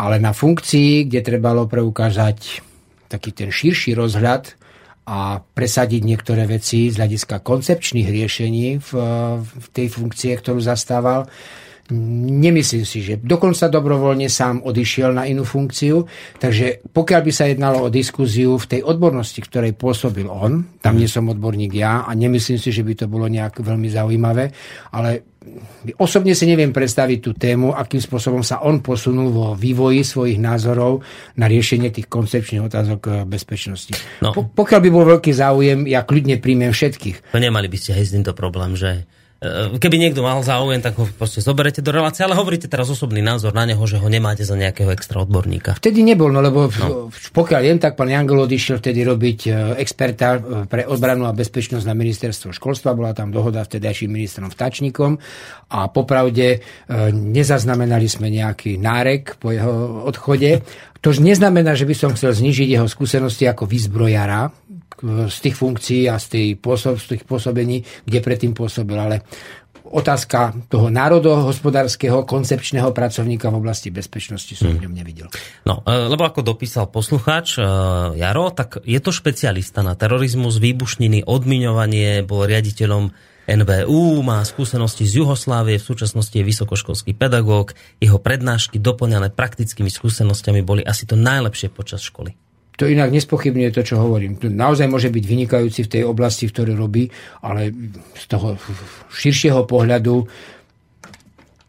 ale na funkcii, kde trebalo preukázať taký ten širší rozhľad a presadiť niektoré veci z hľadiska koncepčných riešení v, v tej funkcie, ktorú zastával, Nemyslím si, že dokonca dobrovoľne sám odišiel na inú funkciu, takže pokiaľ by sa jednalo o diskuziu v tej odbornosti, ktorej pôsobil on, tam nie som odborník ja a nemyslím si, že by to bolo nejak veľmi zaujímavé, ale osobne si neviem predstaviť tú tému, akým spôsobom sa on posunul vo vývoji svojich názorov na riešenie tých koncepčných otázok eh, bezpečnosti. No. Po, pokiaľ by bol veľký záujem, ja kľudne príjmem všetkých. To nemali by ste hej tento problém, že keby niekto mal záujem, tak ho proste zoberete do relácie, ale hovoríte teraz osobný názor na neho, že ho nemáte za nejakého extra odborníka. Vtedy nebol, no lebo no. pokiaľ jem, tak pán Jangel odišiel vtedy robiť e, experta e, pre odbranu a bezpečnosť na ministerstvo školstva. Bola tam dohoda vtedajším ministrom Vtačníkom a popravde nezaznamenali sme nejaký nárek po jeho odchode. To neznamená, že by som chcel znižiť jeho skúsenosti ako výzbrojara, z tých funkcií a z, tej pôsob, z tých pôsobení, kde predtým pôsobil. Ale otázka toho národohospodárskeho koncepčného pracovníka v oblasti bezpečnosti som hmm. v ňom nevidel. No, e, lebo ako dopísal poslucháč e, Jaro, tak je to špecialista na terorizmus, výbušniny, odmiňovanie, bol riaditeľom NBU, má skúsenosti z Juhoslávie, v súčasnosti je vysokoškolský pedagóg, jeho prednášky doplňané praktickými skúsenostiami boli asi to najlepšie počas školy. To inak nespochybňuje to, čo hovorím. Naozaj môže byť vynikajúci v tej oblasti, v ktorej robí, ale z toho širšieho pohľadu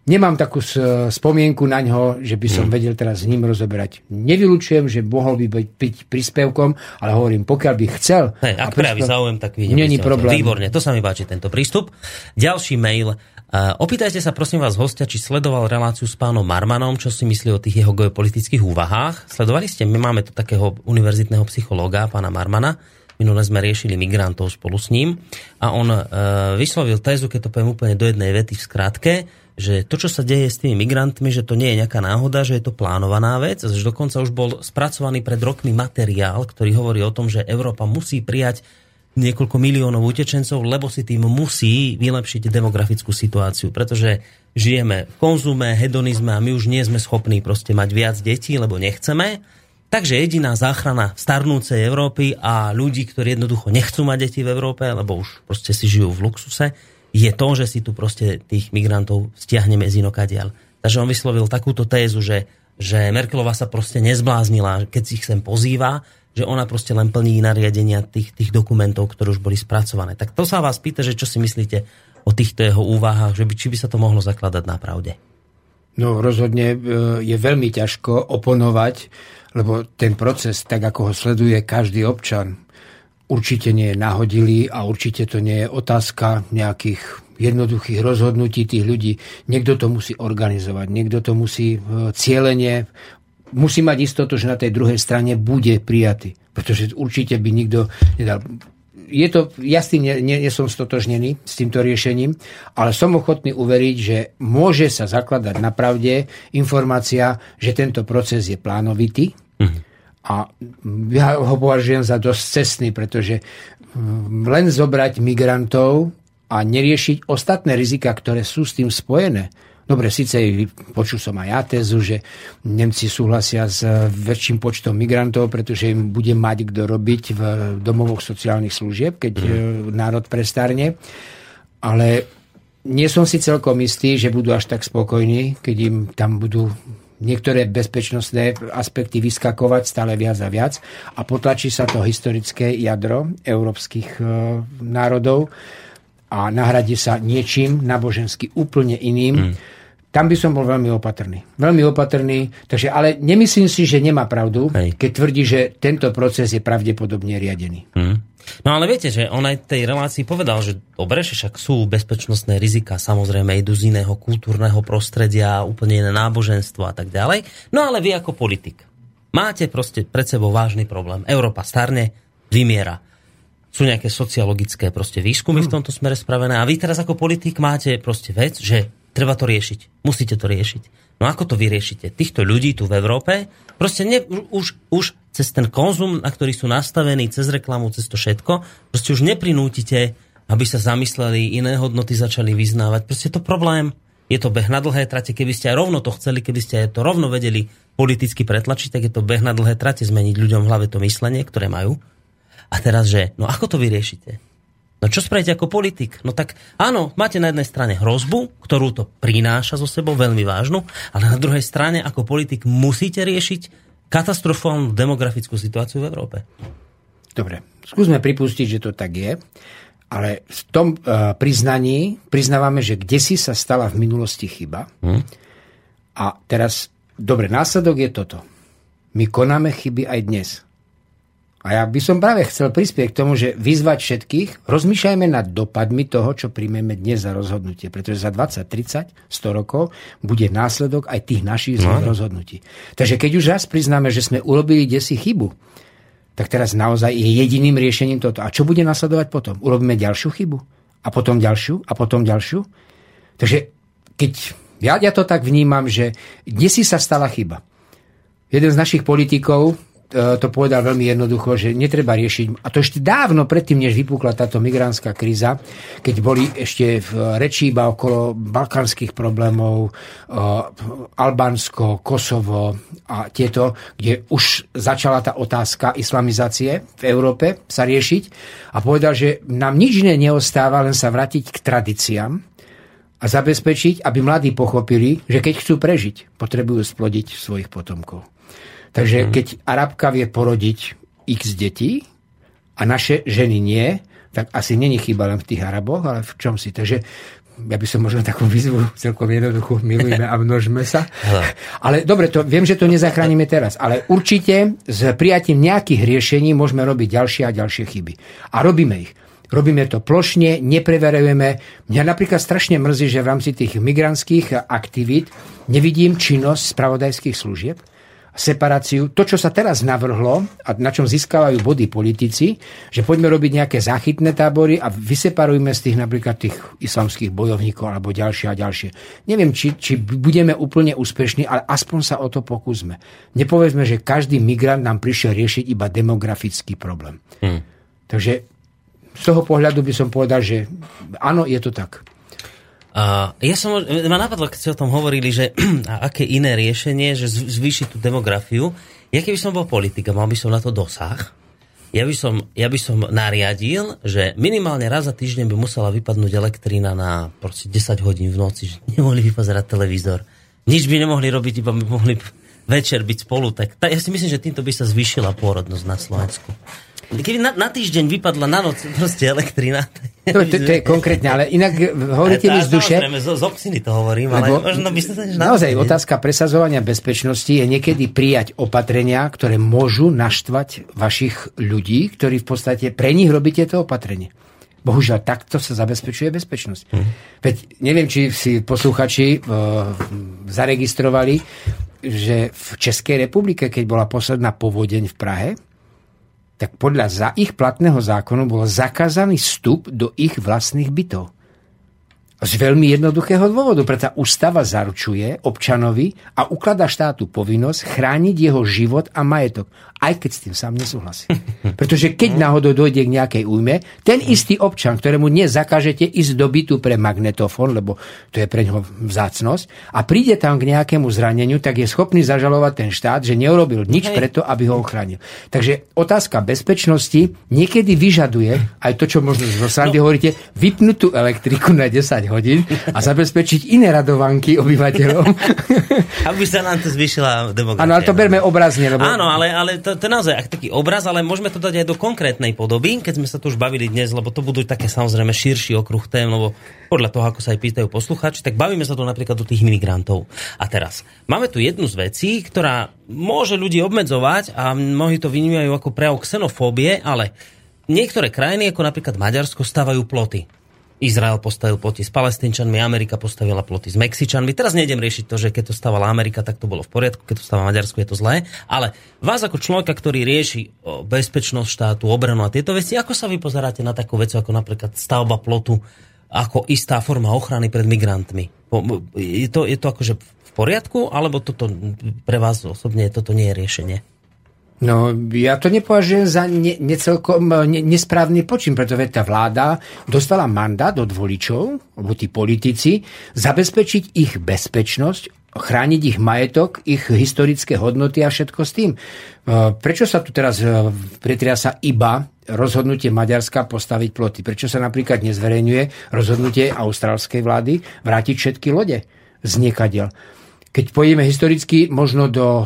Nemám takú spomienku na ňo, že by som hmm. vedel teraz s ním rozoberať. Nevylučujem, že mohol by byť, príspevkom, ale hovorím, pokiaľ by chcel... Hey, ak prejaví záujem, tak vy Není problém. Výborne, to sa mi páči, tento prístup. Ďalší mail. Opýtajte sa prosím vás hostia, či sledoval reláciu s pánom Marmanom, čo si myslí o tých jeho geopolitických úvahách. Sledovali ste? My máme tu takého univerzitného psychológa, pána Marmana. Minule sme riešili migrantov spolu s ním a on uh, vyslovil tézu, keď to poviem úplne do jednej vety v skratke, že to, čo sa deje s tými migrantmi, že to nie je nejaká náhoda, že je to plánovaná vec, že dokonca už bol spracovaný pred rokmi materiál, ktorý hovorí o tom, že Európa musí prijať niekoľko miliónov utečencov, lebo si tým musí vylepšiť demografickú situáciu, pretože žijeme v konzume, hedonizme a my už nie sme schopní proste mať viac detí, lebo nechceme. Takže jediná záchrana starnúcej Európy a ľudí, ktorí jednoducho nechcú mať deti v Európe, lebo už proste si žijú v luxuse, je to, že si tu proste tých migrantov stiahneme z inokadiaľ. Takže on vyslovil takúto tézu, že, že Merkelová sa proste nezbláznila, keď si ich sem pozýva, že ona proste len plní nariadenia tých, tých dokumentov, ktoré už boli spracované. Tak to sa vás pýta, že čo si myslíte o týchto jeho úvahách, že by, či by sa to mohlo zakladať na pravde? No rozhodne e, je veľmi ťažko oponovať, lebo ten proces, tak ako ho sleduje každý občan, určite nie je nahodilý a určite to nie je otázka nejakých jednoduchých rozhodnutí tých ľudí. Niekto to musí organizovať, niekto to musí e, cieľenie, musí mať istotu, že na tej druhej strane bude prijatý. Pretože určite by nikto nedal je to, ja s tým nie, nie, nie som stotožnený s týmto riešením, ale som ochotný uveriť, že môže sa zakladať na pravde informácia, že tento proces je plánovitý, a ja ho považujem za dosť cestný, pretože mm, len zobrať migrantov a neriešiť ostatné rizika, ktoré sú s tým spojené. Dobre, síce počul som aj ja tézu, že Nemci súhlasia s väčším počtom migrantov, pretože im bude mať kto robiť v domovoch sociálnych služieb, keď mm. národ prestarne. Ale nie som si celkom istý, že budú až tak spokojní, keď im tam budú niektoré bezpečnostné aspekty vyskakovať stále viac a viac a potlačí sa to historické jadro európskych e, národov a nahradí sa niečím nábožensky úplne iným. Mm. Tam by som bol veľmi opatrný. Veľmi opatrný, takže, ale nemyslím si, že nemá pravdu, Hej. keď tvrdí, že tento proces je pravdepodobne riadený. Mm. No ale viete, že on aj tej relácii povedal, že dobre, že však sú bezpečnostné rizika, samozrejme idú z iného kultúrneho prostredia, úplne iné náboženstvo a tak ďalej. No ale vy ako politik máte proste pred sebou vážny problém. Európa starne, vymiera. Sú nejaké sociologické proste výskumy v tomto smere spravené a vy teraz ako politik máte proste vec, že treba to riešiť. Musíte to riešiť. No ako to vyriešite? Týchto ľudí tu v Európe proste ne, už, už cez ten konzum, na ktorý sú nastavení, cez reklamu, cez to všetko, proste už neprinútite, aby sa zamysleli, iné hodnoty začali vyznávať. Proste je to problém. Je to beh na dlhé trate. Keby ste aj rovno to chceli, keby ste aj to rovno vedeli politicky pretlačiť, tak je to beh na dlhé trate zmeniť ľuďom v hlave to myslenie, ktoré majú. A teraz, že, no ako to vyriešite? No čo spravíte ako politik? No tak áno, máte na jednej strane hrozbu, ktorú to prináša zo sebou, veľmi vážnu, ale na druhej strane ako politik musíte riešiť katastrofálnu demografickú situáciu v Európe. Dobre, skúsme pripustiť, že to tak je, ale v tom uh, priznaní priznávame, že kde si sa stala v minulosti chyba. Hmm. A teraz, dobre, následok je toto. My konáme chyby aj dnes. A ja by som práve chcel prispieť k tomu, že vyzvať všetkých, rozmýšľajme nad dopadmi toho, čo príjmeme dnes za rozhodnutie. Pretože za 20, 30, 100 rokov bude následok aj tých našich no. rozhodnutí. Takže keď už raz priznáme, že sme urobili desi chybu, tak teraz naozaj je jediným riešením toto. A čo bude nasledovať potom? Urobíme ďalšiu chybu? A potom ďalšiu? A potom ďalšiu? Takže keď ja, ja to tak vnímam, že dnes si sa stala chyba. Jeden z našich politikov to povedal veľmi jednoducho, že netreba riešiť, a to ešte dávno predtým, než vypukla táto migránska kríza, keď boli ešte v reči iba okolo balkánskych problémov, e, Albánsko, Kosovo a tieto, kde už začala tá otázka islamizácie v Európe sa riešiť a povedal, že nám nič iné neostáva, len sa vrátiť k tradíciám a zabezpečiť, aby mladí pochopili, že keď chcú prežiť, potrebujú splodiť svojich potomkov. Takže mm. keď Arabka vie porodiť x detí a naše ženy nie, tak asi není chyba len v tých Araboch, ale v čom si. Takže ja by som možno takú výzvu celkom jednoduchú, milujme a množme sa. Ale dobre, to, viem, že to nezachránime teraz, ale určite s prijatím nejakých riešení môžeme robiť ďalšie a ďalšie chyby. A robíme ich. Robíme to plošne, nepreverujeme. Mňa napríklad strašne mrzí, že v rámci tých migrantských aktivít nevidím činnosť spravodajských služieb, separáciu. To, čo sa teraz navrhlo a na čom získavajú body politici, že poďme robiť nejaké záchytné tábory a vyseparujme z tých napríklad tých islamských bojovníkov alebo ďalšie a ďalšie. Neviem, či, či budeme úplne úspešní, ale aspoň sa o to pokúsme. Nepovedzme, že každý migrant nám prišiel riešiť iba demografický problém. Hmm. Takže z toho pohľadu by som povedal, že áno, je to tak. Ja som, ma napadlo, keď ste o tom hovorili, že *clears throat* a aké iné riešenie, že zvýšiť tú demografiu. Ja keby som bol politik mal by som na to dosah, ja by som, ja by som nariadil, že minimálne raz za týždeň by musela vypadnúť elektrina na proste 10 hodín v noci, že *laughs* nemohli vypozerať televízor. Nič by nemohli robiť, iba by mohli *laughs* večer byť spolu. Tak, tak ja si myslím, že týmto by sa zvýšila pôrodnosť na Slovensku. Keby na, na týždeň vypadla na noc proste elektrina. *laughs* To, to, to je konkrétne, ale inak hovoríte mi z duše... Samozrejme, z, z obciny to hovorím, ale lebo, možno by sa Naozaj, otázka presazovania bezpečnosti je niekedy prijať opatrenia, ktoré môžu naštvať vašich ľudí, ktorí v podstate pre nich robíte to opatrenie. Bohužiaľ, takto sa zabezpečuje bezpečnosť. Hm. Veď neviem, či si posluchači uh, zaregistrovali, že v Českej republike, keď bola posledná povodeň v Prahe, tak podľa za ich platného zákonu bol zakázaný vstup do ich vlastných bytov. Z veľmi jednoduchého dôvodu, preto ústava zaručuje občanovi a ukladá štátu povinnosť chrániť jeho život a majetok, aj keď s tým sám nesúhlasí. *laughs* Pretože keď náhodou dojde k nejakej újme, ten istý občan, ktorému dnes zakážete ísť do bytu pre magnetofón, lebo to je pre ňoho vzácnosť, a príde tam k nejakému zraneniu, tak je schopný zažalovať ten štát, že neurobil nič preto, aby ho ochránil. Takže otázka bezpečnosti niekedy vyžaduje aj to, čo možno z no. hovoríte, vypnutú elektriku na 10 hodín a zabezpečiť iné radovanky obyvateľom. *laughs* Aby sa nám to zvýšila demokracia. Áno, ale to berme obrazne. Lebo... Áno, ale, ale to, to je naozaj taký obraz, ale môžeme to dať aj do konkrétnej podoby, keď sme sa tu už bavili dnes, lebo to budú také samozrejme širší okruh tém, lebo podľa toho, ako sa aj pýtajú posluchači, tak bavíme sa tu napríklad do tých imigrantov. A teraz, máme tu jednu z vecí, ktorá môže ľudí obmedzovať a mnohí to vnímajú ako prejav xenofóbie, ale niektoré krajiny, ako napríklad Maďarsko, stavajú ploty. Izrael postavil ploty s palestínčanmi, Amerika postavila ploty s Mexičanmi. Teraz nejdem riešiť to, že keď to stavala Amerika, tak to bolo v poriadku, keď to stáva Maďarsko, je to zlé. Ale vás ako človeka, ktorý rieši bezpečnosť štátu, obranu a tieto veci, ako sa vy pozeráte na takú vec, ako napríklad stavba plotu ako istá forma ochrany pred migrantmi? Je to, je to akože v poriadku, alebo toto pre vás osobne toto nie je riešenie? No, ja to nepovažujem za ne, necelkom ne, nesprávny počin, pretože tá vláda dostala mandát od voličov, alebo tí politici, zabezpečiť ich bezpečnosť, chrániť ich majetok, ich historické hodnoty a všetko s tým. E, prečo sa tu teraz e, pretria sa iba rozhodnutie Maďarska postaviť ploty? Prečo sa napríklad nezverejňuje rozhodnutie austrálskej vlády vrátiť všetky lode z niekadiaľ? Keď pôjdeme historicky možno do e,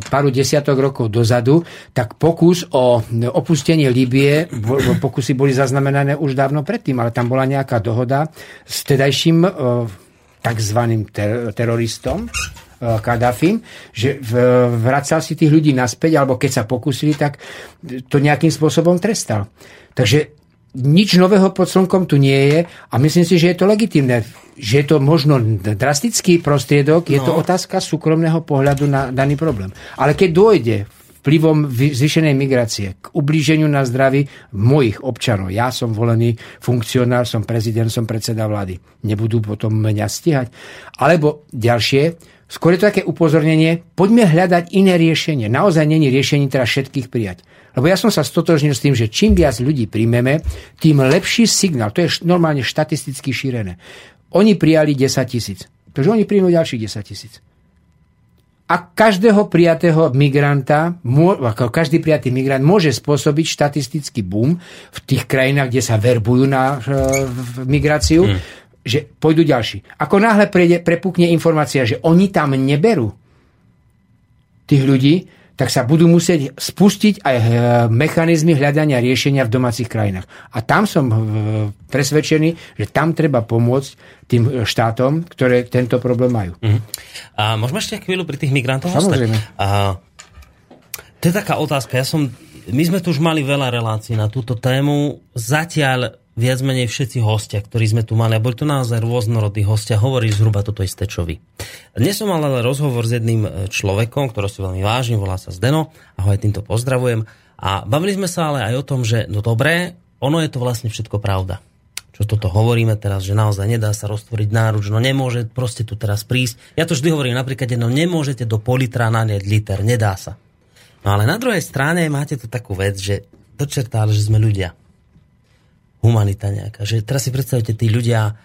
paru desiatok rokov dozadu, tak pokus o opustenie Líbie, pokusy boli zaznamenané už dávno predtým, ale tam bola nejaká dohoda s tedajším e, takzvaným ter- teroristom, e, Kadafim, že vracal si tých ľudí naspäť, alebo keď sa pokúsili, tak to nejakým spôsobom trestal. Takže nič nového pod slnkom tu nie je a myslím si, že je to legitimné. Že je to možno drastický prostriedok, je no. to otázka súkromného pohľadu na daný problém. Ale keď dôjde vplyvom zvýšenej migrácie k ublíženiu na zdraví mojich občanov. Ja som volený funkcionár, som prezident, som predseda vlády. Nebudú potom mňa stíhať. Alebo ďalšie, skôr je to také upozornenie, poďme hľadať iné riešenie. Naozaj není riešenie teraz všetkých prijať. Lebo ja som sa stotožnil s tým, že čím viac ľudí príjmeme, tým lepší signál. To je normálne štatisticky šírené. Oni prijali 10 tisíc. Takže oni príjmu ďalších 10 tisíc. A každého prijatého migranta, každý prijatý migrant môže spôsobiť štatistický boom v tých krajinách, kde sa verbujú na e, migráciu, že pôjdu ďalší. Ako náhle prejde, prepukne informácia, že oni tam neberú tých ľudí, tak sa budú musieť spustiť aj e, mechanizmy hľadania riešenia v domácich krajinách. A tam som e, presvedčený, že tam treba pomôcť tým štátom, ktoré tento problém majú. A môžeme ešte chvíľu pri tých migrantoch Samozrejme. ostať? A, to je taká otázka. Ja som, my sme tu už mali veľa relácií na túto tému. Zatiaľ viac menej všetci hostia, ktorí sme tu mali, a boli to naozaj rôznorodí hostia, hovorí zhruba toto isté, čo vy. Dnes som mal ale rozhovor s jedným e, človekom, ktorého si veľmi vážim, volá sa Zdeno, a ho aj týmto pozdravujem. A bavili sme sa ale aj o tom, že no dobré, ono je to vlastne všetko pravda čo toto hovoríme teraz, že naozaj nedá sa roztvoriť náruč, no nemôže proste tu teraz prísť. Ja to vždy hovorím napríklad, no nemôžete do politra nalieť liter, nedá sa. No ale na druhej strane máte tu takú vec, že to čertá, ale že sme ľudia. Humanita nejaká. Že teraz si predstavte, tí ľudia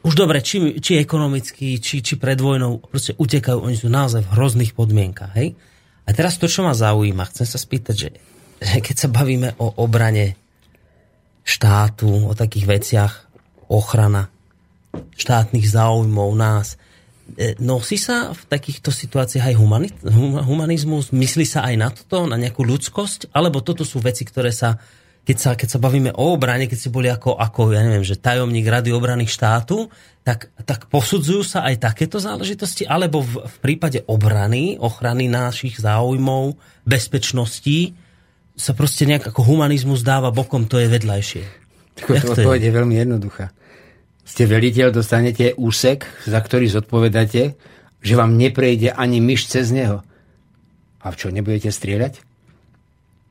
už dobre, či, či ekonomicky, či, či pred vojnou, proste utekajú, oni sú naozaj v hrozných podmienkach, hej? A teraz to, čo ma zaujíma, chcem sa spýtať, že, že keď sa bavíme o obrane štátu, o takých veciach, ochrana štátnych záujmov nás. E, Nosí sa v takýchto situáciách aj humani- hum- humanizmus? Myslí sa aj na toto, na nejakú ľudskosť? Alebo toto sú veci, ktoré sa, keď sa, keď sa bavíme o obrane, keď si boli ako, ako ja neviem, že tajomník Rady obrany štátu, tak, tak posudzujú sa aj takéto záležitosti? Alebo v, v prípade obrany, ochrany našich záujmov, bezpečností, sa proste nejak ako humanizmus dáva bokom, to je vedľajšie. Jak to je veľmi jednoduchá. Ste veliteľ, dostanete úsek, za ktorý zodpovedáte, že vám neprejde ani myš cez neho. A v čo, nebudete strieľať?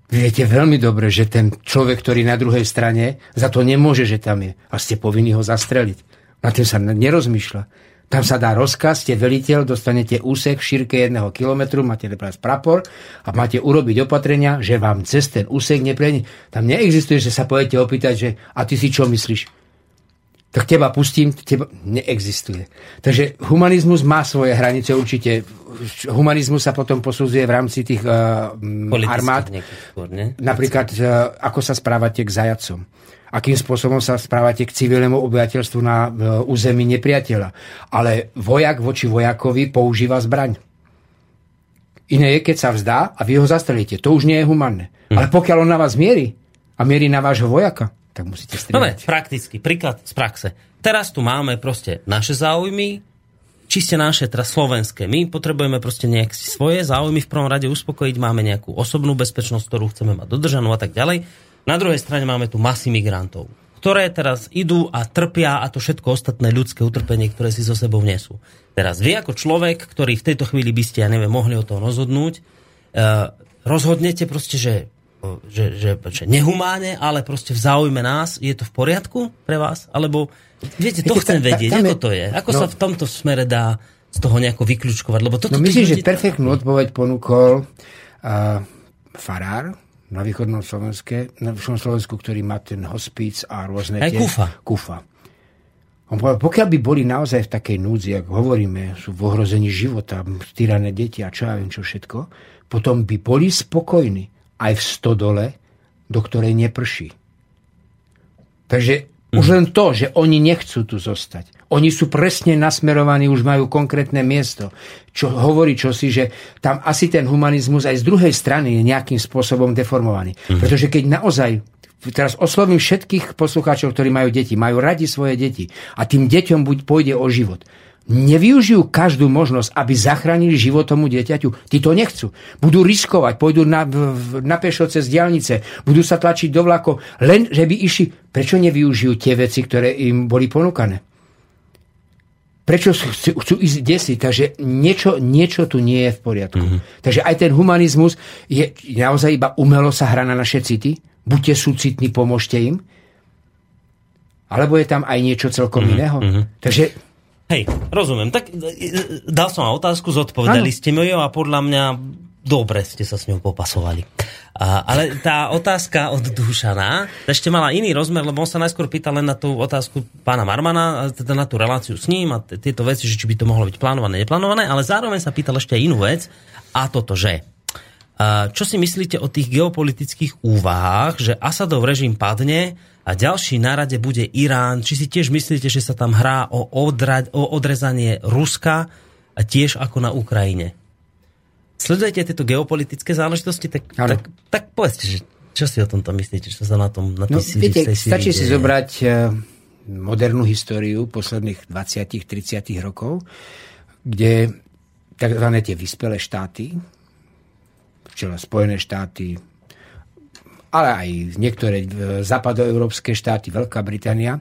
Viete veľmi dobre, že ten človek, ktorý na druhej strane, za to nemôže, že tam je. A ste povinni ho zastreliť. Na tým sa nerozmýšľa. Tam sa dá rozkaz, ste veliteľ, dostanete úsek v šírke jedného kilometru, máte napríklad prapor a máte urobiť opatrenia, že vám cez ten úsek neprejde. Tam neexistuje, že sa pojete opýtať, že a ty si čo myslíš? Tak teba pustím, teba neexistuje. Takže humanizmus má svoje hranice určite. Humanizmus sa potom posudzuje v rámci tých uh, armád. skôr, ne? Napríklad, e, ako sa správate k zajacom. Akým spôsobom sa správate k civilnému obyvateľstvu na e, území nepriateľa. Ale vojak voči vojakovi používa zbraň. Iné je, keď sa vzdá a vy ho zastrelíte. To už nie je humanné. Hm. Ale pokiaľ on na vás mierí a mierí na vášho vojaka, tak musíte Dobre, strieľať. prakticky, príklad z praxe. Teraz tu máme proste naše záujmy, čiste naše, teraz slovenské. My potrebujeme proste nejak si svoje záujmy v prvom rade uspokojiť, máme nejakú osobnú bezpečnosť, ktorú chceme mať dodržanú a tak ďalej. Na druhej strane máme tu masy migrantov, ktoré teraz idú a trpia a to všetko ostatné ľudské utrpenie, ktoré si so sebou nesú. Teraz vy ako človek, ktorý v tejto chvíli by ste, ja neviem, mohli o tom rozhodnúť, uh, rozhodnete proste, že že, že, že nehumáne, ale proste v záujme nás, je to v poriadku pre vás? Alebo, viete, to Viete, chcem vedieť, tam ako je- to je? Ako no- sa v tomto smere dá z toho nejako vyklúčkovať? Lebo toto No myslím, že ľudí- perfektnú odpoveď ponúkol uh, farár na východnom Slovenske, na východnom Slovensku, ktorý má ten hospíc a rôzne Aj tie... Kufa. Kufa. On povedal, pokiaľ by boli naozaj v takej núdzi, ako hovoríme, sú v ohrození života, týrané deti a čo ja viem čo všetko, potom by boli spokojní aj v stodole, do ktorej neprší. Takže už len to, že oni nechcú tu zostať. Oni sú presne nasmerovaní, už majú konkrétne miesto. Čo hovorí čosi, že tam asi ten humanizmus aj z druhej strany je nejakým spôsobom deformovaný. Pretože keď naozaj teraz oslovím všetkých poslucháčov, ktorí majú deti, majú radi svoje deti a tým deťom buď pôjde o život. Nevyužijú každú možnosť, aby zachránili život tomu dieťaťu. Tí to nechcú. Budú riskovať, pôjdu na, na pešo cez diálnice, budú sa tlačiť do vlakov, len že by išli. Prečo nevyužijú tie veci, ktoré im boli ponúkané? prečo chcú, chcú ísť desi. Takže niečo, niečo tu nie je v poriadku. Mm-hmm. Takže aj ten humanizmus je naozaj iba umelo sa hra na naše city. Buďte súcitní, pomôžte im. Alebo je tam aj niečo celkom mm-hmm. iného. Mm-hmm. Takže Hej, rozumiem. Tak e, e, dal som vám otázku, zodpovedali ano. ste mi ju a podľa mňa dobre ste sa s ňou popasovali. A, ale tá otázka od Dušana ešte mala iný rozmer, lebo on sa najskôr pýtal len na tú otázku pána Marmana, teda na tú reláciu s ním a tieto veci, že či by to mohlo byť plánované, neplánované, ale zároveň sa pýtal ešte aj inú vec a toto, že čo si myslíte o tých geopolitických úvahách, že Asadov režim padne a ďalší na rade bude Irán? Či si tiež myslíte, že sa tam hrá o, odra- o odrezanie Ruska a tiež ako na Ukrajine? Sledujete tieto geopolitické záležitosti? Tak, tak, tak povedzte, že čo si o tomto myslíte? Čo sa na tom na no, viete, stačí si zobrať eh, modernú históriu posledných 20-30 rokov, kde tzv. tie vyspelé štáty, čele Spojené štáty, ale aj niektoré e, západoeurópske štáty, Veľká Británia,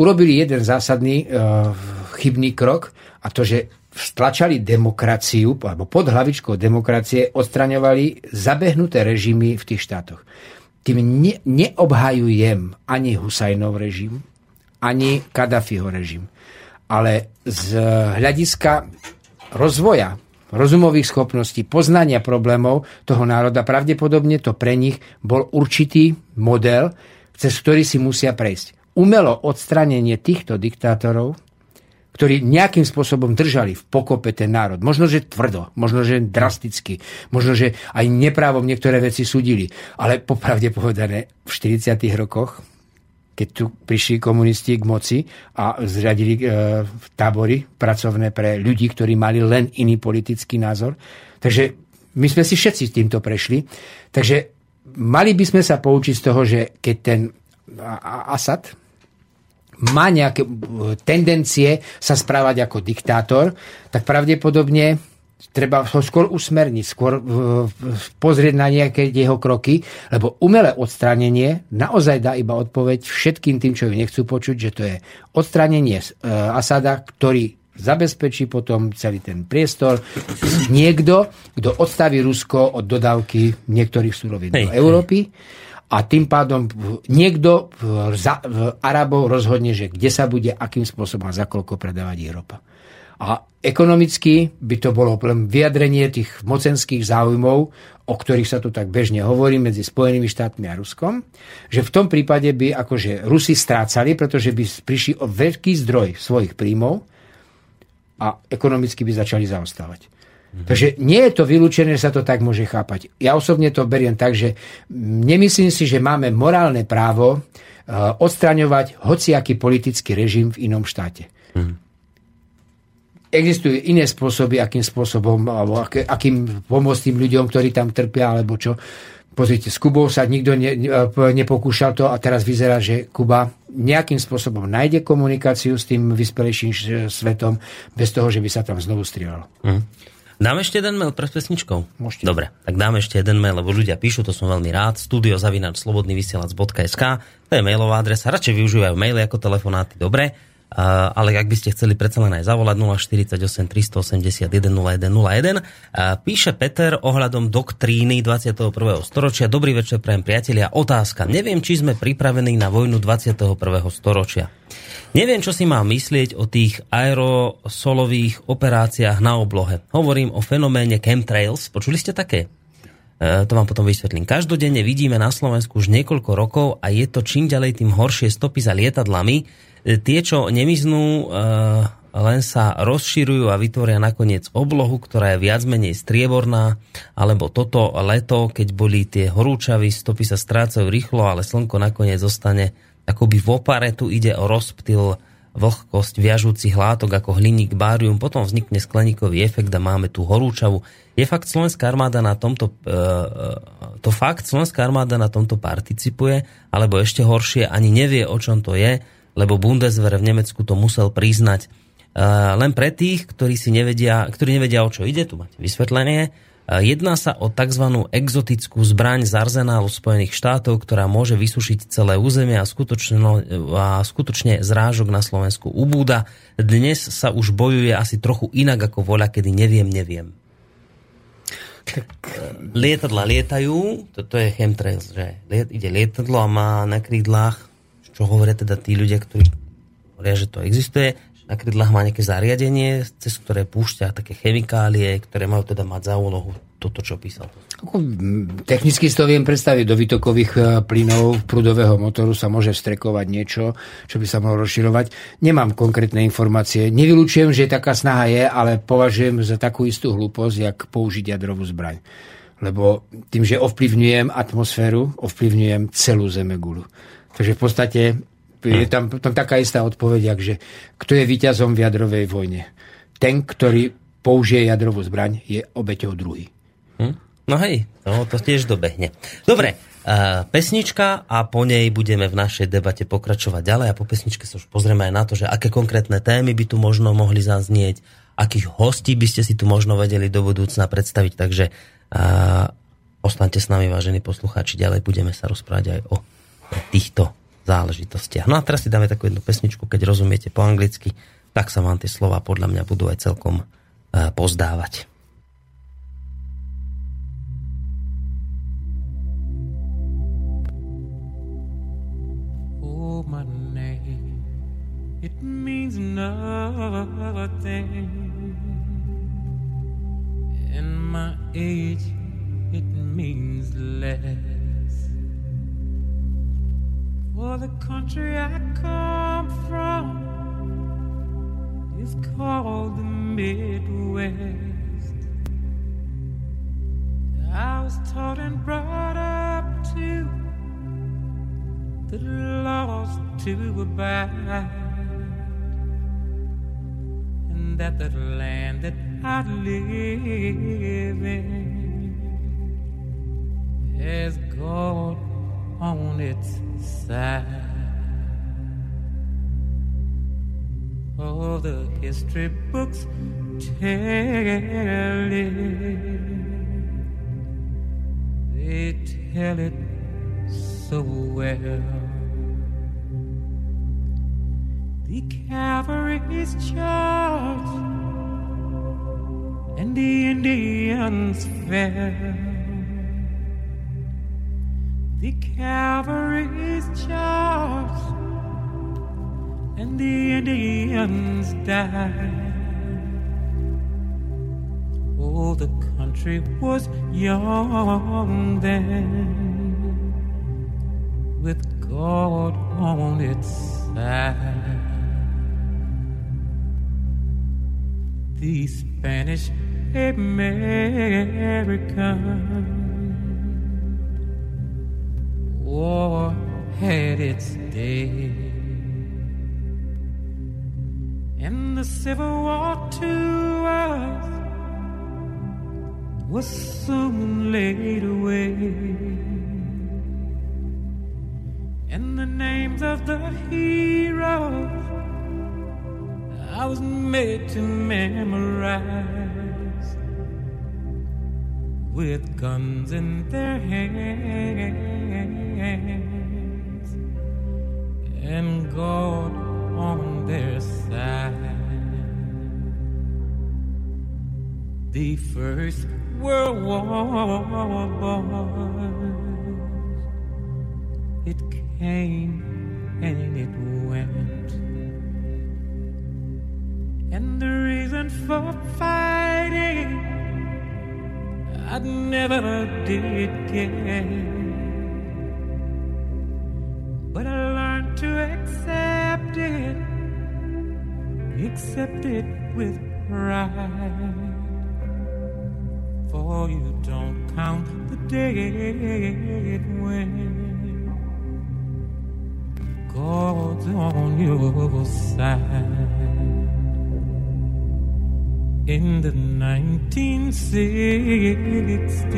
urobili jeden zásadný uh, chybný krok a to, že stlačali demokraciu, alebo pod hlavičkou demokracie odstraňovali zabehnuté režimy v tých štátoch. Tým ne, neobhajujem ani Husajnov režim, ani Kadafiho režim. Ale z hľadiska rozvoja rozumových schopností, poznania problémov toho národa, pravdepodobne to pre nich bol určitý model, cez ktorý si musia prejsť. Umelo odstranenie týchto diktátorov, ktorí nejakým spôsobom držali v pokope ten národ. Možno, že tvrdo, možno, že drasticky, možno, že aj neprávom niektoré veci súdili. Ale popravde povedané, v 40. rokoch keď tu prišli komunisti k moci a zriadili e, tábory pracovné pre ľudí, ktorí mali len iný politický názor. Takže my sme si všetci týmto prešli. Takže mali by sme sa poučiť z toho, že keď ten Asad má nejaké e, tendencie sa správať ako diktátor, tak pravdepodobne treba ho skôr usmerniť, skôr pozrieť na nejaké jeho kroky, lebo umelé odstránenie naozaj dá iba odpoveď všetkým tým, čo ju nechcú počuť, že to je odstránenie e, Asada, ktorý zabezpečí potom celý ten priestor. Niekto, kto odstaví Rusko od dodávky niektorých surovín do Európy a tým pádom niekto v Arabov rozhodne, že kde sa bude, akým spôsobom a za koľko predávať Európa. A ekonomicky by to bolo len vyjadrenie tých mocenských záujmov, o ktorých sa tu tak bežne hovorí medzi Spojenými štátmi a Ruskom, že v tom prípade by akože Rusi strácali, pretože by prišli o veľký zdroj svojich príjmov a ekonomicky by začali zaostávať. Mhm. Takže nie je to vylúčené, že sa to tak môže chápať. Ja osobne to beriem tak, že nemyslím si, že máme morálne právo eh, odstraňovať hociaký politický režim v inom štáte. Mhm existujú iné spôsoby, akým spôsobom, alebo ak, akým pomôcť tým ľuďom, ktorí tam trpia, alebo čo. Pozrite, s Kubou sa nikto ne, nepokúšal to a teraz vyzerá, že Kuba nejakým spôsobom nájde komunikáciu s tým vyspelejším svetom bez toho, že by sa tam znovu strieľalo. Mm. Dáme ešte jeden mail pred pesničkou? Môžete. Dobre, tak dáme ešte jeden mail, lebo ľudia píšu, to som veľmi rád. studiozavinačslobodnyvysielac.sk To je mailová adresa. Radšej využívajú maily ako telefonáty. Dobre ale ak by ste chceli predsa len aj zavolať 048 381 0101. Píše Peter ohľadom doktríny 21. storočia. Dobrý večer, prajem priatelia. Otázka. Neviem, či sme pripravení na vojnu 21. storočia. Neviem, čo si mám myslieť o tých aerosolových operáciách na oblohe. Hovorím o fenoméne chemtrails. Počuli ste také? E, to vám potom vysvetlím. Každodenne vidíme na Slovensku už niekoľko rokov a je to čím ďalej tým horšie stopy za lietadlami, E, tie, čo nemiznú, e, len sa rozširujú a vytvoria nakoniec oblohu, ktorá je viac menej strieborná, alebo toto leto, keď boli tie horúčavy, stopy sa strácajú rýchlo, ale slnko nakoniec zostane akoby v opare, tu ide o rozptyl vlhkosť viažúcich látok ako hliník, bárium, potom vznikne skleníkový efekt a máme tu horúčavu. Je fakt Slovenská armáda na tomto, e, to fakt Slovenská armáda na tomto participuje, alebo ešte horšie, ani nevie, o čom to je, lebo Bundeswehr v Nemecku to musel priznať. Uh, len pre tých, ktorí si nevedia, ktorí nevedia, o čo ide, tu máte vysvetlenie. Jedná sa o tzv. exotickú zbraň z arzenálu Spojených štátov, ktorá môže vysušiť celé územie a skutočne, a skutočne zrážok na Slovensku ubúda. Dnes sa už bojuje asi trochu inak ako voľa, kedy neviem, neviem. Tak... Lietadla lietajú, toto je chemtrails, že liet, ide lietadlo a má na krídlach, čo hovoria teda tí ľudia, ktorí hovoria, že to existuje, na krídlach má nejaké zariadenie, cez ktoré púšťa také chemikálie, ktoré majú teda mať za úlohu toto, čo písal. Technicky si to viem predstaviť, do výtokových e, plynov prúdového motoru sa môže vstrekovať niečo, čo by sa mohlo rozširovať. Nemám konkrétne informácie. Nevylučujem, že taká snaha je, ale považujem za takú istú hlúposť, jak použiť jadrovú zbraň. Lebo tým, že ovplyvňujem atmosféru, ovplyvňujem celú Zemegulu. Takže v podstate je tam, tam taká istá odpoveď, že kto je víťazom v jadrovej vojne. Ten, ktorý použije jadrovú zbraň, je obeťou druhý. Hm? No hej, no, to tiež dobehne. Dobre, uh, pesnička a po nej budeme v našej debate pokračovať ďalej a po pesničke sa už pozrieme aj na to, že aké konkrétne témy by tu možno mohli zaznieť, akých hostí by ste si tu možno vedeli do budúcna predstaviť, takže uh, ostaňte s nami, vážení poslucháči, ďalej budeme sa rozprávať aj o týchto záležitostiach. No a teraz si dáme takú jednu pesničku, keď rozumiete po anglicky, tak sa vám tie slova podľa mňa budú aj celkom uh, pozdávať. Oh, my name, it means nothing. And my age, it means less. For the country I come from is called the Midwest. I was taught and brought up to the lost to abide, and that the land that I live in has God on its side. Oh, the history books tell it. They tell it so well. The cavalry's charge and the Indians fell. The cavalry's charged and the Indians died. Oh, the country was young then, with God on its side. The Spanish American war had its day. And the Civil War to us was soon laid away. And the names of the heroes I was made to memorize with guns in their hands and God on their side. The First World War it came and it went, and the reason for fighting I never did get. But I learned to accept it, accept it with pride. For you don't count the dead when God's on your side in the 1960s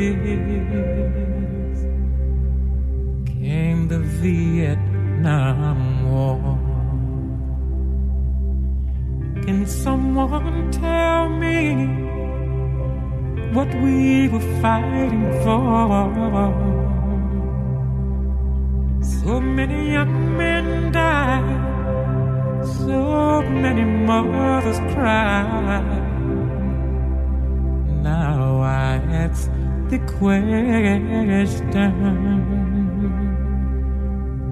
came the Vietnam War. Can someone tell me what we were fighting for. So many young men died, so many mothers cried. Ask the question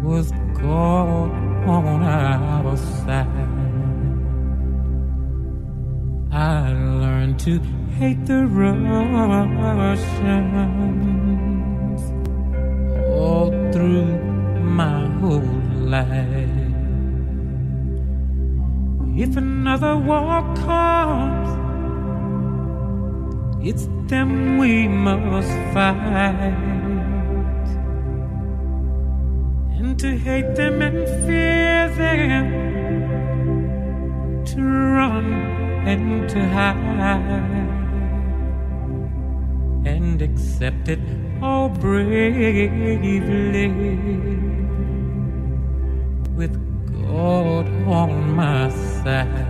Was God on our side? I learned to hate the Russians all through my whole life. If another war comes, it's them we must fight. And to hate them and fear them, to run and to hide and accept it all bravely with God on my side.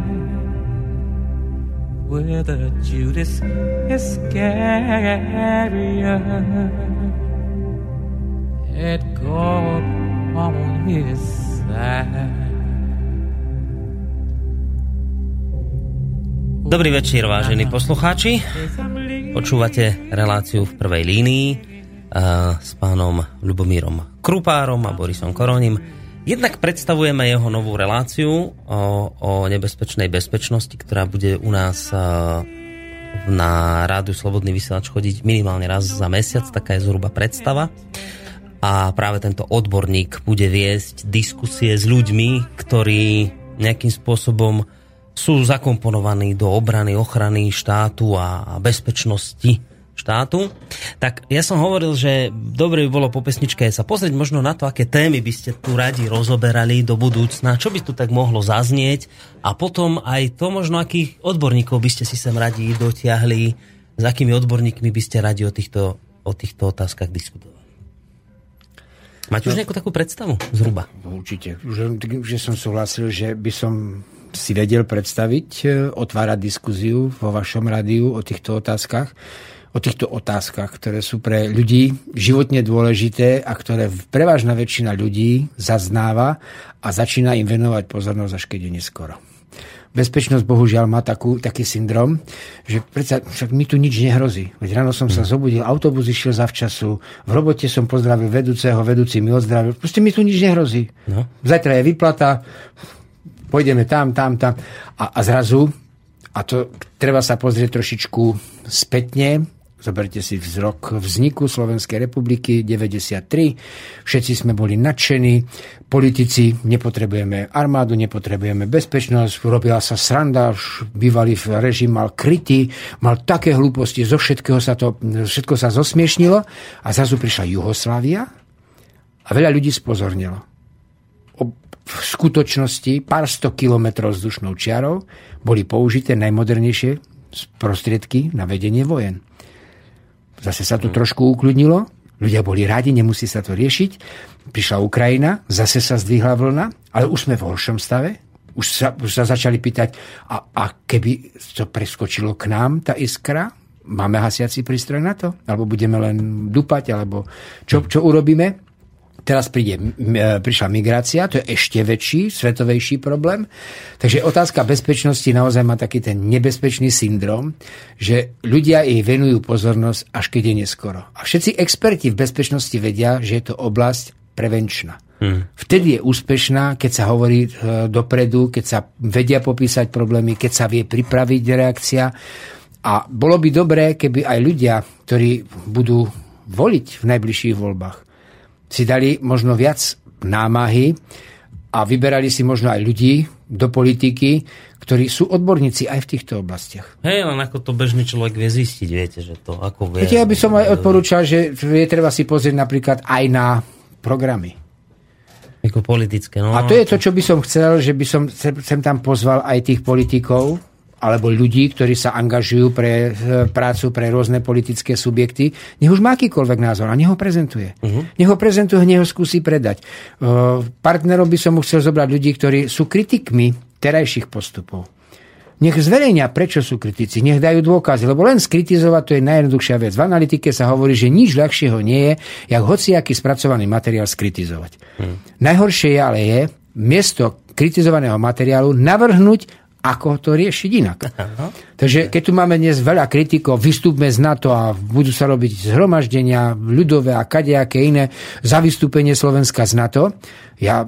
whether Judas Iscariot had God on his side. Dobrý večer, vážení poslucháči. Počúvate reláciu v prvej línii uh, s pánom Ľubomírom Krupárom a Borisom Koronim. Jednak predstavujeme jeho novú reláciu o, o nebezpečnej bezpečnosti, ktorá bude u nás uh, na rádiu Slobodný vysielač chodiť minimálne raz za mesiac, taká je zhruba predstava. A práve tento odborník bude viesť diskusie s ľuďmi, ktorí nejakým spôsobom sú zakomponovaní do obrany, ochrany štátu a bezpečnosti štátu. Tak ja som hovoril, že dobre by bolo po pesničke sa pozrieť možno na to, aké témy by ste tu radi rozoberali do budúcna, čo by tu tak mohlo zaznieť a potom aj to možno, akých odborníkov by ste si sem radi dotiahli, s akými odborníkmi by ste radi o týchto, o týchto otázkach diskutovali. Máte už no. nejakú takú predstavu zhruba? Určite. Už, že som súhlasil, že by som si vedel predstaviť, e, otvárať diskuziu vo vašom rádiu o týchto otázkach, o týchto otázkach, ktoré sú pre ľudí životne dôležité a ktoré prevažná väčšina ľudí zaznáva a začína im venovať pozornosť, až keď je neskoro. Bezpečnosť bohužiaľ má takú, taký syndrom, že predsa však mi tu nič nehrozí. Veď ráno som sa hm. zobudil, autobus išiel zavčasu, v robote som pozdravil vedúceho, vedúci mi odzdravil. Proste mi tu nič nehrozí. No. Zajtra je vyplata, pôjdeme tam, tam, tam. A, a zrazu, a to treba sa pozrieť trošičku spätne, Zoberte si vzrok vzniku Slovenskej republiky 93. Všetci sme boli nadšení. Politici, nepotrebujeme armádu, nepotrebujeme bezpečnosť. Urobila sa sranda, bývalý režim mal krytý, mal také hlúposti, zo všetkého sa to, všetko sa zosmiešnilo a zrazu prišla Juhoslávia a veľa ľudí spozornilo v skutočnosti pár sto kilometrov vzdušnou čiarou boli použité najmodernejšie prostriedky na vedenie vojen. Zase sa to hmm. trošku ukludnilo, ľudia boli radi, nemusí sa to riešiť. Prišla Ukrajina, zase sa zdvihla vlna, ale už sme v horšom stave. Už sa, už sa začali pýtať, a, a keby to preskočilo k nám, tá iskra, máme hasiaci prístroj na to? Alebo budeme len dupať? Alebo čo, čo urobíme? Teraz príde, e, prišla migrácia, to je ešte väčší, svetovejší problém. Takže otázka bezpečnosti naozaj má taký ten nebezpečný syndrom, že ľudia jej venujú pozornosť, až keď je neskoro. A všetci experti v bezpečnosti vedia, že je to oblasť prevenčná. Hmm. Vtedy je úspešná, keď sa hovorí e, dopredu, keď sa vedia popísať problémy, keď sa vie pripraviť reakcia. A bolo by dobré, keby aj ľudia, ktorí budú voliť v najbližších voľbách, si dali možno viac námahy a vyberali si možno aj ľudí do politiky, ktorí sú odborníci aj v týchto oblastiach. Hej, len ako to bežný človek vie zistiť, viete, že to ako vie. Viete, ja by som aj odporúčal, že je treba si pozrieť napríklad aj na programy. Ako politické, no. A to je to, čo by som chcel, že by som sem tam pozval aj tých politikov, alebo ľudí, ktorí sa angažujú pre e, prácu pre rôzne politické subjekty, nech už má akýkoľvek názor a nech ho prezentuje. Uh-huh. Nech ho prezentuje, nech ho skúsi predať. Uh, partnerom by som mu chcel zobrať ľudí, ktorí sú kritikmi terajších postupov. Nech zverejnia, prečo sú kritici, nech dajú dôkazy, lebo len skritizovať to je najjednoduchšia vec. V analytike sa hovorí, že nič ľahšieho nie je, jak hociaký spracovaný materiál skritizovať. Hmm. Najhoršie ale je, miesto kritizovaného materiálu navrhnúť ako to riešiť inak. *laughs* Aha. Takže keď tu máme dnes veľa kritikov, vystúpme z NATO a budú sa robiť zhromaždenia ľudové a kadejaké iné za vystúpenie Slovenska z NATO, ja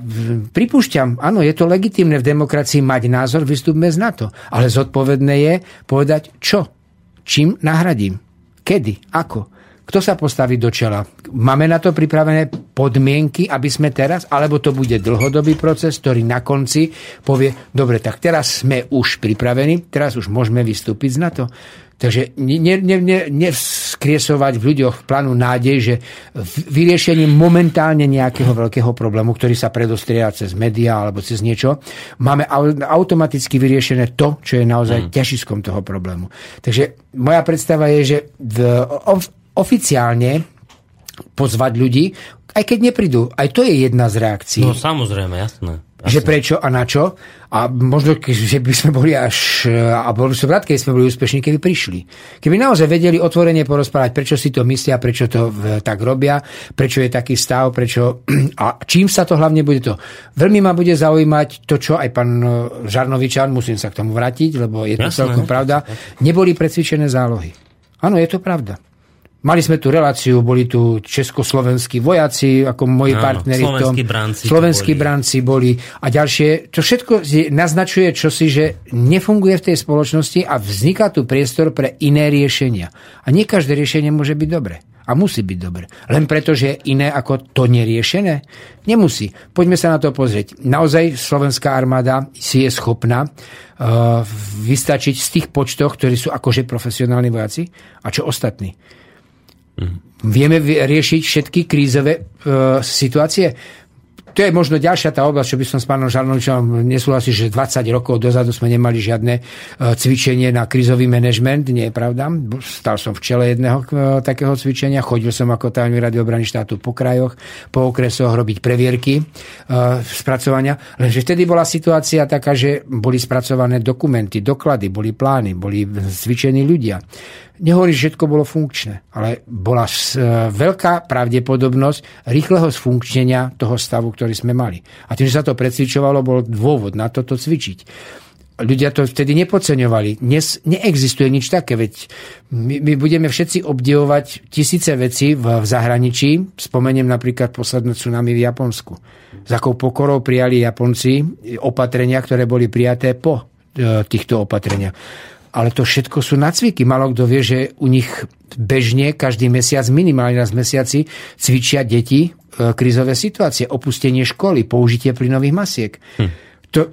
pripúšťam, áno, je to legitimné v demokracii mať názor, vystúpme z NATO, ale zodpovedné je povedať čo, čím nahradím, kedy, ako. Kto sa postaví do čela? Máme na to pripravené podmienky, aby sme teraz, alebo to bude dlhodobý proces, ktorý na konci povie, dobre, tak teraz sme už pripravení, teraz už môžeme vystúpiť z NATO. Takže nevskriesovať v ľuďoch plánu nádej, že vyriešením momentálne nejakého veľkého problému, ktorý sa predostriera cez médiá alebo cez niečo, máme automaticky vyriešené to, čo je naozaj mm. ťažiskom toho problému. Takže moja predstava je, že v, oficiálne pozvať ľudí, aj keď neprídu. Aj to je jedna z reakcií. No samozrejme, jasné. Že prečo a na čo. A možno, že by sme boli až... A boli som rád, keď sme boli úspešní, keby prišli. Keby naozaj vedeli otvorene porozprávať, prečo si to myslia, prečo to tak robia, prečo je taký stav, prečo... *clears throat* A čím sa to hlavne bude to... Veľmi ma bude zaujímať to, čo aj pán e, Žarnovičan, musím sa k tomu vrátiť, lebo je to Jasné. celkom pravda, neboli precvičené zálohy. Áno, je to pravda. Mali sme tu reláciu, boli tu československí vojaci, ako moji Áno, partneri tom. Branci slovenskí boli. branci boli a ďalšie. To všetko naznačuje čosi, že nefunguje v tej spoločnosti a vzniká tu priestor pre iné riešenia. A nie každé riešenie môže byť dobre. A musí byť dobre. Len preto, že je iné ako to neriešené? Nemusí. Poďme sa na to pozrieť. Naozaj slovenská armáda si je schopná uh, vystačiť z tých počtoch, ktorí sú akože profesionálni vojaci a čo ostatní. Vieme riešiť všetky krízové e, situácie? To je možno ďalšia tá oblasť, čo by som s pánom Žarnovičom nesúhlasil, že 20 rokov dozadu sme nemali žiadne e, cvičenie na krízový manažment. Nie je pravda. Stal som v čele jedného e, takého cvičenia. Chodil som ako tajomný rady obrany štátu po krajoch, po okresoch robiť previerky e, spracovania. Lenže vtedy bola situácia taká, že boli spracované dokumenty, doklady, boli plány, boli cvičení ľudia. Nehovorím, že všetko bolo funkčné, ale bola e, veľká pravdepodobnosť rýchleho sfunkčnenia toho stavu, ktorý sme mali. A tým, že sa to precvičovalo, bol dôvod na toto cvičiť ľudia to vtedy nepodceňovali. Dnes neexistuje nič také, veď my, my budeme všetci obdivovať tisíce vecí v, v zahraničí. Spomeniem napríklad posledné tsunami v Japonsku. S akou pokorou prijali Japonci opatrenia, ktoré boli prijaté po e, týchto opatreniach ale to všetko sú nacviky. Malo kto vie, že u nich bežne každý mesiac, minimálne raz mesiaci, cvičia deti e, krizové situácie, opustenie školy, použitie plynových masiek. Hm. To,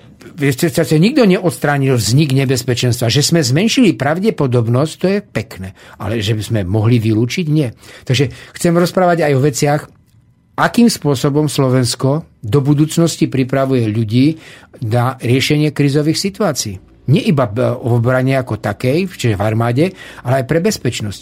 sa nikto neodstránil vznik nebezpečenstva. Že sme zmenšili pravdepodobnosť, to je pekné. Ale že by sme mohli vylúčiť, nie. Takže chcem rozprávať aj o veciach, akým spôsobom Slovensko do budúcnosti pripravuje ľudí na riešenie krizových situácií. Nie iba v obrane ako takej, čiže v armáde, ale aj pre bezpečnosť.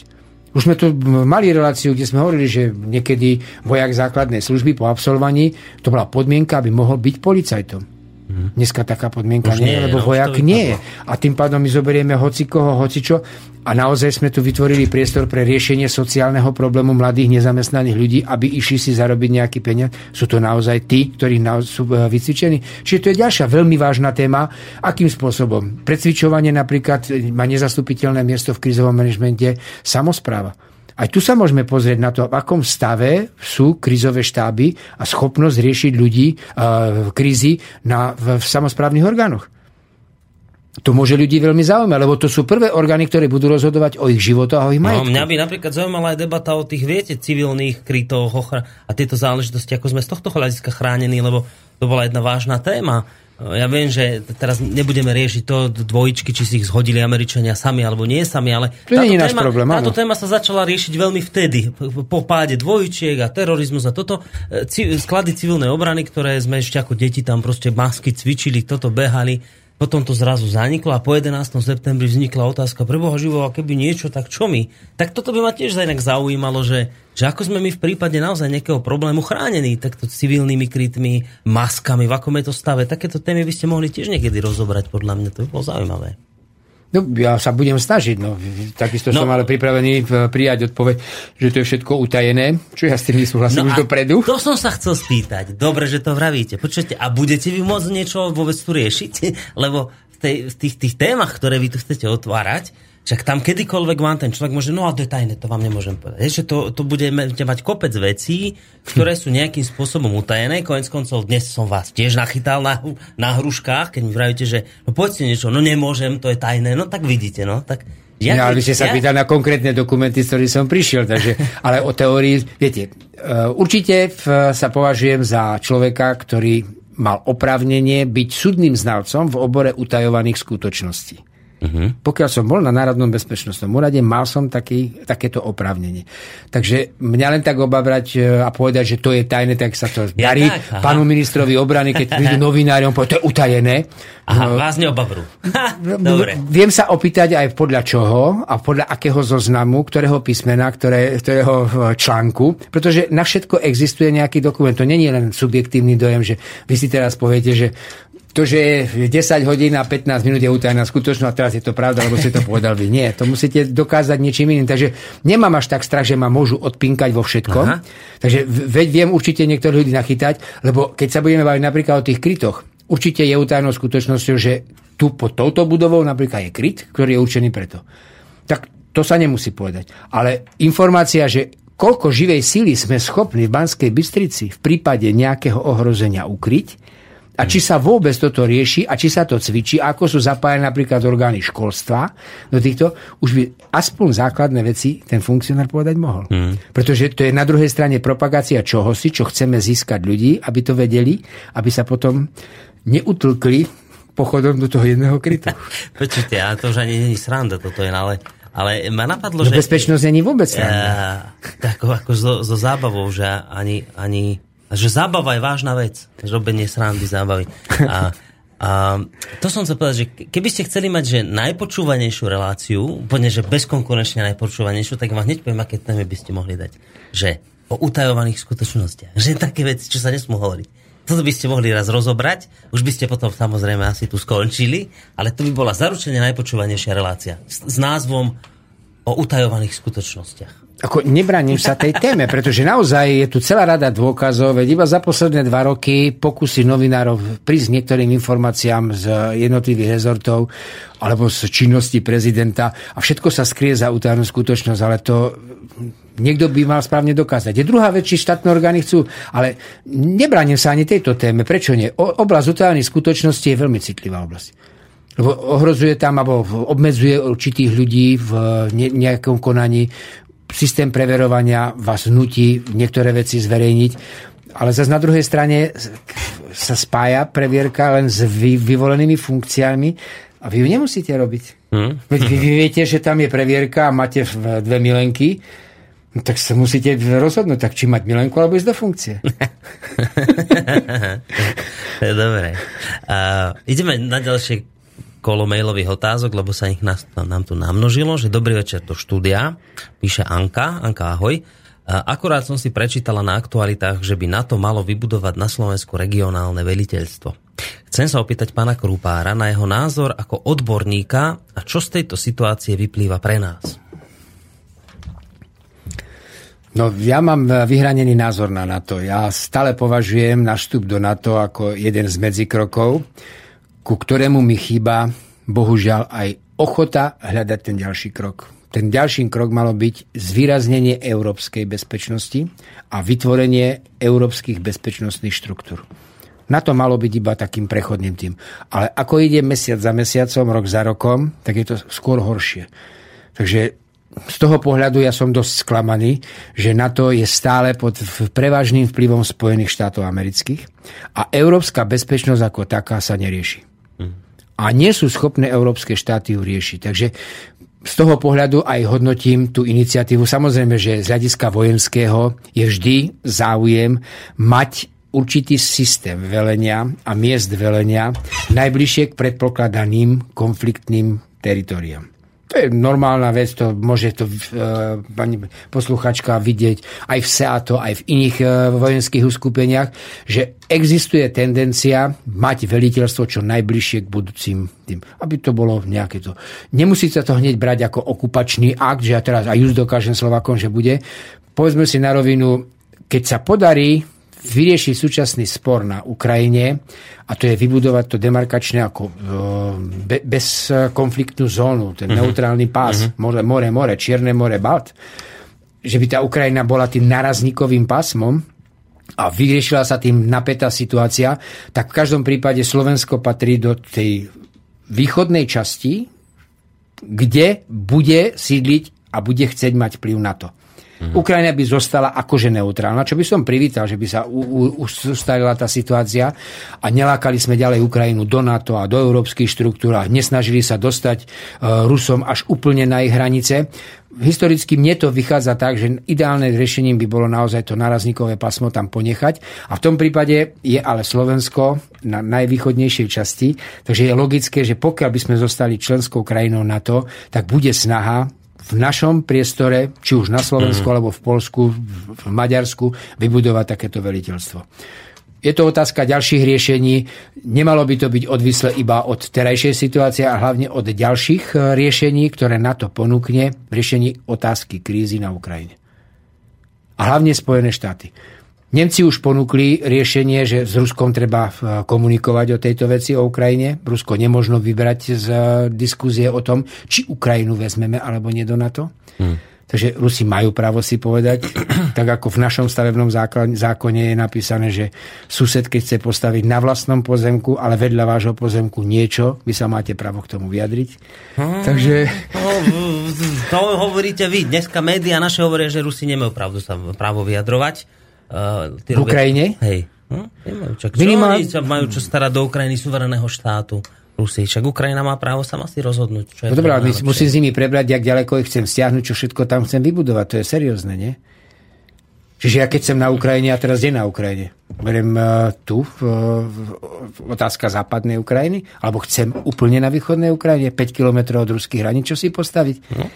Už sme tu mali reláciu, kde sme hovorili, že niekedy vojak základnej služby po absolvovaní, to bola podmienka, aby mohol byť policajtom. Dneska taká podmienka nie, nie, lebo no, vojak nie je. A tým pádom my zoberieme hoci koho, hoci čo. A naozaj sme tu vytvorili priestor pre riešenie sociálneho problému mladých nezamestnaných ľudí, aby išli si zarobiť nejaký peniaz. Sú to naozaj tí, ktorí sú e, vycvičení. Čiže to je ďalšia veľmi vážna téma. Akým spôsobom? Precvičovanie napríklad má nezastupiteľné miesto v krizovom manažmente samozpráva. Aj tu sa môžeme pozrieť na to, v akom stave sú krízové štáby a schopnosť riešiť ľudí uh, krízy na, v, v samozprávnych orgánoch. To môže ľudí veľmi zaujímať, lebo to sú prvé orgány, ktoré budú rozhodovať o ich životoch a o ich No, majetku. mňa by napríklad zaujímala aj debata o tých, viete, civilných krytoch ochra- a tieto záležitosti, ako sme z tohto hľadiska chránení, lebo to bola jedna vážna téma. Ja viem, že teraz nebudeme riešiť to dvojičky, či si ich zhodili Američania sami alebo nie sami, ale To je náš problém, áno. táto téma sa začala riešiť veľmi vtedy, po páde dvojčiek a terorizmus a toto. E, sklady civilnej obrany, ktoré sme ešte ako deti tam proste masky cvičili, toto behali, potom to zrazu zaniklo a po 11. septembri vznikla otázka pre Boha živého, a keby niečo, tak čo my? Tak toto by ma tiež inak zaujímalo, že, že ako sme my v prípade naozaj nejakého problému chránení, takto civilnými krytmi, maskami, v akom je to stave. Takéto témy by ste mohli tiež niekedy rozobrať, podľa mňa to by bolo zaujímavé. No, ja sa budem snažiť. No. Takisto No. som ale pripravený eh, prijať odpoveď, že to je všetko utajené, čo ja s tým nesúhlasím už No a dopredu. To som sa chcel spýtať. Dobre, že to vravíte. Počujete, a budete vy môcť niečo vôbec tu riešiť? *laughs* Lebo v, tej, v tých, tých témach, ktoré vy tu chcete otvárať, však tam kedykoľvek vám ten človek môže, no a tajné, to vám nemôžem povedať. Vieš, že to, to budete mať kopec vecí, ktoré sú nejakým spôsobom utajené. Konec koncov dnes som vás tiež nachytal na, na hruškách, keď mi vravíte, že no povedzte niečo, no nemôžem, to je tajné, no tak vidíte, no tak... Ja, ale vy ste sa ja- pýtali na konkrétne dokumenty, z ktorých som prišiel, takže, ale o teórii, viete, uh, určite v, sa považujem za človeka, ktorý mal oprávnenie byť súdnym znalcom v obore utajovaných skutočností. Uh-huh. Pokiaľ som bol na Národnom bezpečnostnom úrade, mal som taký, takéto oprávnenie. Takže mňa len tak obabrať e, a povedať, že to je tajné, tak sa to Ja darí tak, aha. pánu ministrovi obrany, keď prídu *laughs* novinári, on povie, to je utajené. Aha, vás neobavrú. Ha, *laughs* *laughs* Dobre. Viem sa opýtať aj podľa čoho a podľa akého zoznamu, ktorého písmena, ktoré, ktorého e, článku, pretože na všetko existuje nejaký dokument. To není len subjektívny dojem, že vy si teraz poviete, že to, že je 10 hodín a 15 minút je utajená skutočnosť a teraz je to pravda, lebo ste to povedal vy. Nie, to musíte dokázať niečím iným. Takže nemám až tak strach, že ma môžu odpinkať vo všetkom. Aha. Takže veď viem určite niektorých ľudí nachytať, lebo keď sa budeme baviť napríklad o tých krytoch, určite je utajenou skutočnosťou, že tu pod touto budovou napríklad je kryt, ktorý je určený preto. Tak to sa nemusí povedať. Ale informácia, že koľko živej síly sme schopní v Banskej Bystrici v prípade nejakého ohrozenia ukryť, a či sa vôbec toto rieši a či sa to cvičí, a ako sú zapájane napríklad orgány školstva do týchto, už by aspoň základné veci ten funkcionár povedať mohol. Mm. Pretože to je na druhej strane propagácia čohosi, čo chceme získať ľudí, aby to vedeli, aby sa potom neutlkli pochodom do toho jedného krytu. *laughs* Počujte, ale to už ani není sranda toto je, ale, ale ma napadlo, No že... bezpečnosť není vôbec sranda. tak ako, ako so, so zábavou, že ani, ani že zábava je vážna vec. Robenie srandy, zábavy. A, a to som chcel povedať, že keby ste chceli mať že najpočúvanejšiu reláciu, úplne, že bezkonkurenčne najpočúvanejšiu, tak vám hneď poviem, aké témy by ste mohli dať. Že o utajovaných skutočnostiach. Že také veci, čo sa nesmú hovoriť. Toto by ste mohli raz rozobrať, už by ste potom samozrejme asi tu skončili, ale to by bola zaručene najpočúvanejšia relácia s, s názvom o utajovaných skutočnostiach. Ako nebraním sa tej téme, pretože naozaj je tu celá rada dôkazov, veď iba za posledné dva roky pokusy novinárov prísť niektorým informáciám z jednotlivých rezortov alebo z činnosti prezidenta a všetko sa skrie za utajenú skutočnosť, ale to niekto by mal správne dokázať. Je druhá vec, či štátne orgány chcú, ale nebraním sa ani tejto téme. Prečo nie? Oblasť utajených skutočností je veľmi citlivá oblasť. Lebo ohrozuje tam alebo obmedzuje určitých ľudí v ne- nejakom konaní. Systém preverovania vás nutí niektoré veci zverejniť. Ale zase na druhej strane sa spája previerka len s vy, vyvolenými funkciami a vy ju nemusíte robiť. Hmm. Veď vy, vy viete, že tam je previerka a máte dve milenky, no tak sa musíte rozhodnúť, tak či mať milenku alebo ísť do funkcie. *laughs* Dobre. Uh, ideme na ďalšie kolo mailových otázok, lebo sa ich nás, nám tu namnožilo, že dobrý večer do štúdia, píše Anka. Anka, ahoj. Akurát som si prečítala na aktualitách, že by NATO malo vybudovať na Slovensku regionálne veliteľstvo. Chcem sa opýtať pána Krupára na jeho názor ako odborníka a čo z tejto situácie vyplýva pre nás. No ja mám vyhranený názor na NATO. Ja stále považujem náš vstup do NATO ako jeden z medzikrokov, ku ktorému mi chýba bohužiaľ aj ochota hľadať ten ďalší krok. Ten ďalší krok malo byť zvýraznenie európskej bezpečnosti a vytvorenie európskych bezpečnostných štruktúr. Na to malo byť iba takým prechodným tým. Ale ako ide mesiac za mesiacom, rok za rokom, tak je to skôr horšie. Takže z toho pohľadu ja som dosť sklamaný, že NATO je stále pod prevažným vplyvom Spojených štátov amerických a európska bezpečnosť ako taká sa nerieši. A nie sú schopné európske štáty ju riešiť. Takže z toho pohľadu aj hodnotím tú iniciatívu. Samozrejme, že z hľadiska vojenského je vždy záujem mať určitý systém velenia a miest velenia najbližšie k predpokladaným konfliktným teritoriám. To je normálna vec, to môže to uh, pani posluchačka vidieť aj v SEATO, aj v iných uh, vojenských uskupeniach, že existuje tendencia mať veliteľstvo čo najbližšie k budúcim tým, aby to bolo nejaké to. Nemusí sa to hneď brať ako okupačný akt, že ja teraz aj už dokážem Slovakom, že bude. Povedzme si na rovinu, keď sa podarí vyriešiť súčasný spor na Ukrajine a to je vybudovať to demarkačné ako be, bez konfliktnú zónu, ten uh-huh. neutrálny pás, uh-huh. more, more, more, Čierne more, Balt, že by tá Ukrajina bola tým narazníkovým pásmom a vyriešila sa tým napätá situácia, tak v každom prípade Slovensko patrí do tej východnej časti, kde bude sídliť a bude chcieť mať vplyv na to. Mm-hmm. Ukrajina by zostala akože neutrálna, čo by som privítal, že by sa ustalila tá situácia a nelákali sme ďalej Ukrajinu do NATO a do európskych štruktúr a nesnažili sa dostať uh, Rusom až úplne na ich hranice. Historicky mne to vychádza tak, že ideálne riešením by bolo naozaj to narazníkové pasmo tam ponechať. A v tom prípade je ale Slovensko na najvýchodnejšej časti, takže je logické, že pokiaľ by sme zostali členskou krajinou NATO, tak bude snaha v našom priestore, či už na Slovensku, mm. alebo v Polsku, v Maďarsku, vybudovať takéto veliteľstvo. Je to otázka ďalších riešení. Nemalo by to byť odvisle iba od terajšej situácie a hlavne od ďalších e, riešení, ktoré na to ponúkne v riešení otázky krízy na Ukrajine. A hlavne Spojené štáty. Nemci už ponúkli riešenie, že s Ruskom treba eh, komunikovať o tejto veci, o Ukrajine. Rusko nemožno vybrať z eh, diskuzie o tom, či Ukrajinu vezmeme alebo nie do NATO. Hmm. Takže Rusi majú právo si povedať, *clears throat* tak ako v našom stavebnom zákone je napísané, že sused, keď chce postaviť na vlastnom pozemku, ale vedľa vášho pozemku niečo, vy sa máte právo k tomu vyjadriť. Hmm. Takže... To hovoríte vy. Dneska médiá naše hovoria, že Rusi nemajú pravdu sa právo vyjadrovať. Uh, v Ukrajine? Hej. No, nemajú, čak, čo Minimál... oni sa majú čo starať do Ukrajiny suvereného štátu? Rusi. Však Ukrajina má právo sama si rozhodnúť. Čo je no dobré, ale musím s nimi prebrať, jak ďaleko ich chcem stiahnuť, čo všetko tam chcem vybudovať. To je seriózne, nie? Čiže ja keď som na Ukrajine, a teraz je na Ukrajine? Beriem uh, tu, uh, otázka západnej Ukrajiny? Alebo chcem úplne na východnej Ukrajine, 5 km od ruských hraníc, čo si postaviť? No.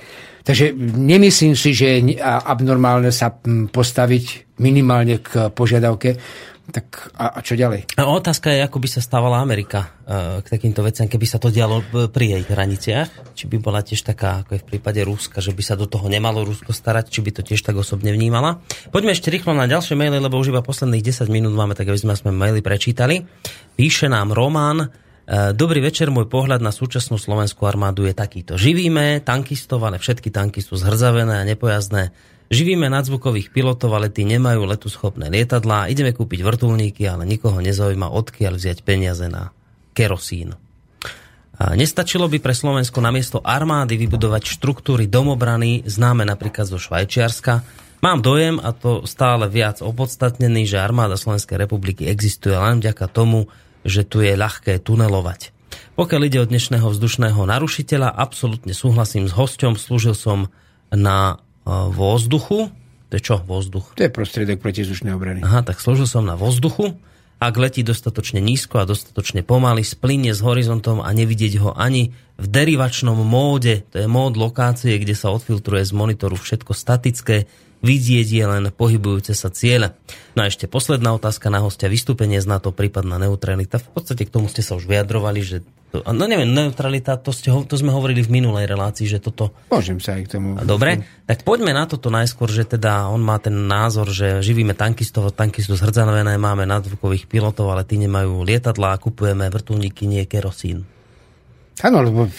Takže nemyslím si, že je abnormálne sa postaviť minimálne k požiadavke. Tak a, a čo ďalej? A otázka je, ako by sa stávala Amerika uh, k takýmto veciam, keby sa to dialo pri jej hraniciach. Či by bola tiež taká, ako je v prípade Ruska, že by sa do toho nemalo Rusko starať, či by to tiež tak osobne vnímala. Poďme ešte rýchlo na ďalšie maily, lebo už iba posledných 10 minút máme, tak aby sme sme maily prečítali. Píše nám Roman, E, dobrý večer, môj pohľad na súčasnú slovenskú armádu je takýto. Živíme tankistov, ale všetky tanky sú zhrzavené a nepojazdné. Živíme nadzvukových pilotov, ale tí nemajú letu schopné lietadlá. Ideme kúpiť vrtulníky, ale nikoho nezaujíma, odkiaľ vziať peniaze na kerosín. A nestačilo by pre Slovensko namiesto armády vybudovať štruktúry domobrany známe napríklad zo Švajčiarska. Mám dojem, a to stále viac opodstatnený, že armáda Slovenskej republiky existuje len vďaka tomu, že tu je ľahké tunelovať. Pokiaľ ide o dnešného vzdušného narušiteľa, absolútne súhlasím s hosťom, slúžil som na uh, vozduchu. To je čo, vozduch? To je prostriedok protizdušnej obrany. Aha, tak slúžil som na vzduchu. Ak letí dostatočne nízko a dostatočne pomaly, splinie s horizontom a nevidieť ho ani v derivačnom móde, to je mód lokácie, kde sa odfiltruje z monitoru všetko statické, vidieť je len pohybujúce sa ciele. No a ešte posledná otázka na hostia, vystúpenie z NATO, prípadná neutralita. V podstate k tomu ste sa už vyjadrovali, že to, no neviem, neutralita, to, ste, to sme hovorili v minulej relácii, že toto... Môžem sa aj k tomu... Dobre, tak poďme na toto najskôr, že teda on má ten názor, že živíme tankistov, tanky sú zhrdzané, máme nadzvukových pilotov, ale tí nemajú lietadlá, kupujeme vrtulníky, nie kerosín. Áno, lebo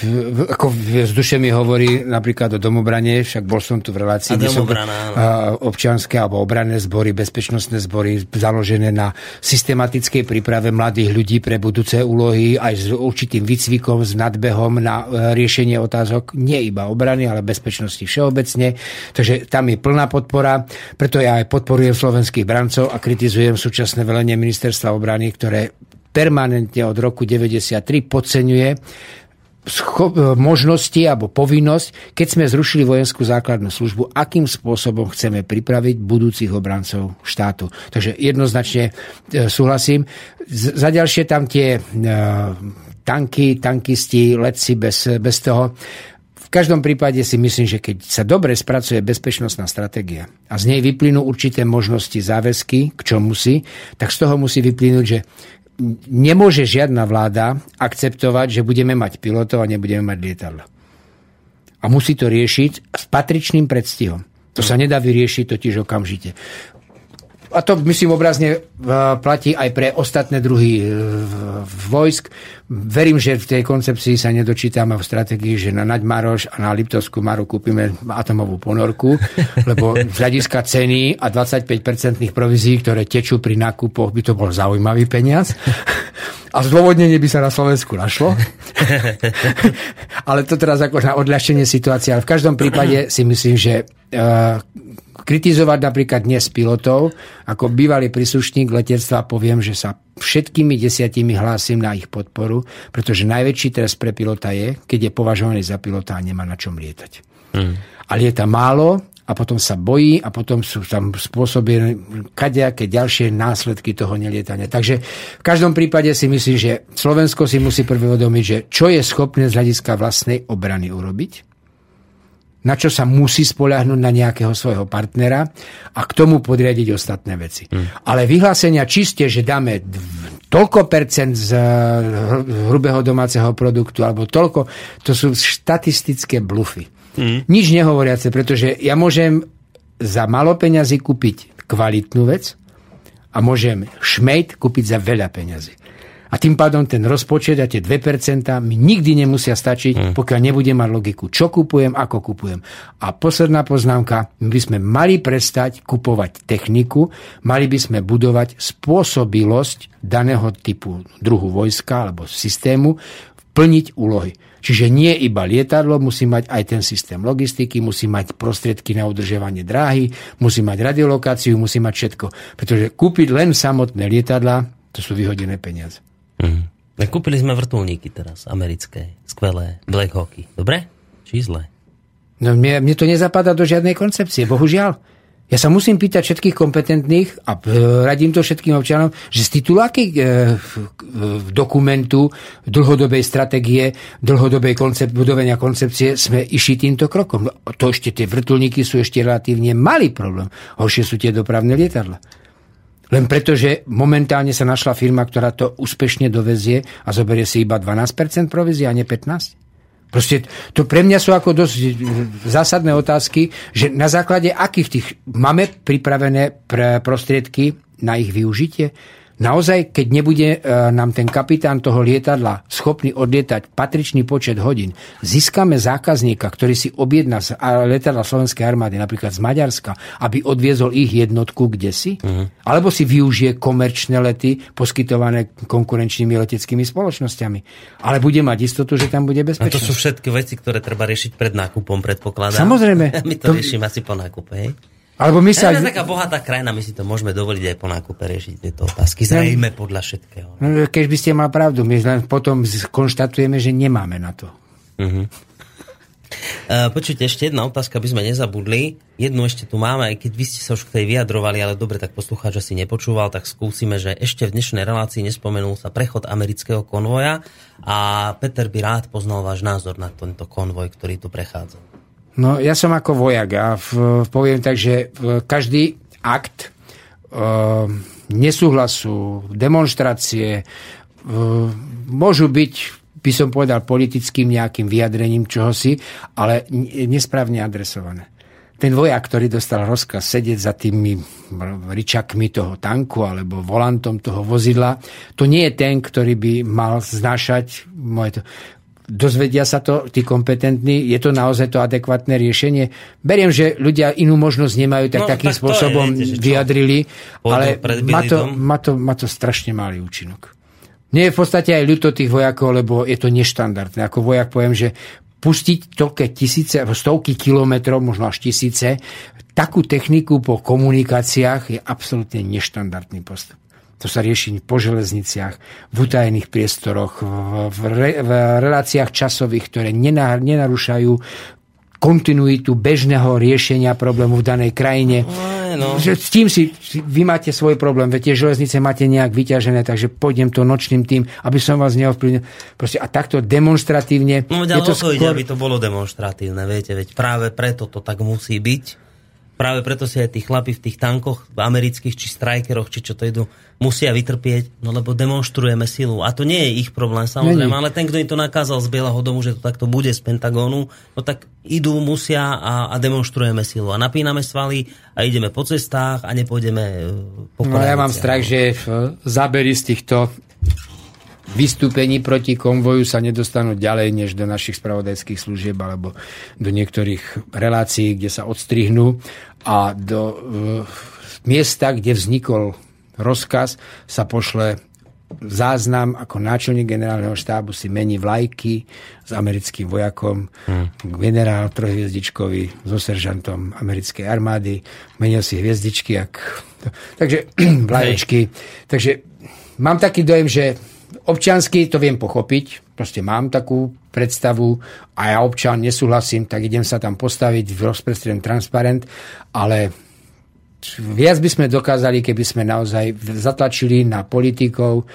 ako v vzduše mi hovorí napríklad o domobrane, však bol som tu v relácii, kde som a, občianské alebo obranné zbory, bezpečnostné zbory založené na systematickej príprave mladých ľudí pre budúce úlohy, aj s určitým výcvikom, s nadbehom na e, riešenie otázok nie iba obrany, ale bezpečnosti všeobecne. Takže tam je plná podpora, preto ja aj podporujem slovenských brancov a kritizujem súčasné velenie ministerstva obrany, ktoré permanentne od roku 93 podceňuje možnosti alebo povinnosť, keď sme zrušili vojenskú základnú službu, akým spôsobom chceme pripraviť budúcich obrancov štátu. Takže jednoznačne e, súhlasím. Za ďalšie tam tie e, tanky, tankisti, letci bez, bez toho. V každom prípade si myslím, že keď sa dobre spracuje bezpečnostná stratégia a z nej vyplynú určité možnosti záväzky, k čomu si, tak z toho musí vyplynúť, že nemôže žiadna vláda akceptovať, že budeme mať pilotov a nebudeme mať lietadla. A musí to riešiť s patričným predstihom. To sa nedá vyriešiť totiž okamžite. A to myslím obrazne e, platí aj pre ostatné druhy e, vojsk. Verím, že v tej koncepcii sa nedočítame v stratégii, že na Naďmaroš a na Liptovskú Maru kúpime atomovú ponorku, *laughs* lebo z hľadiska ceny a 25% provizí, ktoré tečú pri nákupoch, by to bol zaujímavý peniaz. A zdôvodnenie by sa na Slovensku našlo. *laughs* ale to teraz ako na odľahčenie situácie. Ale v každom prípade si myslím, že uh, kritizovať napríklad dnes pilotov, ako bývalý príslušník letectva poviem, že sa všetkými desiatimi hlásim na ich podporu, pretože najväčší trest pre pilota je, keď je považovaný za pilota a nemá na čom lietať. Mm. A lieta málo a potom sa bojí a potom sú tam spôsobené kadejaké ďalšie následky toho nelietania. Takže v každom prípade si myslím, že Slovensko si musí prvé uvedomiť, že čo je schopné z hľadiska vlastnej obrany urobiť, na čo sa musí spoľahnúť na nejakého svojho partnera a k tomu podriadiť ostatné veci. Hmm. Ale vyhlásenia čiste, že dáme toľko percent z hrubého domáceho produktu alebo toľko, to sú štatistické blufy. Hmm. Nič nehovoriace, pretože ja môžem za malo peňazí kúpiť kvalitnú vec a môžem šmejt kúpiť za veľa peňazí. A tým pádom ten rozpočet a tie 2% mi nikdy nemusia stačiť, mm. pokiaľ nebudem mať logiku, čo kupujem, ako kupujem. A posledná poznámka, my by sme mali prestať kupovať techniku, mali by sme budovať spôsobilosť daného typu druhu vojska alebo systému plniť úlohy. Čiže nie iba lietadlo, musí mať aj ten systém logistiky, musí mať prostriedky na udržiavanie dráhy, musí mať radiolokáciu, musí mať všetko. Pretože kúpiť len samotné lietadla, to sú vyhodené peniaze. Mm. Kúpili sme vrtulníky teraz, americké, skvelé, Black Hawky. Dobre? Či zle? No mne, mne to nezapadá do žiadnej koncepcie, bohužiaľ. Ja sa musím pýtať všetkých kompetentných a e, radím to všetkým občanom, že z titulu akej e, dokumentu dlhodobej stratégie, dlhodobej koncept, budovania koncepcie sme išli týmto krokom. No, to ešte tie vrtulníky sú ešte relatívne malý problém. Horšie sú tie dopravné lietadla. Len preto, že momentálne sa našla firma, ktorá to úspešne dovezie a zoberie si iba 12% provízie a nie 15%. Proste to pre mňa sú ako dosť zásadné otázky, že na základe akých tých máme pripravené prostriedky na ich využitie. Naozaj, keď nebude e, nám ten kapitán toho lietadla schopný odlietať patričný počet hodín, získame zákazníka, ktorý si objedná z lietadla Slovenskej armády, napríklad z Maďarska, aby odviezol ich jednotku kde si, uh-huh. alebo si využije komerčné lety poskytované konkurenčnými leteckými spoločnosťami. Ale bude mať istotu, že tam bude bezpečnosť. A to sú všetky veci, ktoré treba riešiť pred nákupom, predpokladám. Samozrejme. *laughs* My to, to... riešime asi po nákupe, hej? Alebo my sa... Ja, taká bohatá krajina, my si to môžeme dovoliť aj po nákupe riešiť tieto otázky. Zrejme podľa všetkého. No, keď by ste mal pravdu, my len potom konštatujeme, že nemáme na to. Uh-huh. Uh, počujte, ešte jedna otázka, aby sme nezabudli. Jednu ešte tu máme, aj keď vy ste sa už k tej vyjadrovali, ale dobre, tak poslucháč asi nepočúval, tak skúsime, že ešte v dnešnej relácii nespomenul sa prechod amerického konvoja a Peter by rád poznal váš názor na tento konvoj, ktorý tu prechádza. No ja som ako vojak a v, poviem tak, že každý akt e, nesúhlasu, demonstrácie e, môžu byť, by som povedal, politickým nejakým vyjadrením čohosi, ale nesprávne adresované. Ten vojak, ktorý dostal rozkaz sedieť za tými ričakmi toho tanku alebo volantom toho vozidla, to nie je ten, ktorý by mal znášať moje to dozvedia sa to tí kompetentní, je to naozaj to adekvátne riešenie. Beriem, že ľudia inú možnosť nemajú, tak No, takým tak to je, spôsobom viete, vyjadrili, ale má to, má, to, má to strašne malý účinok. Nie je v podstate aj ľúto tých vojakov, lebo je to neštandardné. Ako vojak poviem, že pustiť toľké tisíce, stovky kilometrov, možno až tisíce, takú techniku po komunikáciách je absolútne neštandardný postup. To sa rieši po železniciach, v utajených priestoroch, v, v, re, v reláciách časových, ktoré nena, nenarúšajú kontinuitu bežného riešenia problému v danej krajine. no. Že s tým si, vy máte svoj problém, veď tie železnice máte nejak vyťažené, takže pôjdem to nočným tým, aby som vás neovplyvnil. Proste, a takto demonstratívne No, je to skôr... aby to bolo demonstratívne, viete, veď práve preto to tak musí byť. Práve preto si aj tí chlapi v tých tankoch amerických, či strajkeroch, či čo to idú, musia vytrpieť, no lebo demonstrujeme silu. A to nie je ich problém, samozrejme, Není. ale ten, kto im to nakázal z Bieleho domu, že to takto bude z Pentagónu, no tak idú, musia a, a demonstrujeme silu. A napíname svaly a ideme po cestách a nepôjdeme e, po No ja mám strach, že v zábery z týchto vystúpení proti konvoju sa nedostanú ďalej než do našich spravodajských služieb alebo do niektorých relácií, kde sa odstrihnú a do e, miesta, kde vznikol rozkaz, sa pošle záznam ako náčelník generálneho štábu si mení vlajky s americkým vojakom, hmm. generál trojhviezdičkový so seržantom americkej armády, menil si hviezdičky, ak... takže *clears throat* vlaječky. Takže mám taký dojem, že občiansky to viem pochopiť, proste mám takú predstavu a ja občan nesúhlasím, tak idem sa tam postaviť, rozprestriem transparent, ale viac by sme dokázali, keby sme naozaj zatlačili na politikov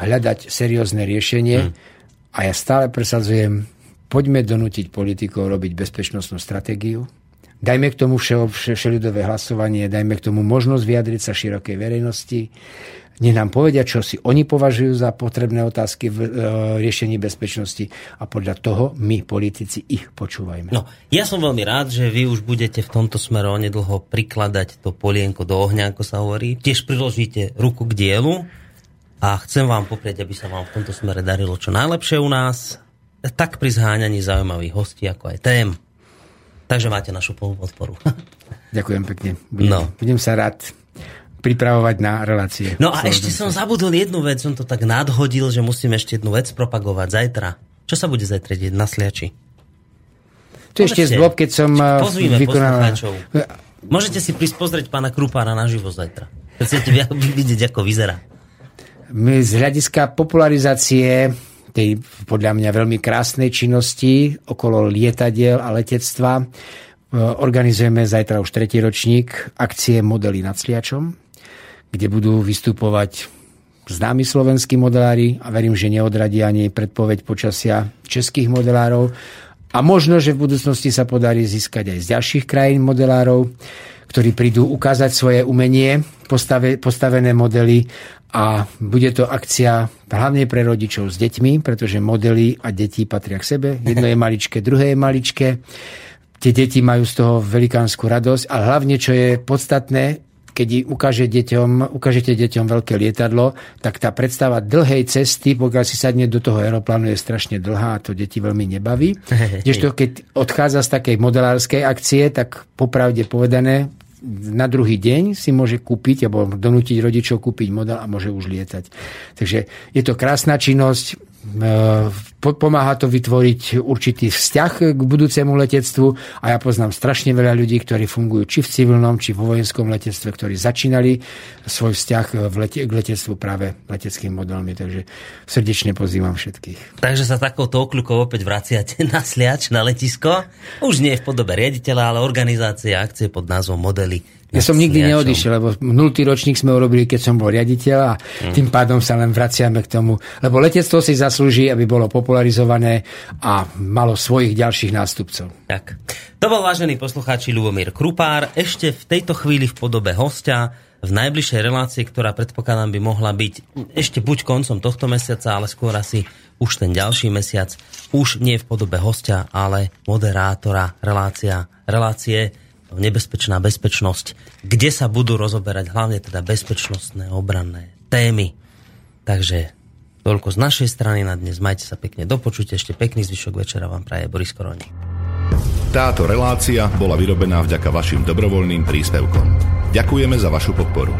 hľadať seriózne riešenie. Hmm. a ja stále presadzujem, poďme donútiť politikov robiť bezpečnostnú stratégiu, dajme k tomu všeo, vše, všelidové hlasovanie, dajme k tomu možnosť vyjadriť sa širokej verejnosti, nech nám povedia, čo si oni považujú za potrebné otázky v e, riešení bezpečnosti a podľa toho my, politici, ich počúvajme. No, ja som veľmi rád, že vy už budete v tomto smere onedlho prikladať to polienko do ohňa, ako sa hovorí. Tiež priložíte ruku k dielu a chcem vám poprieť, aby sa vám v tomto smere darilo čo najlepšie u nás, tak pri zháňaní zaujímavých hostí, ako aj tém. Takže máte našu podporu. Ďakujem pekne. Budem, No. budem sa rád pripravovať na relácie. No a ešte som zabudol jednu vec, som to tak nadhodil, že musím ešte jednu vec propagovať zajtra. Čo sa bude zajtra deť na Sliači? To ešte zlob, keď som eh, Pozvíme vykonal... Môžete si prísť pozrieť pána Krupára naživo zajtra. Chcete vi- *laughs* vidieť, ako vyzerá. My z hľadiska popularizácie tej podľa mňa veľmi krásnej činnosti okolo lietadiel a letectva eh, organizujeme zajtra už tretí ročník akcie Modely nad Sliačom, kde budú vystupovať známi slovenskí modelári a verím, že neodradí ani predpoveď počasia českých modelárov. A možno, že v budúcnosti sa podarí získať aj z ďalších krajín modelárov, ktorí prídu ukázať svoje umenie, postave, postavené modely a bude to akcia hlavne pre rodičov s deťmi, pretože modely a deti patria k sebe. Jedno je maličké, druhé je maličké. Tie deti majú z toho velikánsku radosť a hlavne, čo je podstatné, keď ukáže deťom, ukážete deťom veľké lietadlo, tak tá predstava dlhej cesty, pokiaľ si sadne do toho aeroplánu, je strašne dlhá a to deti veľmi nebaví. *laughs* Kdežto keď odchádza z takej modelárskej akcie, tak popravde povedané, na druhý deň si môže kúpiť alebo donútiť rodičov kúpiť model a môže už lietať. Takže je to krásna činnosť, pomáha to vytvoriť určitý vzťah k budúcemu letectvu a ja poznám strašne veľa ľudí, ktorí fungujú či v civilnom, či vo vojenskom letectve, ktorí začínali svoj vzťah lete- k letectvu práve leteckými modelmi. Takže srdečne pozývam všetkých. Takže sa takouto okľukou opäť vraciate na Sliač, na letisko. Už nie v podobe riaditeľa, ale organizácie a akcie pod názvom Modely. Ja som nikdy Sliačom. neodišiel, lebo minulý ročník sme urobili, keď som bol riaditeľ a tým pádom sa len vraciame k tomu. Lebo letectvo si zaslúži, aby bolo popularizované a malo svojich ďalších nástupcov. Tak. To bol vážený poslucháči Ľubomír Krupár. Ešte v tejto chvíli v podobe hostia v najbližšej relácii, ktorá predpokladám by mohla byť ešte buď koncom tohto mesiaca, ale skôr asi už ten ďalší mesiac. Už nie v podobe hostia, ale moderátora relácia, relácie nebezpečná bezpečnosť, kde sa budú rozoberať hlavne teda bezpečnostné obranné témy. Takže Toľko z našej strany na dnes. Majte sa pekne do počutia. Ešte pekný zvyšok večera vám praje Boris Koroni. Táto relácia bola vyrobená vďaka vašim dobrovoľným príspevkom. Ďakujeme za vašu podporu.